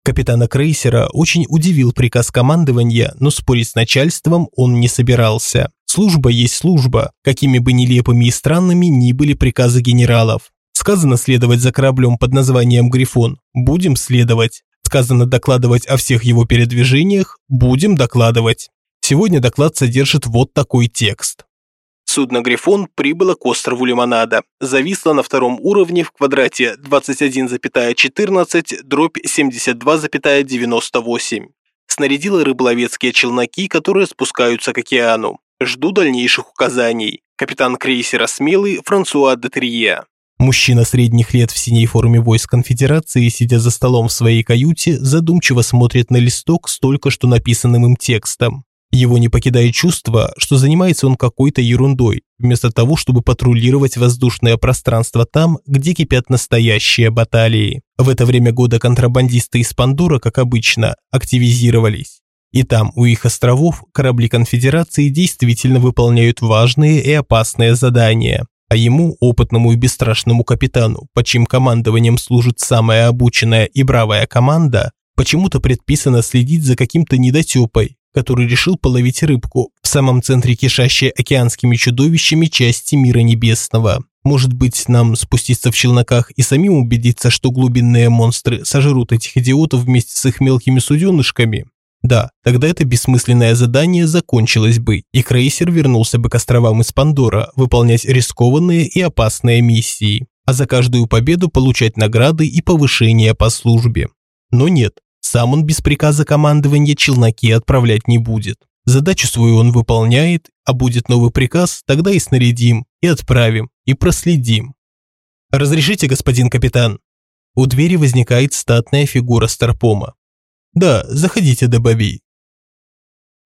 Капитана крейсера очень удивил приказ командования, но спорить с начальством он не собирался. Служба есть служба, какими бы нелепыми и странными ни были приказы генералов. Сказано следовать за кораблем под названием «Грифон» – будем следовать. Сказано докладывать о всех его передвижениях – будем докладывать. Сегодня доклад содержит вот такой текст. Судно «Грифон» прибыло к острову Лимонада. Зависло на втором уровне в квадрате 21,14 дробь 72,98. Снарядила рыболовецкие челноки, которые спускаются к океану. Жду дальнейших указаний. Капитан крейсера «Смелый» Франсуа де Трие. Мужчина средних лет в синей форме войск конфедерации, сидя за столом в своей каюте, задумчиво смотрит на листок с только что написанным им текстом. Его не покидает чувство, что занимается он какой-то ерундой, вместо того, чтобы патрулировать воздушное пространство там, где кипят настоящие баталии. В это время года контрабандисты из Пандора, как обычно, активизировались. И там, у их островов, корабли конфедерации действительно выполняют важные и опасные задания. А ему, опытному и бесстрашному капитану, под чьим командованием служит самая обученная и бравая команда, почему-то предписано следить за каким-то недотепой, который решил половить рыбку в самом центре кишащей океанскими чудовищами части мира небесного. Может быть, нам спуститься в челноках и самим убедиться, что глубинные монстры сожрут этих идиотов вместе с их мелкими суденышками? Да, тогда это бессмысленное задание закончилось бы, и крейсер вернулся бы к островам из Пандора выполнять рискованные и опасные миссии, а за каждую победу получать награды и повышения по службе. Но нет, сам он без приказа командования челноки отправлять не будет. Задачу свою он выполняет, а будет новый приказ, тогда и снарядим, и отправим, и проследим. «Разрешите, господин капитан?» У двери возникает статная фигура Старпома. «Да, заходите, Добави».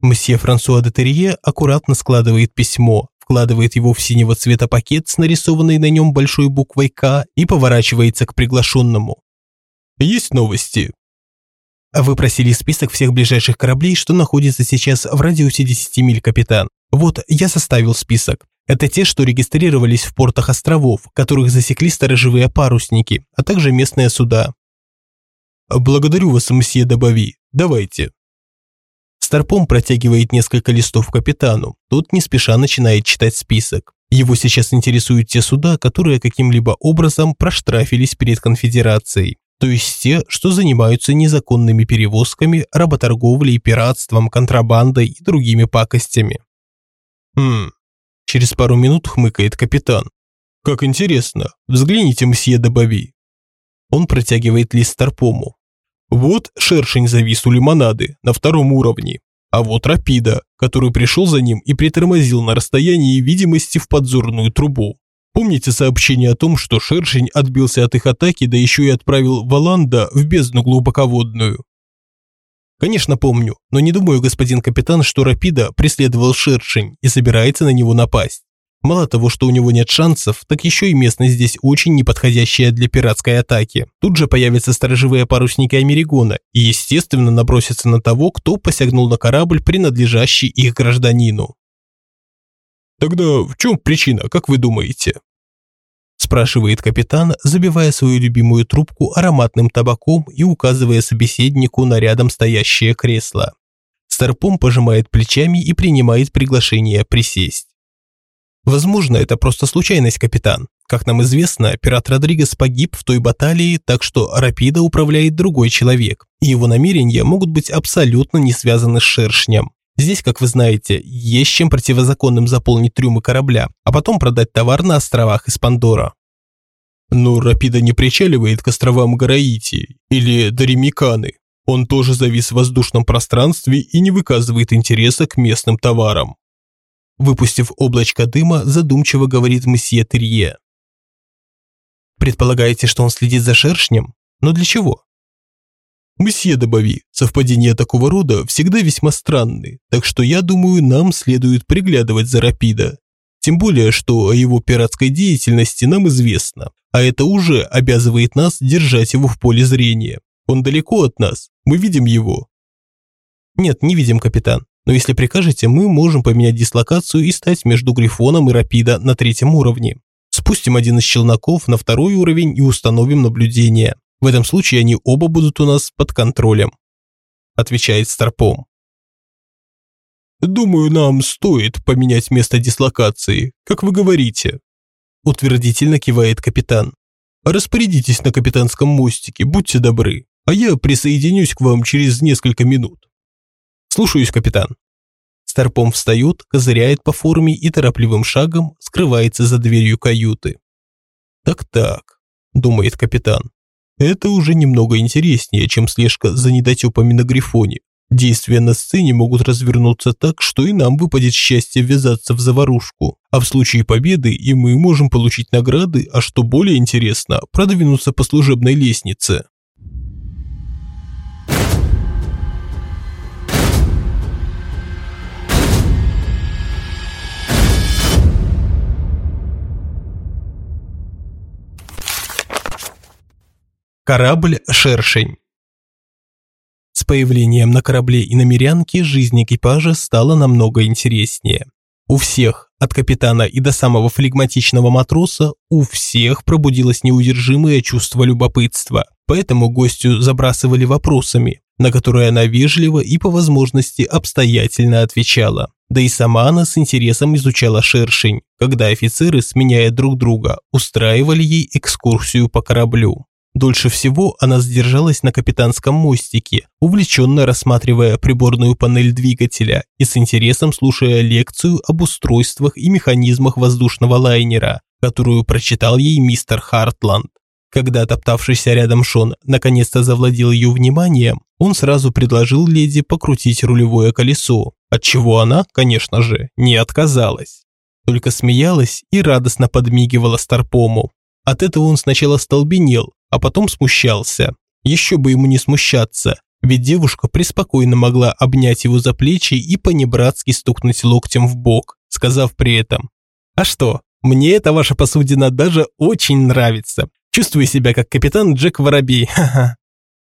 Мсье Франсуа де Терье аккуратно складывает письмо, вкладывает его в синего цвета пакет с нарисованной на нем большой буквой «К» и поворачивается к приглашенному. «Есть новости?» Вы просили список всех ближайших кораблей, что находятся сейчас в радиусе 10 миль, капитан. Вот, я составил список. Это те, что регистрировались в портах островов, которых засекли сторожевые парусники, а также местные суда. Благодарю вас, мсье Добави. Давайте. Старпом протягивает несколько листов капитану. Тот не спеша начинает читать список. Его сейчас интересуют те суда, которые каким-либо образом проштрафились перед конфедерацией то есть те, что занимаются незаконными перевозками, работорговлей, пиратством, контрабандой и другими пакостями. Хм, через пару минут хмыкает капитан. Как интересно, взгляните, мсье Добави. Он протягивает лист Тарпому. Вот шершень завис у лимонады на втором уровне, а вот рапида, который пришел за ним и притормозил на расстоянии видимости в подзорную трубу. Помните сообщение о том, что Шершень отбился от их атаки, да еще и отправил Валанда в бездну глубоководную? Конечно, помню, но не думаю, господин капитан, что Рапида преследовал Шершень и собирается на него напасть. Мало того, что у него нет шансов, так еще и местность здесь очень неподходящая для пиратской атаки. Тут же появятся сторожевые парусники Америгона и, естественно, набросятся на того, кто посягнул на корабль, принадлежащий их гражданину. Тогда в чем причина, как вы думаете? Спрашивает капитан, забивая свою любимую трубку ароматным табаком и указывая собеседнику на рядом стоящее кресло. Старпом пожимает плечами и принимает приглашение присесть. Возможно, это просто случайность, капитан. Как нам известно, пират Родригес погиб в той баталии, так что Рапида управляет другой человек, и его намерения могут быть абсолютно не связаны с шершнем. Здесь, как вы знаете, есть чем противозаконным заполнить трюмы корабля, а потом продать товар на островах из Пандора. Но Рапида не причаливает к островам Гараити или Доремиканы. Он тоже завис в воздушном пространстве и не выказывает интереса к местным товарам. Выпустив облачко дыма, задумчиво говорит месье Терье. Предполагаете, что он следит за шершнем? Но для чего? Месье Добави, совпадения такого рода всегда весьма странны, так что я думаю, нам следует приглядывать за Рапида. Тем более, что о его пиратской деятельности нам известно, а это уже обязывает нас держать его в поле зрения. Он далеко от нас, мы видим его. Нет, не видим, капитан. Но если прикажете, мы можем поменять дислокацию и стать между Грифоном и Рапида на третьем уровне. Спустим один из челноков на второй уровень и установим наблюдение. В этом случае они оба будут у нас под контролем», – отвечает Старпом. «Думаю, нам стоит поменять место дислокации, как вы говорите», – утвердительно кивает капитан. «Распорядитесь на капитанском мостике, будьте добры, а я присоединюсь к вам через несколько минут». «Слушаюсь, капитан». Старпом встает, козыряет по форме и торопливым шагом скрывается за дверью каюты. «Так-так», – думает капитан, это уже немного интереснее, чем слежка за недотепами на Грифоне. Действия на сцене могут развернуться так, что и нам выпадет счастье ввязаться в заварушку. А в случае победы и мы можем получить награды, а что более интересно, продвинуться по служебной лестнице. Корабль «Шершень». С появлением на корабле иномерянки жизнь экипажа стала намного интереснее. У всех, от капитана и до самого флегматичного матроса, у всех пробудилось неудержимое чувство любопытства. Поэтому гостю забрасывали вопросами, на которые она вежливо и по возможности обстоятельно отвечала. Да и сама она с интересом изучала шершень, когда офицеры, сменяя друг друга, устраивали ей экскурсию по кораблю. Дольше всего она задержалась на капитанском мостике, увлеченно рассматривая приборную панель двигателя и с интересом слушая лекцию об устройствах и механизмах воздушного лайнера, которую прочитал ей мистер Хартланд. Когда топтавшийся рядом Шон наконец-то завладел ее вниманием, он сразу предложил леди покрутить рулевое колесо, от чего она, конечно же, не отказалась. Только смеялась и радостно подмигивала Старпому. От этого он сначала столбенел, а потом смущался. Еще бы ему не смущаться, ведь девушка преспокойно могла обнять его за плечи и понебратски стукнуть локтем в бок, сказав при этом «А что, мне эта ваша посудина даже очень нравится. Чувствую себя как капитан Джек Воробей, ха-ха».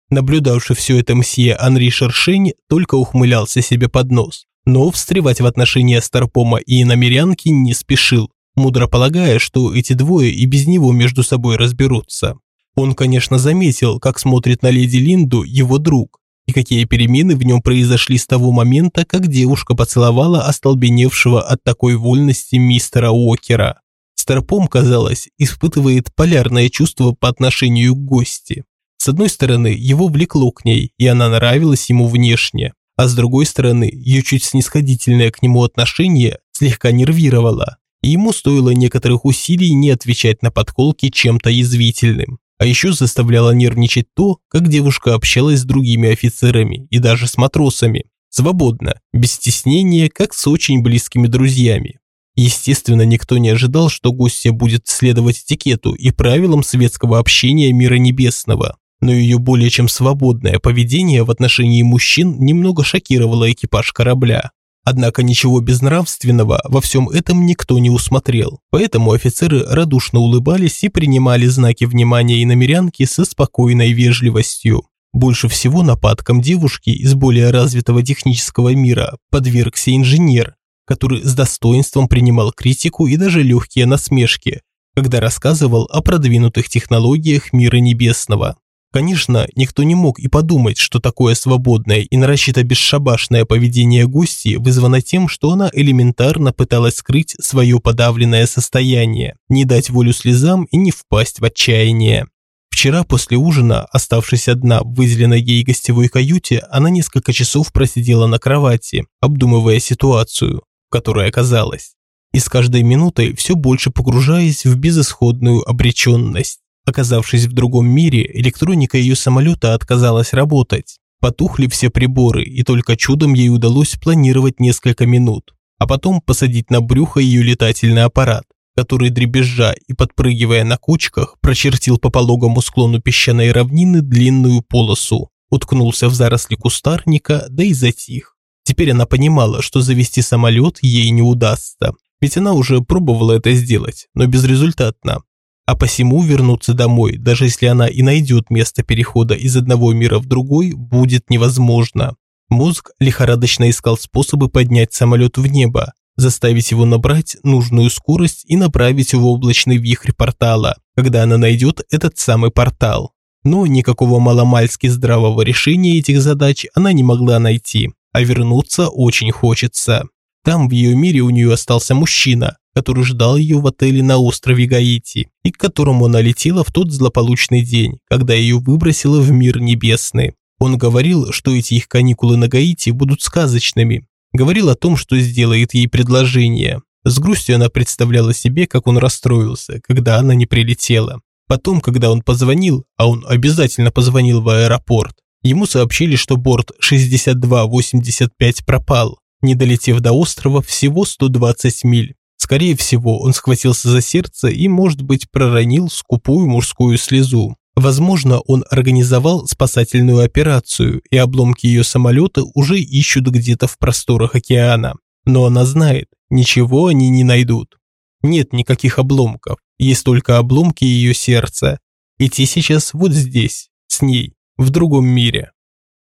Наблюдавший все это мсье Анри Шершень только ухмылялся себе под нос, но встревать в отношения Старпома и намерянки не спешил, мудро полагая, что эти двое и без него между собой разберутся. Он, конечно, заметил, как смотрит на леди Линду его друг, и какие перемены в нем произошли с того момента, как девушка поцеловала остолбеневшего от такой вольности мистера Уокера. Старпом, казалось, испытывает полярное чувство по отношению к гости. С одной стороны, его влекло к ней, и она нравилась ему внешне, а с другой стороны, ее чуть снисходительное к нему отношение слегка нервировало, и ему стоило некоторых усилий не отвечать на подколки чем-то язвительным. А еще заставляло нервничать то, как девушка общалась с другими офицерами и даже с матросами. Свободно, без стеснения, как с очень близкими друзьями. Естественно, никто не ожидал, что гостья будет следовать этикету и правилам светского общения мира небесного. Но ее более чем свободное поведение в отношении мужчин немного шокировало экипаж корабля. Однако ничего безнравственного во всем этом никто не усмотрел, поэтому офицеры радушно улыбались и принимали знаки внимания и намерянки со спокойной вежливостью. Больше всего нападкам девушки из более развитого технического мира подвергся инженер, который с достоинством принимал критику и даже легкие насмешки, когда рассказывал о продвинутых технологиях мира небесного. Конечно, никто не мог и подумать, что такое свободное и нарочито бесшабашное поведение гости вызвано тем, что она элементарно пыталась скрыть свое подавленное состояние, не дать волю слезам и не впасть в отчаяние. Вчера после ужина, оставшись одна в выделенной ей гостевой каюте, она несколько часов просидела на кровати, обдумывая ситуацию, в которой оказалась, и с каждой минутой все больше погружаясь в безысходную обреченность. Оказавшись в другом мире, электроника ее самолета отказалась работать. Потухли все приборы, и только чудом ей удалось планировать несколько минут, а потом посадить на брюхо ее летательный аппарат, который, дребезжа и подпрыгивая на кочках, прочертил по пологому склону песчаной равнины длинную полосу, уткнулся в заросли кустарника, да и затих. Теперь она понимала, что завести самолет ей не удастся, ведь она уже пробовала это сделать, но безрезультатно а посему вернуться домой, даже если она и найдет место перехода из одного мира в другой, будет невозможно. Мозг лихорадочно искал способы поднять самолет в небо, заставить его набрать нужную скорость и направить в облачный вихрь портала, когда она найдет этот самый портал. Но никакого маломальски здравого решения этих задач она не могла найти, а вернуться очень хочется. Там в ее мире у нее остался мужчина, который ждал ее в отеле на острове Гаити и к которому она летела в тот злополучный день, когда ее выбросило в мир небесный. Он говорил, что эти их каникулы на Гаити будут сказочными. Говорил о том, что сделает ей предложение. С грустью она представляла себе, как он расстроился, когда она не прилетела. Потом, когда он позвонил, а он обязательно позвонил в аэропорт, ему сообщили, что борт 6285 пропал, не долетев до острова всего 120 миль. Скорее всего, он схватился за сердце и, может быть, проронил скупую мужскую слезу. Возможно, он организовал спасательную операцию, и обломки ее самолета уже ищут где-то в просторах океана. Но она знает, ничего они не найдут. Нет никаких обломков, есть только обломки ее сердца. И те сейчас вот здесь, с ней, в другом мире.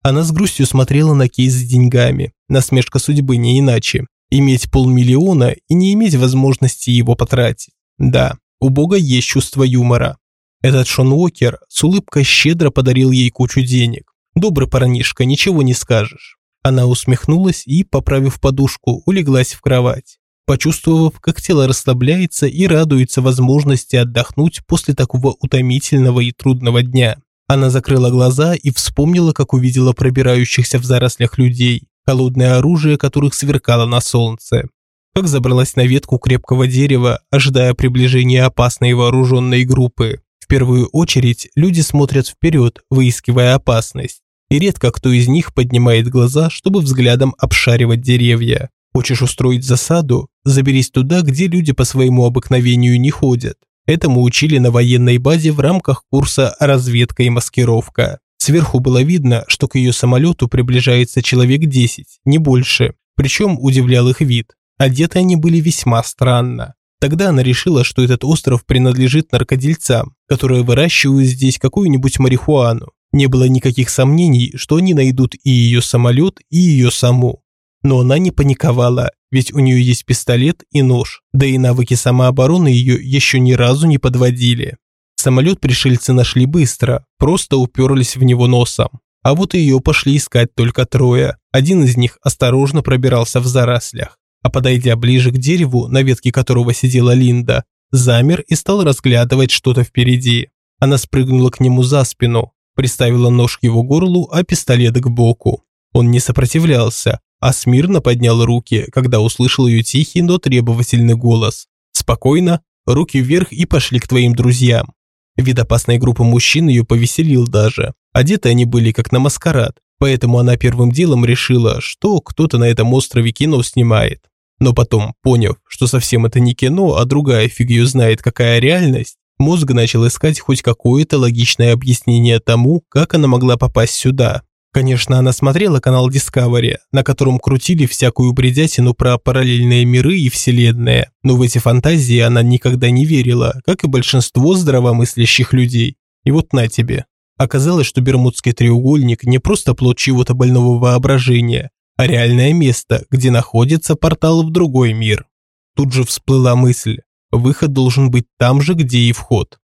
Она с грустью смотрела на кейс с деньгами, насмешка судьбы не иначе иметь полмиллиона и не иметь возможности его потратить. Да, у Бога есть чувство юмора. Этот Шон Уокер с улыбкой щедро подарил ей кучу денег. Добрый парнишка, ничего не скажешь. Она усмехнулась и, поправив подушку, улеглась в кровать, почувствовав, как тело расслабляется и радуется возможности отдохнуть после такого утомительного и трудного дня. Она закрыла глаза и вспомнила, как увидела пробирающихся в зарослях людей холодное оружие которых сверкало на солнце. Как забралась на ветку крепкого дерева, ожидая приближения опасной вооруженной группы. В первую очередь люди смотрят вперед, выискивая опасность. И редко кто из них поднимает глаза, чтобы взглядом обшаривать деревья. Хочешь устроить засаду? Заберись туда, где люди по своему обыкновению не ходят. Этому учили на военной базе в рамках курса «Разведка и маскировка». Сверху было видно, что к ее самолету приближается человек 10, не больше. Причем удивлял их вид. Одеты они были весьма странно. Тогда она решила, что этот остров принадлежит наркодельцам, которые выращивают здесь какую-нибудь марихуану. Не было никаких сомнений, что они найдут и ее самолет, и ее саму. Но она не паниковала, ведь у нее есть пистолет и нож, да и навыки самообороны ее еще ни разу не подводили. Самолет пришельцы нашли быстро, просто уперлись в него носом. А вот ее пошли искать только трое. Один из них осторожно пробирался в зарослях, а подойдя ближе к дереву, на ветке которого сидела Линда, замер и стал разглядывать что-то впереди. Она спрыгнула к нему за спину, приставила нож к его горлу, а пистолет к боку. Он не сопротивлялся, а смирно поднял руки, когда услышал ее тихий, но требовательный голос. «Спокойно, руки вверх и пошли к твоим друзьям. Вид опасной группы мужчин ее повеселил даже. Одеты они были как на маскарад, поэтому она первым делом решила, что кто-то на этом острове кино снимает. Но потом, поняв, что совсем это не кино, а другая фиг ее знает какая реальность, мозг начал искать хоть какое-то логичное объяснение тому, как она могла попасть сюда. Конечно, она смотрела канал Discovery, на котором крутили всякую бредятину про параллельные миры и вселенные, но в эти фантазии она никогда не верила, как и большинство здравомыслящих людей. И вот на тебе. Оказалось, что Бермудский треугольник не просто плод чего-то больного воображения, а реальное место, где находится портал в другой мир. Тут же всплыла мысль, выход должен быть там же, где и вход.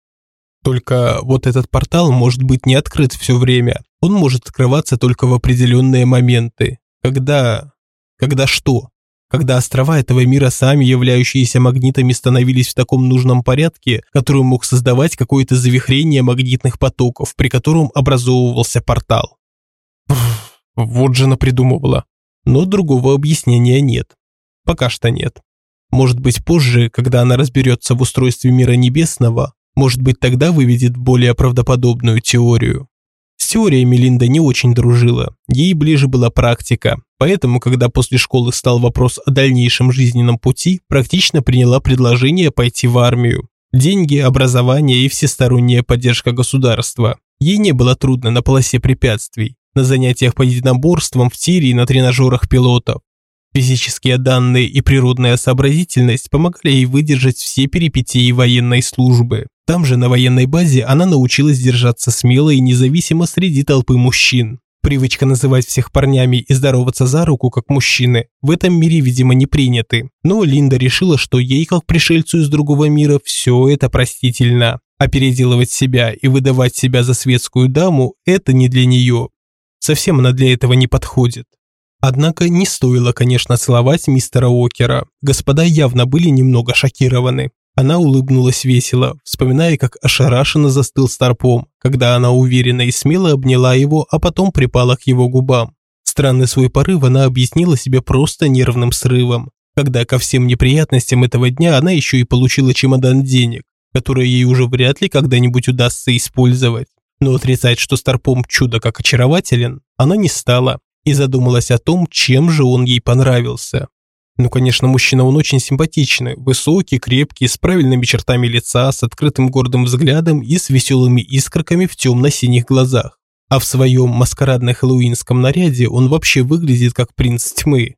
Только вот этот портал может быть не открыт все время. Он может открываться только в определенные моменты. Когда... Когда что? Когда острова этого мира, сами являющиеся магнитами, становились в таком нужном порядке, который мог создавать какое-то завихрение магнитных потоков, при котором образовывался портал. Вот же напридумывала. Но другого объяснения нет. Пока что нет. Может быть позже, когда она разберется в устройстве мира небесного, может быть, тогда выведет более правдоподобную теорию. С теорией Мелинда не очень дружила, ей ближе была практика, поэтому, когда после школы стал вопрос о дальнейшем жизненном пути, практично приняла предложение пойти в армию. Деньги, образование и всесторонняя поддержка государства. Ей не было трудно на полосе препятствий, на занятиях по единоборствам в тире и на тренажерах пилотов. Физические данные и природная сообразительность помогали ей выдержать все перипетии военной службы. Там же, на военной базе, она научилась держаться смело и независимо среди толпы мужчин. Привычка называть всех парнями и здороваться за руку, как мужчины, в этом мире, видимо, не приняты. Но Линда решила, что ей, как пришельцу из другого мира, все это простительно. А переделывать себя и выдавать себя за светскую даму – это не для нее. Совсем она для этого не подходит. Однако не стоило, конечно, целовать мистера Уокера. Господа явно были немного шокированы. Она улыбнулась весело, вспоминая, как ошарашенно застыл Старпом, когда она уверенно и смело обняла его, а потом припала к его губам. Странный свой порыв она объяснила себе просто нервным срывом, когда ко всем неприятностям этого дня она еще и получила чемодан денег, которые ей уже вряд ли когда-нибудь удастся использовать. Но отрицать, что Старпом чудо как очарователен, она не стала, и задумалась о том, чем же он ей понравился. Ну, конечно, мужчина он очень симпатичный, высокий, крепкий, с правильными чертами лица, с открытым гордым взглядом и с веселыми искорками в темно-синих глазах. А в своем маскарадно-хэллоуинском наряде он вообще выглядит как принц тьмы.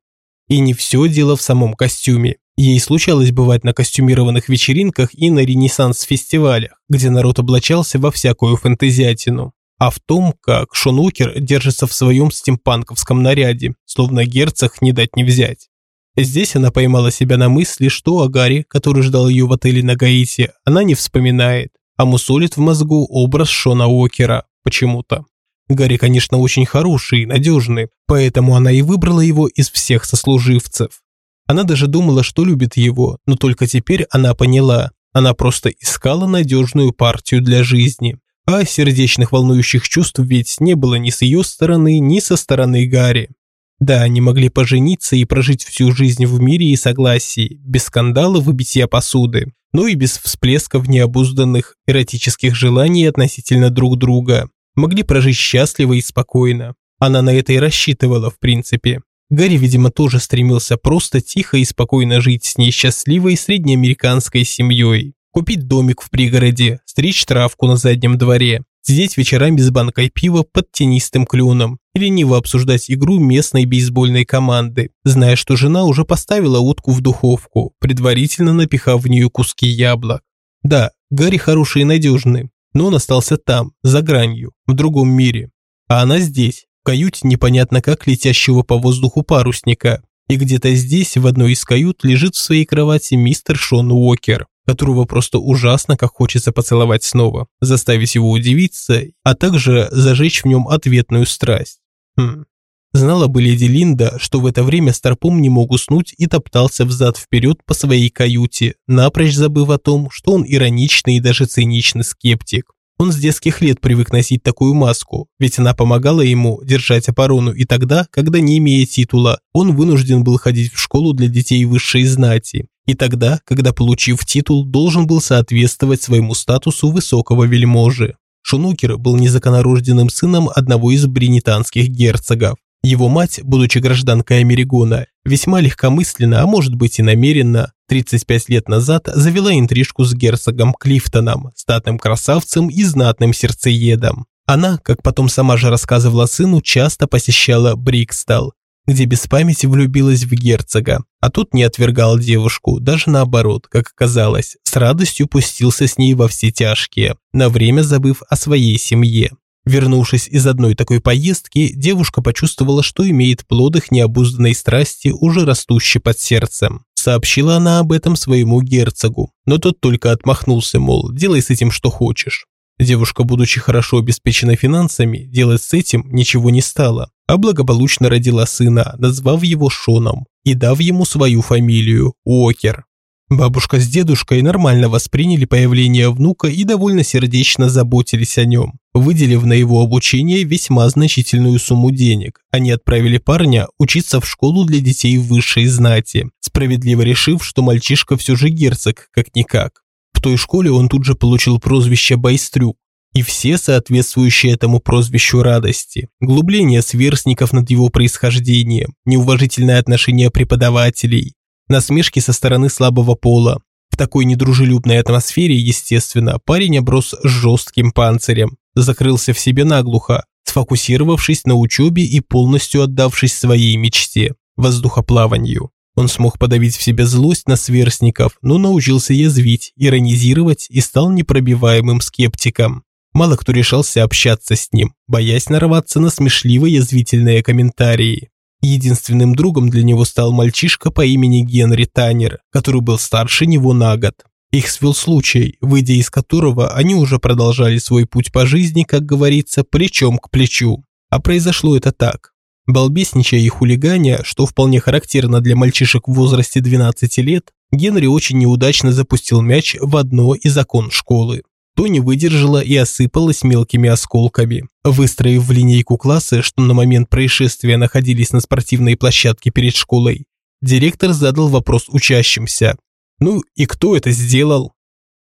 И не все дело в самом костюме. Ей случалось бывать на костюмированных вечеринках и на ренессанс-фестивалях, где народ облачался во всякую фэнтезиатину а в том, как Шон Уокер держится в своем стимпанковском наряде, словно герцог не дать не взять. Здесь она поймала себя на мысли, что о Гарри, который ждал ее в отеле на Гаити, она не вспоминает, а мусолит в мозгу образ Шона Уокера почему-то. Гарри, конечно, очень хороший и надежный, поэтому она и выбрала его из всех сослуживцев. Она даже думала, что любит его, но только теперь она поняла, она просто искала надежную партию для жизни. А сердечных волнующих чувств ведь не было ни с ее стороны, ни со стороны Гарри. Да, они могли пожениться и прожить всю жизнь в мире и согласии, без скандалов и битья посуды, но и без всплесков необузданных эротических желаний относительно друг друга. Могли прожить счастливо и спокойно. Она на это и рассчитывала, в принципе. Гарри, видимо, тоже стремился просто тихо и спокойно жить с ней счастливой среднеамериканской семьей купить домик в пригороде, стричь травку на заднем дворе, сидеть вечерами с банкой пива под тенистым клюном и лениво обсуждать игру местной бейсбольной команды, зная, что жена уже поставила утку в духовку, предварительно напихав в нее куски яблок. Да, Гарри хороший и надежный, но он остался там, за гранью, в другом мире. А она здесь, в каюте непонятно как летящего по воздуху парусника. И где-то здесь, в одной из кают, лежит в своей кровати мистер Шон Уокер которого просто ужасно как хочется поцеловать снова, заставить его удивиться, а также зажечь в нем ответную страсть. Хм. Знала бы леди Линда, что в это время Старпом не мог уснуть и топтался взад-вперед по своей каюте, напрочь забыв о том, что он ироничный и даже циничный скептик. Он с детских лет привык носить такую маску, ведь она помогала ему держать оборону и тогда, когда, не имея титула, он вынужден был ходить в школу для детей высшей знати, и тогда, когда, получив титул, должен был соответствовать своему статусу высокого вельможи. Шунукер был незаконорожденным сыном одного из бринитанских герцогов. Его мать, будучи гражданкой Америгона, весьма легкомысленно, а может быть и намеренно, 35 лет назад завела интрижку с герцогом Клифтоном, статным красавцем и знатным сердцеедом. Она, как потом сама же рассказывала сыну, часто посещала Брикстал, где без памяти влюбилась в герцога, а тот не отвергал девушку, даже наоборот, как оказалось, с радостью пустился с ней во все тяжкие, на время забыв о своей семье. Вернувшись из одной такой поездки, девушка почувствовала, что имеет плод их необузданной страсти, уже растущей под сердцем. Сообщила она об этом своему герцогу, но тот только отмахнулся, мол, делай с этим что хочешь. Девушка, будучи хорошо обеспечена финансами, делать с этим ничего не стала, а благополучно родила сына, назвав его Шоном и дав ему свою фамилию – Уокер. Бабушка с дедушкой нормально восприняли появление внука и довольно сердечно заботились о нем. Выделив на его обучение весьма значительную сумму денег, они отправили парня учиться в школу для детей высшей знати, справедливо решив, что мальчишка все же герцог, как-никак. В той школе он тут же получил прозвище Байстрюк, и все соответствующие этому прозвищу радости, глубление сверстников над его происхождением, неуважительное отношение преподавателей, насмешки со стороны слабого пола. В такой недружелюбной атмосфере, естественно, парень оброс жестким панцирем, закрылся в себе наглухо, сфокусировавшись на учебе и полностью отдавшись своей мечте – воздухоплаванию. Он смог подавить в себе злость на сверстников, но научился язвить, иронизировать и стал непробиваемым скептиком. Мало кто решался общаться с ним, боясь нарваться на смешливо-язвительные комментарии. Единственным другом для него стал мальчишка по имени Генри Таннер, который был старше него на год. Их свел случай, выйдя из которого они уже продолжали свой путь по жизни, как говорится, плечом к плечу. А произошло это так. Балбесничая и хулиганя, что вполне характерно для мальчишек в возрасте 12 лет, Генри очень неудачно запустил мяч в одно из окон школы. То не выдержала и осыпалась мелкими осколками. Выстроив в линейку классы, что на момент происшествия находились на спортивной площадке перед школой, директор задал вопрос учащимся. Ну и кто это сделал?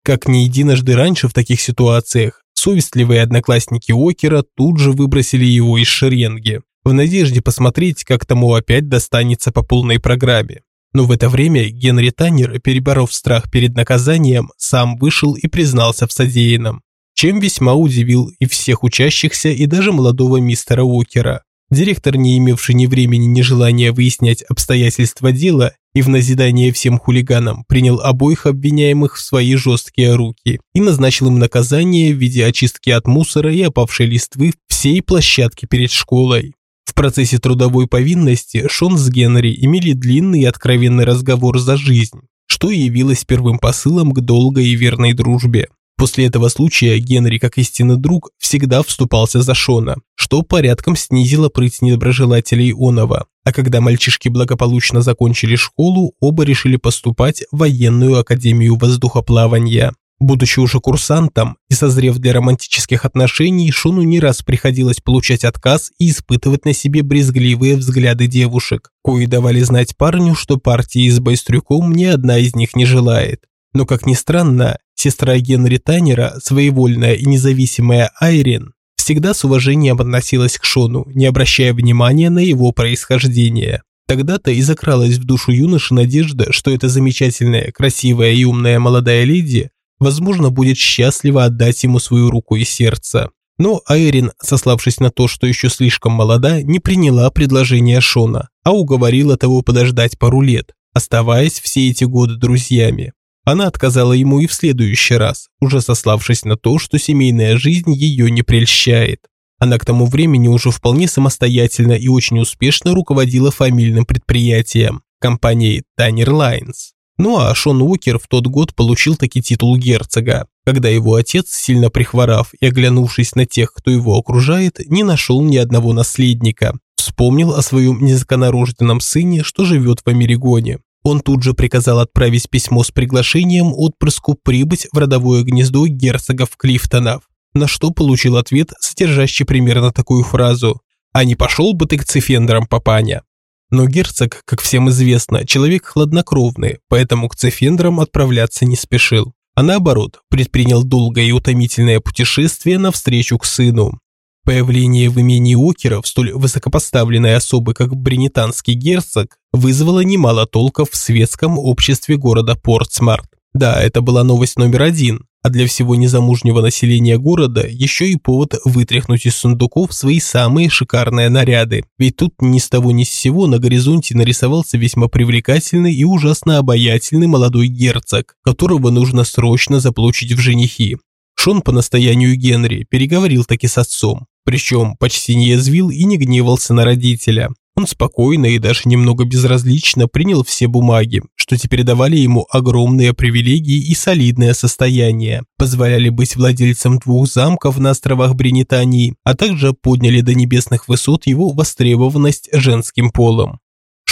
Как не единожды раньше в таких ситуациях, совестливые одноклассники Окера тут же выбросили его из шеренги в надежде посмотреть, как тому опять достанется по полной программе. Но в это время Генри Таннер, переборов страх перед наказанием, сам вышел и признался в содеянном, чем весьма удивил и всех учащихся, и даже молодого мистера Уокера. Директор, не имевший ни времени, ни желания выяснять обстоятельства дела, и в назидание всем хулиганам принял обоих обвиняемых в свои жесткие руки и назначил им наказание в виде очистки от мусора и опавшей листвы всей площадки перед школой. Процессе трудовой повинности Шон с Генри имели длинный и откровенный разговор за жизнь, что и явилось первым посылом к долгой и верной дружбе. После этого случая Генри, как истинный друг, всегда вступался за Шона, что порядком снизило прыть недоброжелателей Онова. А когда мальчишки благополучно закончили школу, оба решили поступать в военную академию воздухоплавания. Будучи уже курсантом и созрев для романтических отношений, Шону не раз приходилось получать отказ и испытывать на себе брезгливые взгляды девушек, кои давали знать парню, что партии с Байстрюком ни одна из них не желает. Но, как ни странно, сестра Генри Таннера, своевольная и независимая Айрин, всегда с уважением относилась к Шону, не обращая внимания на его происхождение. Тогда-то и закралась в душу юноши надежда, что эта замечательная, красивая и умная молодая леди возможно, будет счастливо отдать ему свою руку и сердце. Но Айрин, сославшись на то, что еще слишком молода, не приняла предложение Шона, а уговорила того подождать пару лет, оставаясь все эти годы друзьями. Она отказала ему и в следующий раз, уже сославшись на то, что семейная жизнь ее не прельщает. Она к тому времени уже вполне самостоятельно и очень успешно руководила фамильным предприятием, компанией Tanner Lines. Ну а Шон Уокер в тот год получил таки титул герцога, когда его отец, сильно прихворав и оглянувшись на тех, кто его окружает, не нашел ни одного наследника. Вспомнил о своем незаконнорожденном сыне, что живет в Америгоне. Он тут же приказал отправить письмо с приглашением отпрыску прибыть в родовое гнездо герцогов Клифтонов, на что получил ответ, содержащий примерно такую фразу «А не пошел бы ты к цифендрам, папаня?» Но герцог, как всем известно, человек хладнокровный, поэтому к цефендрам отправляться не спешил, а наоборот, предпринял долгое и утомительное путешествие навстречу к сыну. Появление в имении Океров столь высокопоставленной особы, как бренитанский герцог, вызвало немало толков в светском обществе города Портсмарт. Да, это была новость номер один, а для всего незамужнего населения города еще и повод вытряхнуть из сундуков свои самые шикарные наряды. Ведь тут ни с того ни с сего на горизонте нарисовался весьма привлекательный и ужасно обаятельный молодой герцог, которого нужно срочно заполучить в женихи. Шон по настоянию Генри переговорил таки с отцом. Причем почти не язвил и не гневался на родителя. Он спокойно и даже немного безразлично принял все бумаги, что теперь давали ему огромные привилегии и солидное состояние, позволяли быть владельцем двух замков на островах Британии, а также подняли до небесных высот его востребованность женским полом.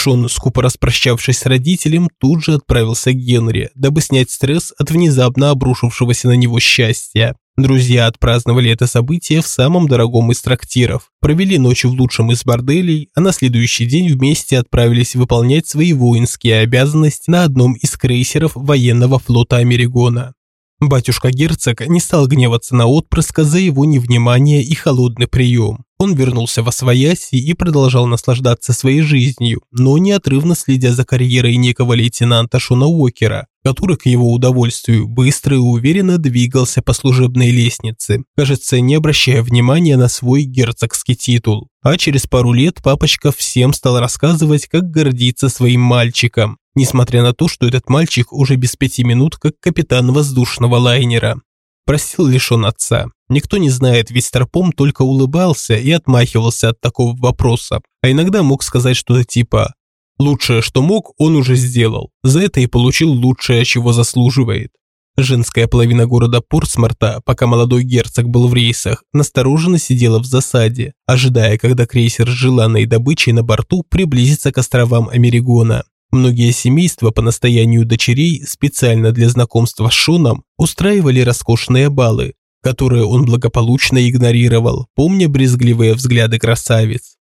Шон, скупо распрощавшись с родителем, тут же отправился к Генри, дабы снять стресс от внезапно обрушившегося на него счастья. Друзья отпраздновали это событие в самом дорогом из трактиров, провели ночь в лучшем из борделей, а на следующий день вместе отправились выполнять свои воинские обязанности на одном из крейсеров военного флота Америгона. Батюшка-герцог не стал гневаться на отпрыска за его невнимание и холодный прием. Он вернулся во свояси и продолжал наслаждаться своей жизнью, но неотрывно следя за карьерой некого лейтенанта Шона Уокера, который к его удовольствию быстро и уверенно двигался по служебной лестнице, кажется, не обращая внимания на свой герцогский титул. А через пару лет папочка всем стал рассказывать, как гордиться своим мальчиком, несмотря на то, что этот мальчик уже без пяти минут как капитан воздушного лайнера. Просил лишь он отца. Никто не знает, ведь Старпом только улыбался и отмахивался от такого вопроса, а иногда мог сказать что-то типа «Лучшее, что мог, он уже сделал, за это и получил лучшее, чего заслуживает». Женская половина города Портсмарта, пока молодой герцог был в рейсах, настороженно сидела в засаде, ожидая, когда крейсер с желанной добычей на борту приблизится к островам Америгона. Многие семейства по настоянию дочерей специально для знакомства с Шоном устраивали роскошные балы, которые он благополучно игнорировал, помня брезгливые взгляды красавиц.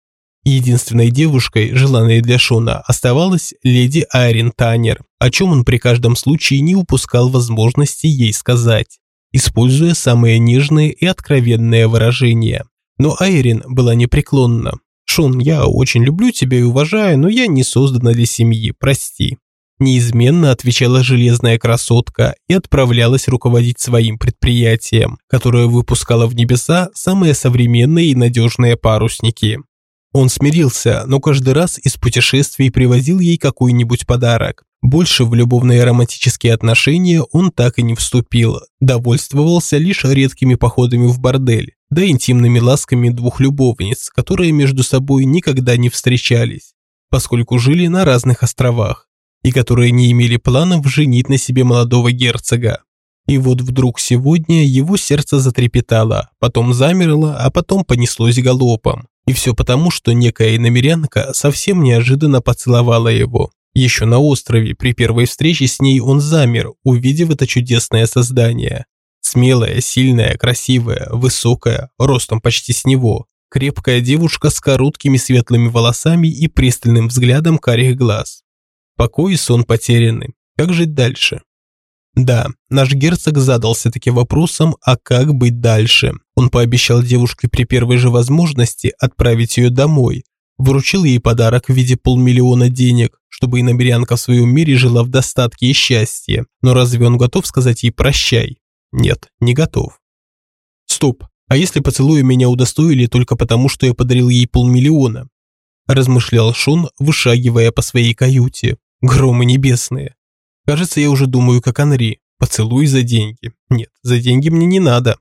Единственной девушкой, желанной для Шона, оставалась леди Айрин Таннер, о чем он при каждом случае не упускал возможности ей сказать, используя самые нежные и откровенные выражения. Но Айрин была непреклонна. Шон, я очень люблю тебя и уважаю, но я не создана для семьи, прости. Неизменно отвечала железная красотка и отправлялась руководить своим предприятием, которое выпускало в небеса самые современные и надежные парусники. Он смирился, но каждый раз из путешествий привозил ей какой-нибудь подарок. Больше в любовные романтические отношения он так и не вступил, довольствовался лишь редкими походами в бордель, да интимными ласками двух любовниц, которые между собой никогда не встречались, поскольку жили на разных островах, и которые не имели планов женить на себе молодого герцога. И вот вдруг сегодня его сердце затрепетало, потом замерло, а потом понеслось галопом. И все потому, что некая иномерянка совсем неожиданно поцеловала его. Еще на острове при первой встрече с ней он замер, увидев это чудесное создание. Смелая, сильная, красивая, высокая, ростом почти с него. Крепкая девушка с короткими светлыми волосами и пристальным взглядом карих глаз. Покой и сон потеряны. Как жить дальше? Да, наш герцог задался таким вопросом, а как быть дальше? Он пообещал девушке при первой же возможности отправить ее домой, вручил ей подарок в виде полмиллиона денег, чтобы иномерянка в своем мире жила в достатке и счастье. Но разве он готов сказать ей «прощай»? Нет, не готов. Стоп, а если поцелуя меня удостоили только потому, что я подарил ей полмиллиона? Размышлял Шон, вышагивая по своей каюте. Громы небесные. Кажется, я уже думаю, как Анри. Поцелуй за деньги. Нет, за деньги мне не надо.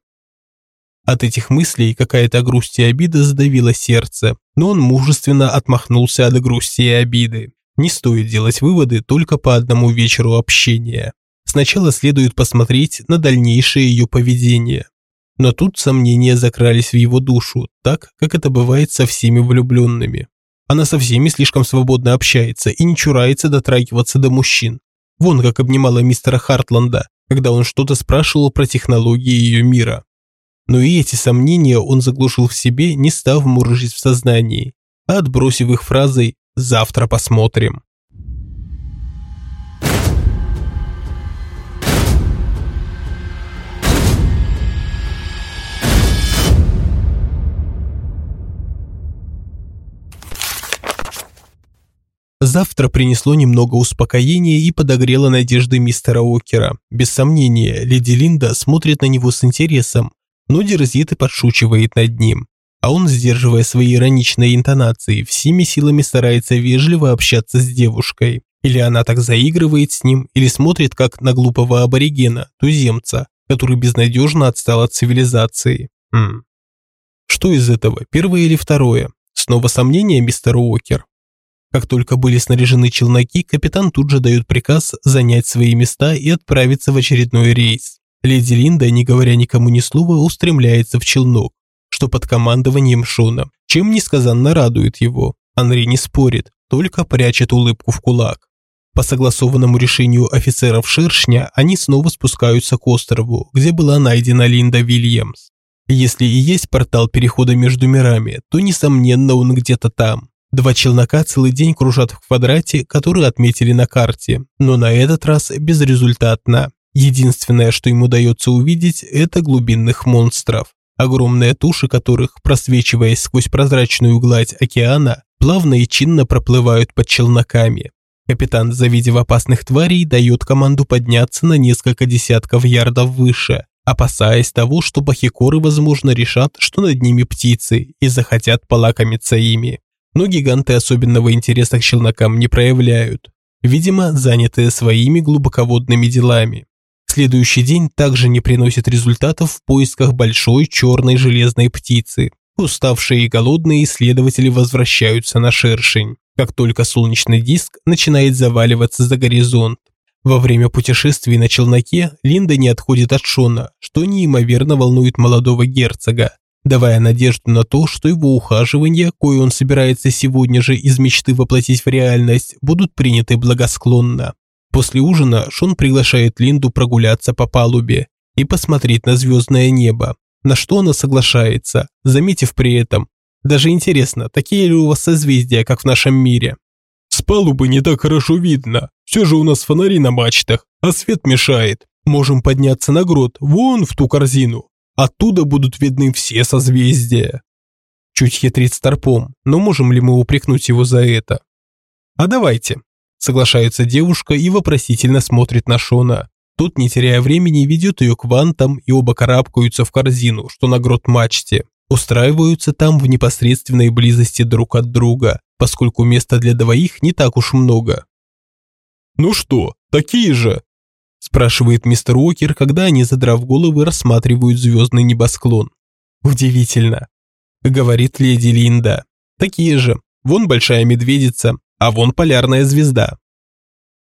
От этих мыслей какая-то грусть и обида задавила сердце, но он мужественно отмахнулся от грусти и обиды. Не стоит делать выводы только по одному вечеру общения. Сначала следует посмотреть на дальнейшее ее поведение. Но тут сомнения закрались в его душу, так, как это бывает со всеми влюбленными. Она со всеми слишком свободно общается и не чурается дотрагиваться до мужчин. Вон как обнимала мистера Хартланда, когда он что-то спрашивал про технологии ее мира но и эти сомнения он заглушил в себе, не став мурыжить в сознании, а отбросив их фразой «завтра посмотрим». Завтра принесло немного успокоения и подогрело надежды мистера Окера. Без сомнения, леди Линда смотрит на него с интересом, но дерзит и подшучивает над ним. А он, сдерживая свои ироничные интонации, всеми силами старается вежливо общаться с девушкой. Или она так заигрывает с ним, или смотрит как на глупого аборигена, туземца, который безнадежно отстал от цивилизации. Хм. Что из этого, первое или второе? Снова сомнения, мистер Уокер? Как только были снаряжены челноки, капитан тут же дает приказ занять свои места и отправиться в очередной рейс. Леди Линда, не говоря никому ни слова, устремляется в челнок, что под командованием Шона, чем несказанно радует его. Анри не спорит, только прячет улыбку в кулак. По согласованному решению офицеров Шершня, они снова спускаются к острову, где была найдена Линда Вильямс. Если и есть портал перехода между мирами, то, несомненно, он где-то там. Два челнока целый день кружат в квадрате, который отметили на карте, но на этот раз безрезультатно. Единственное, что им удается увидеть, это глубинных монстров, огромные туши которых, просвечиваясь сквозь прозрачную гладь океана, плавно и чинно проплывают под челноками. Капитан, завидев опасных тварей, дает команду подняться на несколько десятков ярдов выше, опасаясь того, что бахикоры, возможно, решат, что над ними птицы и захотят полакомиться ими но гиганты особенного интереса к челнокам не проявляют, видимо, занятые своими глубоководными делами. Следующий день также не приносит результатов в поисках большой черной железной птицы. Уставшие и голодные исследователи возвращаются на шершень, как только солнечный диск начинает заваливаться за горизонт. Во время путешествий на челноке Линда не отходит от Шона, что неимоверно волнует молодого герцога, давая надежду на то, что его ухаживания, кое он собирается сегодня же из мечты воплотить в реальность, будут приняты благосклонно. После ужина Шон приглашает Линду прогуляться по палубе и посмотреть на звездное небо, на что она соглашается, заметив при этом, даже интересно, такие ли у вас созвездия, как в нашем мире? С палубы не так хорошо видно, все же у нас фонари на мачтах, а свет мешает. Можем подняться на грот, вон в ту корзину, Оттуда будут видны все созвездия. Чуть хитрит Старпом, но можем ли мы упрекнуть его за это? А давайте. Соглашается девушка и вопросительно смотрит на Шона. Тот, не теряя времени, ведет ее к вантам и оба карабкаются в корзину, что на грот мачте. Устраиваются там в непосредственной близости друг от друга, поскольку места для двоих не так уж много. «Ну что, такие же?» спрашивает мистер Уокер, когда они, задрав головы, рассматривают звездный небосклон. Удивительно, говорит леди Линда. Такие же. Вон большая медведица, а вон полярная звезда.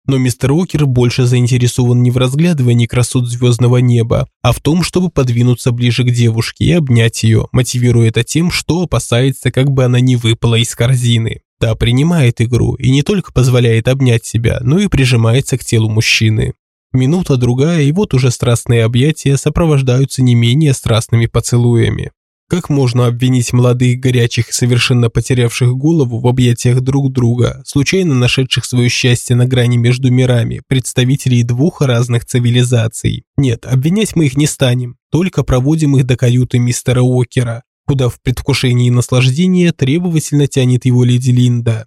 Но мистер Уокер больше заинтересован не в разглядывании красот звездного неба, а в том, чтобы подвинуться ближе к девушке и обнять ее, мотивируя это тем, что опасается, как бы она не выпала из корзины. Та принимает игру и не только позволяет обнять себя, но и прижимается к телу мужчины. Минута другая, и вот уже страстные объятия сопровождаются не менее страстными поцелуями. Как можно обвинить молодых, горячих, совершенно потерявших голову в объятиях друг друга, случайно нашедших свое счастье на грани между мирами, представителей двух разных цивилизаций? Нет, обвинять мы их не станем, только проводим их до каюты мистера Уокера, куда в предвкушении наслаждения требовательно тянет его леди Линда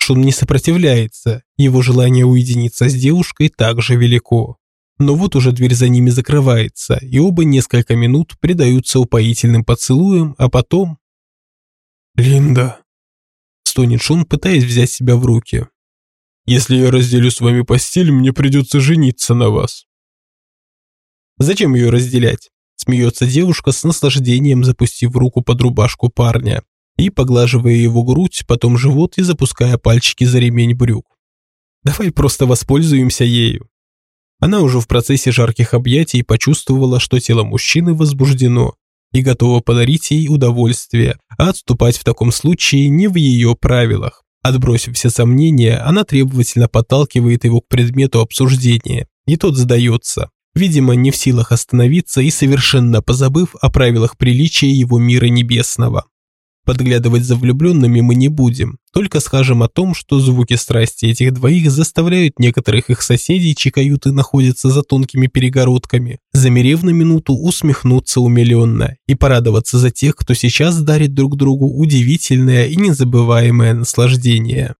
что он не сопротивляется, его желание уединиться с девушкой также велико. Но вот уже дверь за ними закрывается, и оба несколько минут предаются упоительным поцелуям, а потом... «Линда!» – стонет Шон, пытаясь взять себя в руки. «Если я разделю с вами постель, мне придется жениться на вас». «Зачем ее разделять?» – смеется девушка с наслаждением, запустив руку под рубашку парня и поглаживая его грудь, потом живот и запуская пальчики за ремень брюк. Давай просто воспользуемся ею. Она уже в процессе жарких объятий почувствовала, что тело мужчины возбуждено и готова подарить ей удовольствие, а отступать в таком случае не в ее правилах. Отбросив все сомнения, она требовательно подталкивает его к предмету обсуждения, и тот сдается, видимо, не в силах остановиться и совершенно позабыв о правилах приличия его мира небесного. Подглядывать за влюбленными мы не будем, только скажем о том, что звуки страсти этих двоих заставляют некоторых их соседей, чьи каюты находятся за тонкими перегородками, замерев на минуту усмехнуться умиленно и порадоваться за тех, кто сейчас дарит друг другу удивительное и незабываемое наслаждение.